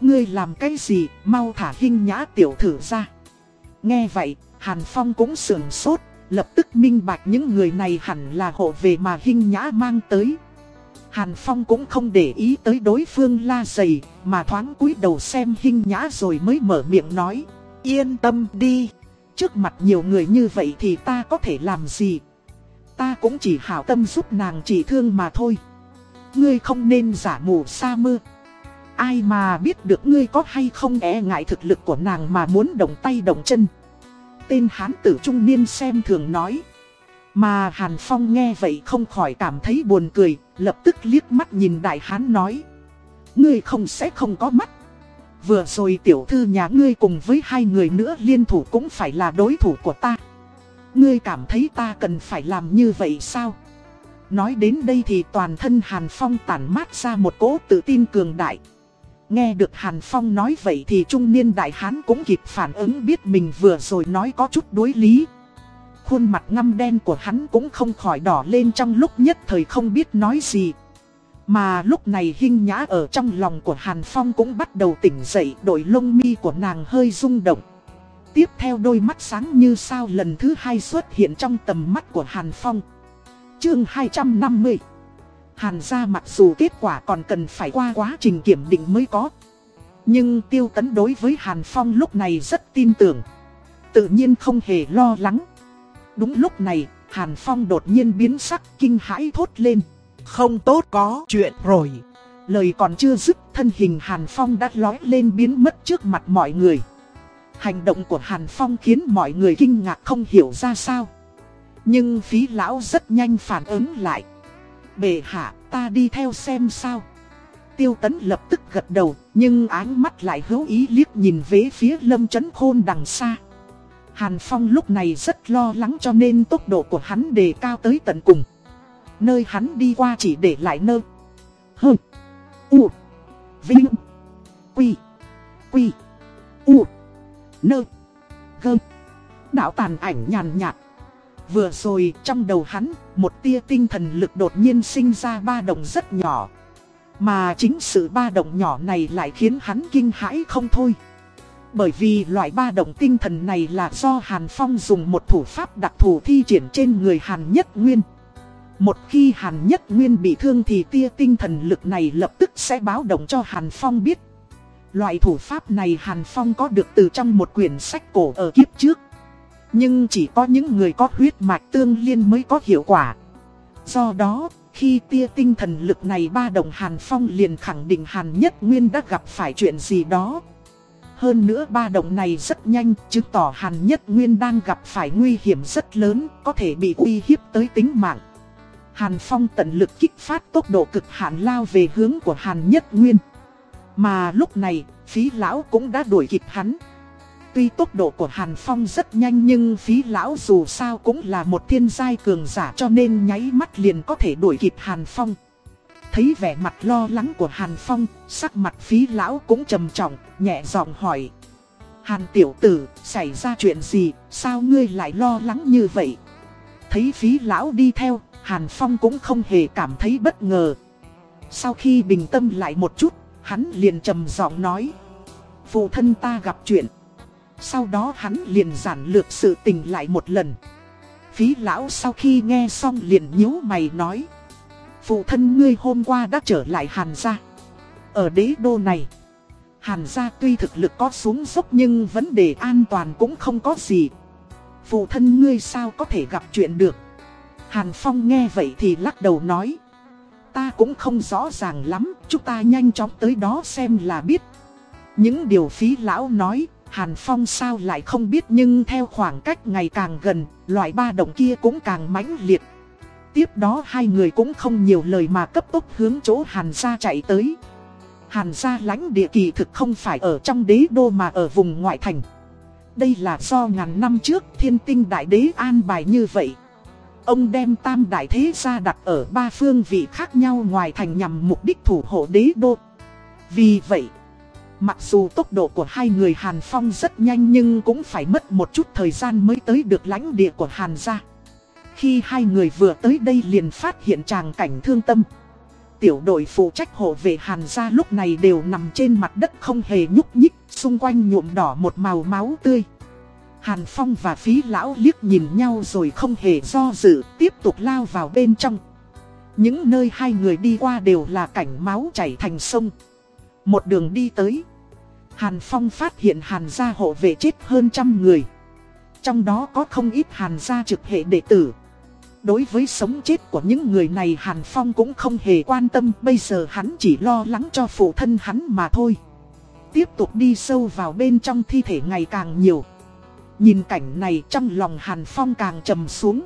Ngươi làm cái gì, mau thả hình nhã tiểu thử ra. Nghe vậy, Hàn Phong cũng sườn sốt, lập tức minh bạch những người này hẳn là hộ về mà hình nhã mang tới. Hàn Phong cũng không để ý tới đối phương la dày, mà thoáng cúi đầu xem hình nhã rồi mới mở miệng nói. Yên tâm đi, trước mặt nhiều người như vậy thì ta có thể làm gì? Ta cũng chỉ hảo tâm giúp nàng trị thương mà thôi. Ngươi không nên giả mù sa mưa. Ai mà biết được ngươi có hay không e ngại thực lực của nàng mà muốn động tay động chân. Tên hán tử trung niên xem thường nói. Mà Hàn Phong nghe vậy không khỏi cảm thấy buồn cười, Lập tức liếc mắt nhìn đại hán nói. Ngươi không sẽ không có mắt. Vừa rồi tiểu thư nhà ngươi cùng với hai người nữa liên thủ cũng phải là đối thủ của ta. Ngươi cảm thấy ta cần phải làm như vậy sao? Nói đến đây thì toàn thân Hàn Phong tản mát ra một cỗ tự tin cường đại. Nghe được Hàn Phong nói vậy thì trung niên đại hán cũng kịp phản ứng biết mình vừa rồi nói có chút đối lý. Khuôn mặt ngăm đen của hắn cũng không khỏi đỏ lên trong lúc nhất thời không biết nói gì. Mà lúc này hình nhã ở trong lòng của Hàn Phong cũng bắt đầu tỉnh dậy đội lông mi của nàng hơi rung động. Tiếp theo đôi mắt sáng như sao lần thứ hai xuất hiện trong tầm mắt của Hàn Phong. Chương 250 Hàn ra mặc dù kết quả còn cần phải qua quá trình kiểm định mới có. Nhưng tiêu tấn đối với Hàn Phong lúc này rất tin tưởng. Tự nhiên không hề lo lắng. Đúng lúc này, Hàn Phong đột nhiên biến sắc kinh hãi thốt lên. Không tốt có chuyện rồi. Lời còn chưa dứt, thân hình Hàn Phong đã lói lên biến mất trước mặt mọi người. Hành động của Hàn Phong khiến mọi người kinh ngạc không hiểu ra sao. Nhưng phí lão rất nhanh phản ứng lại. Bệ hạ, ta đi theo xem sao. Tiêu tấn lập tức gật đầu, nhưng áng mắt lại hữu ý liếc nhìn về phía lâm chấn khôn đằng xa. Hàn Phong lúc này rất lo lắng cho nên tốc độ của hắn đề cao tới tận cùng. Nơi hắn đi qua chỉ để lại nơ. Hơ. U. Vinh. Quy. Quy. U. Nơ. Gơ. Đạo tàn ảnh nhàn nhạt. Vừa rồi trong đầu hắn, một tia tinh thần lực đột nhiên sinh ra ba động rất nhỏ. Mà chính sự ba động nhỏ này lại khiến hắn kinh hãi không thôi. Bởi vì loại ba động tinh thần này là do Hàn Phong dùng một thủ pháp đặc thù thi triển trên người Hàn Nhất Nguyên. Một khi Hàn Nhất Nguyên bị thương thì tia tinh thần lực này lập tức sẽ báo động cho Hàn Phong biết. Loại thủ pháp này Hàn Phong có được từ trong một quyển sách cổ ở kiếp trước. Nhưng chỉ có những người có huyết mạch tương liên mới có hiệu quả. Do đó, khi tia tinh thần lực này ba đồng Hàn Phong liền khẳng định Hàn Nhất Nguyên đã gặp phải chuyện gì đó. Hơn nữa ba động này rất nhanh, chứng tỏ Hàn Nhất Nguyên đang gặp phải nguy hiểm rất lớn, có thể bị uy hiếp tới tính mạng. Hàn Phong tận lực kích phát tốc độ cực hạn lao về hướng của Hàn Nhất Nguyên. Mà lúc này, phí lão cũng đã đuổi kịp hắn. Tuy tốc độ của Hàn Phong rất nhanh nhưng phí lão dù sao cũng là một thiên giai cường giả cho nên nháy mắt liền có thể đuổi kịp Hàn Phong. Thấy vẻ mặt lo lắng của Hàn Phong, sắc mặt phí lão cũng trầm trọng, nhẹ giọng hỏi. Hàn tiểu tử, xảy ra chuyện gì, sao ngươi lại lo lắng như vậy? Thấy phí lão đi theo, Hàn Phong cũng không hề cảm thấy bất ngờ. Sau khi bình tâm lại một chút, hắn liền trầm giọng nói. Phụ thân ta gặp chuyện. Sau đó hắn liền giản lược sự tình lại một lần. Phí lão sau khi nghe xong liền nhíu mày nói. Phụ thân ngươi hôm qua đã trở lại Hàn gia. Ở đế đô này, Hàn gia tuy thực lực có xuống dốc nhưng vấn đề an toàn cũng không có gì. Phụ thân ngươi sao có thể gặp chuyện được. Hàn Phong nghe vậy thì lắc đầu nói. Ta cũng không rõ ràng lắm, chúng ta nhanh chóng tới đó xem là biết. Những điều phí lão nói, Hàn Phong sao lại không biết nhưng theo khoảng cách ngày càng gần, loại ba động kia cũng càng mãnh liệt. Tiếp đó hai người cũng không nhiều lời mà cấp tốc hướng chỗ Hàn gia chạy tới. Hàn gia lãnh địa kỳ thực không phải ở trong đế đô mà ở vùng ngoại thành. Đây là do ngàn năm trước thiên tinh đại đế an bài như vậy. Ông đem tam đại thế gia đặt ở ba phương vị khác nhau ngoài thành nhằm mục đích thủ hộ đế đô. Vì vậy, mặc dù tốc độ của hai người Hàn Phong rất nhanh nhưng cũng phải mất một chút thời gian mới tới được lãnh địa của Hàn gia. Khi hai người vừa tới đây liền phát hiện tràng cảnh thương tâm. Tiểu đội phụ trách hộ vệ Hàn gia lúc này đều nằm trên mặt đất không hề nhúc nhích, xung quanh nhuộm đỏ một màu máu tươi. Hàn Phong và phí lão liếc nhìn nhau rồi không hề do dự, tiếp tục lao vào bên trong. Những nơi hai người đi qua đều là cảnh máu chảy thành sông. Một đường đi tới. Hàn Phong phát hiện Hàn gia hộ vệ chết hơn trăm người. Trong đó có không ít Hàn gia trực hệ đệ tử. Đối với sống chết của những người này Hàn Phong cũng không hề quan tâm, bây giờ hắn chỉ lo lắng cho phụ thân hắn mà thôi. Tiếp tục đi sâu vào bên trong thi thể ngày càng nhiều. Nhìn cảnh này trong lòng Hàn Phong càng trầm xuống.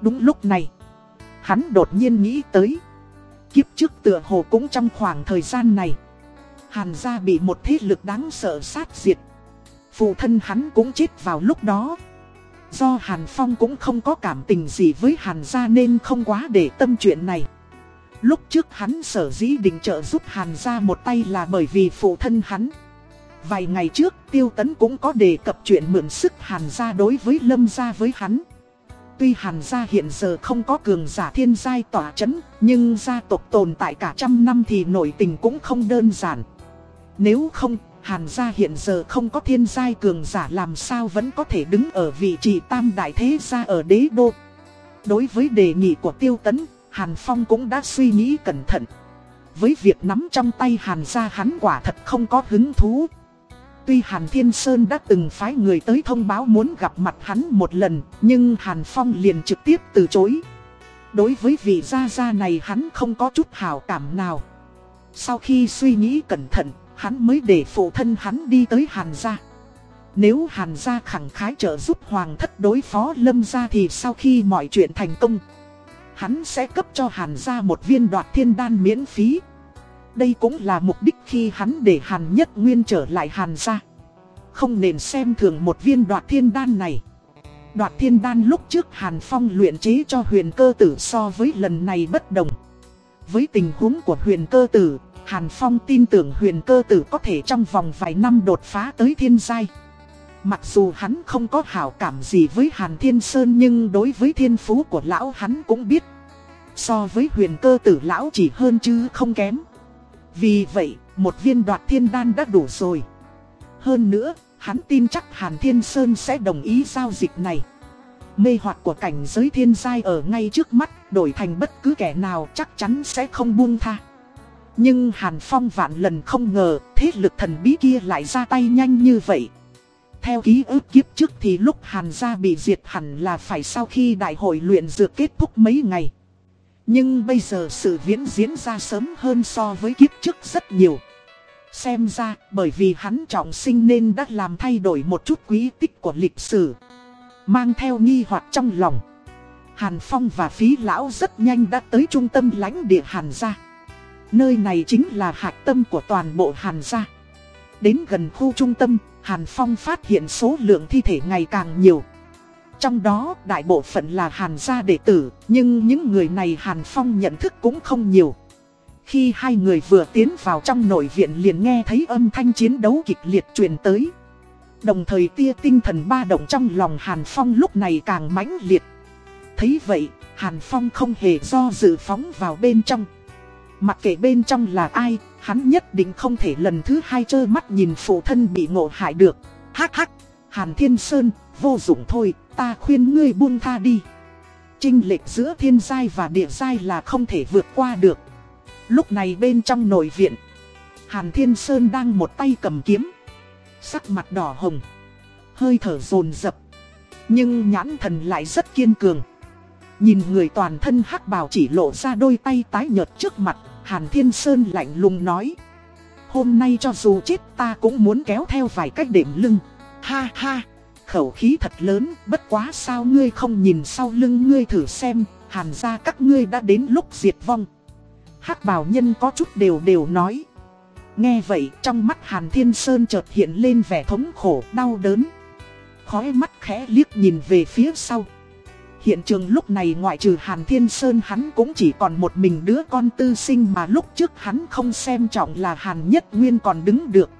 Đúng lúc này, hắn đột nhiên nghĩ tới. Kiếp trước tựa hồ cũng trong khoảng thời gian này. Hàn gia bị một thế lực đáng sợ sát diệt. Phụ thân hắn cũng chết vào lúc đó. Do Hàn Phong cũng không có cảm tình gì với Hàn gia nên không quá để tâm chuyện này. Lúc trước hắn sở dĩ định trợ giúp Hàn gia một tay là bởi vì phụ thân hắn. Vài ngày trước Tiêu Tấn cũng có đề cập chuyện mượn sức Hàn gia đối với Lâm gia với hắn. Tuy Hàn gia hiện giờ không có cường giả thiên giai tỏa chấn, nhưng gia tộc tồn tại cả trăm năm thì nội tình cũng không đơn giản. Nếu không, Hàn gia hiện giờ không có thiên giai cường giả làm sao vẫn có thể đứng ở vị trí tam đại thế gia ở đế đô. Đối với đề nghị của Tiêu Tấn, Hàn Phong cũng đã suy nghĩ cẩn thận. Với việc nắm trong tay Hàn gia hắn quả thật không có hứng thú. Tuy Hàn Thiên Sơn đã từng phái người tới thông báo muốn gặp mặt hắn một lần, nhưng Hàn Phong liền trực tiếp từ chối. Đối với vị gia gia này hắn không có chút hào cảm nào. Sau khi suy nghĩ cẩn thận, hắn mới để phụ thân hắn đi tới Hàn gia. Nếu Hàn gia khẳng khái trợ giúp Hoàng thất đối phó Lâm gia thì sau khi mọi chuyện thành công, hắn sẽ cấp cho Hàn gia một viên đoạt thiên đan miễn phí. Đây cũng là mục đích khi hắn để Hàn Nhất Nguyên trở lại Hàn gia. Không nên xem thường một viên đoạt thiên đan này. Đoạt thiên đan lúc trước Hàn Phong luyện chế cho huyền cơ tử so với lần này bất đồng. Với tình huống của huyền cơ tử, Hàn Phong tin tưởng huyền cơ tử có thể trong vòng vài năm đột phá tới thiên giai. Mặc dù hắn không có hảo cảm gì với Hàn Thiên Sơn nhưng đối với thiên phú của lão hắn cũng biết. So với huyền cơ tử lão chỉ hơn chứ không kém. Vì vậy, một viên đoạt thiên đan đã đủ rồi. Hơn nữa, hắn tin chắc Hàn Thiên Sơn sẽ đồng ý giao dịch này. Mê hoặc của cảnh giới thiên giai ở ngay trước mắt, đổi thành bất cứ kẻ nào chắc chắn sẽ không buông tha. Nhưng Hàn Phong vạn lần không ngờ thế lực thần bí kia lại ra tay nhanh như vậy. Theo ký ức kiếp trước thì lúc Hàn gia bị diệt hẳn là phải sau khi đại hội luyện dược kết thúc mấy ngày. Nhưng bây giờ sự viễn diễn ra sớm hơn so với kiếp trước rất nhiều. Xem ra bởi vì hắn trọng sinh nên đã làm thay đổi một chút quý tích của lịch sử. Mang theo nghi hoặc trong lòng. Hàn Phong và Phí Lão rất nhanh đã tới trung tâm lãnh địa Hàn gia. Nơi này chính là hạch tâm của toàn bộ Hàn gia. Đến gần khu trung tâm, Hàn Phong phát hiện số lượng thi thể ngày càng nhiều. Trong đó đại bộ phận là Hàn gia đệ tử, nhưng những người này Hàn Phong nhận thức cũng không nhiều. Khi hai người vừa tiến vào trong nội viện liền nghe thấy âm thanh chiến đấu kịch liệt truyền tới. Đồng thời tia tinh thần ba động trong lòng Hàn Phong lúc này càng mãnh liệt. Thấy vậy, Hàn Phong không hề do dự phóng vào bên trong. Mặc kệ bên trong là ai, hắn nhất định không thể lần thứ hai trơ mắt nhìn phụ thân bị ngộ hại được. Hắc hắc, Hàn Thiên Sơn, vô dụng thôi, ta khuyên ngươi buông tha đi. Trinh lệch giữa thiên giai và địa giai là không thể vượt qua được. Lúc này bên trong nội viện, Hàn Thiên Sơn đang một tay cầm kiếm. Sắc mặt đỏ hồng, hơi thở dồn dập Nhưng nhãn thần lại rất kiên cường. Nhìn người toàn thân hắc bào chỉ lộ ra đôi tay tái nhợt trước mặt, Hàn Thiên Sơn lạnh lùng nói. Hôm nay cho dù chết ta cũng muốn kéo theo vài cách đệm lưng. Ha ha, khẩu khí thật lớn, bất quá sao ngươi không nhìn sau lưng ngươi thử xem, hàn ra các ngươi đã đến lúc diệt vong. hắc bào nhân có chút đều đều nói. Nghe vậy trong mắt Hàn Thiên Sơn chợt hiện lên vẻ thống khổ, đau đớn. Khói mắt khẽ liếc nhìn về phía sau. Hiện trường lúc này ngoại trừ Hàn Thiên Sơn hắn cũng chỉ còn một mình đứa con tư sinh mà lúc trước hắn không xem trọng là Hàn Nhất Nguyên còn đứng được.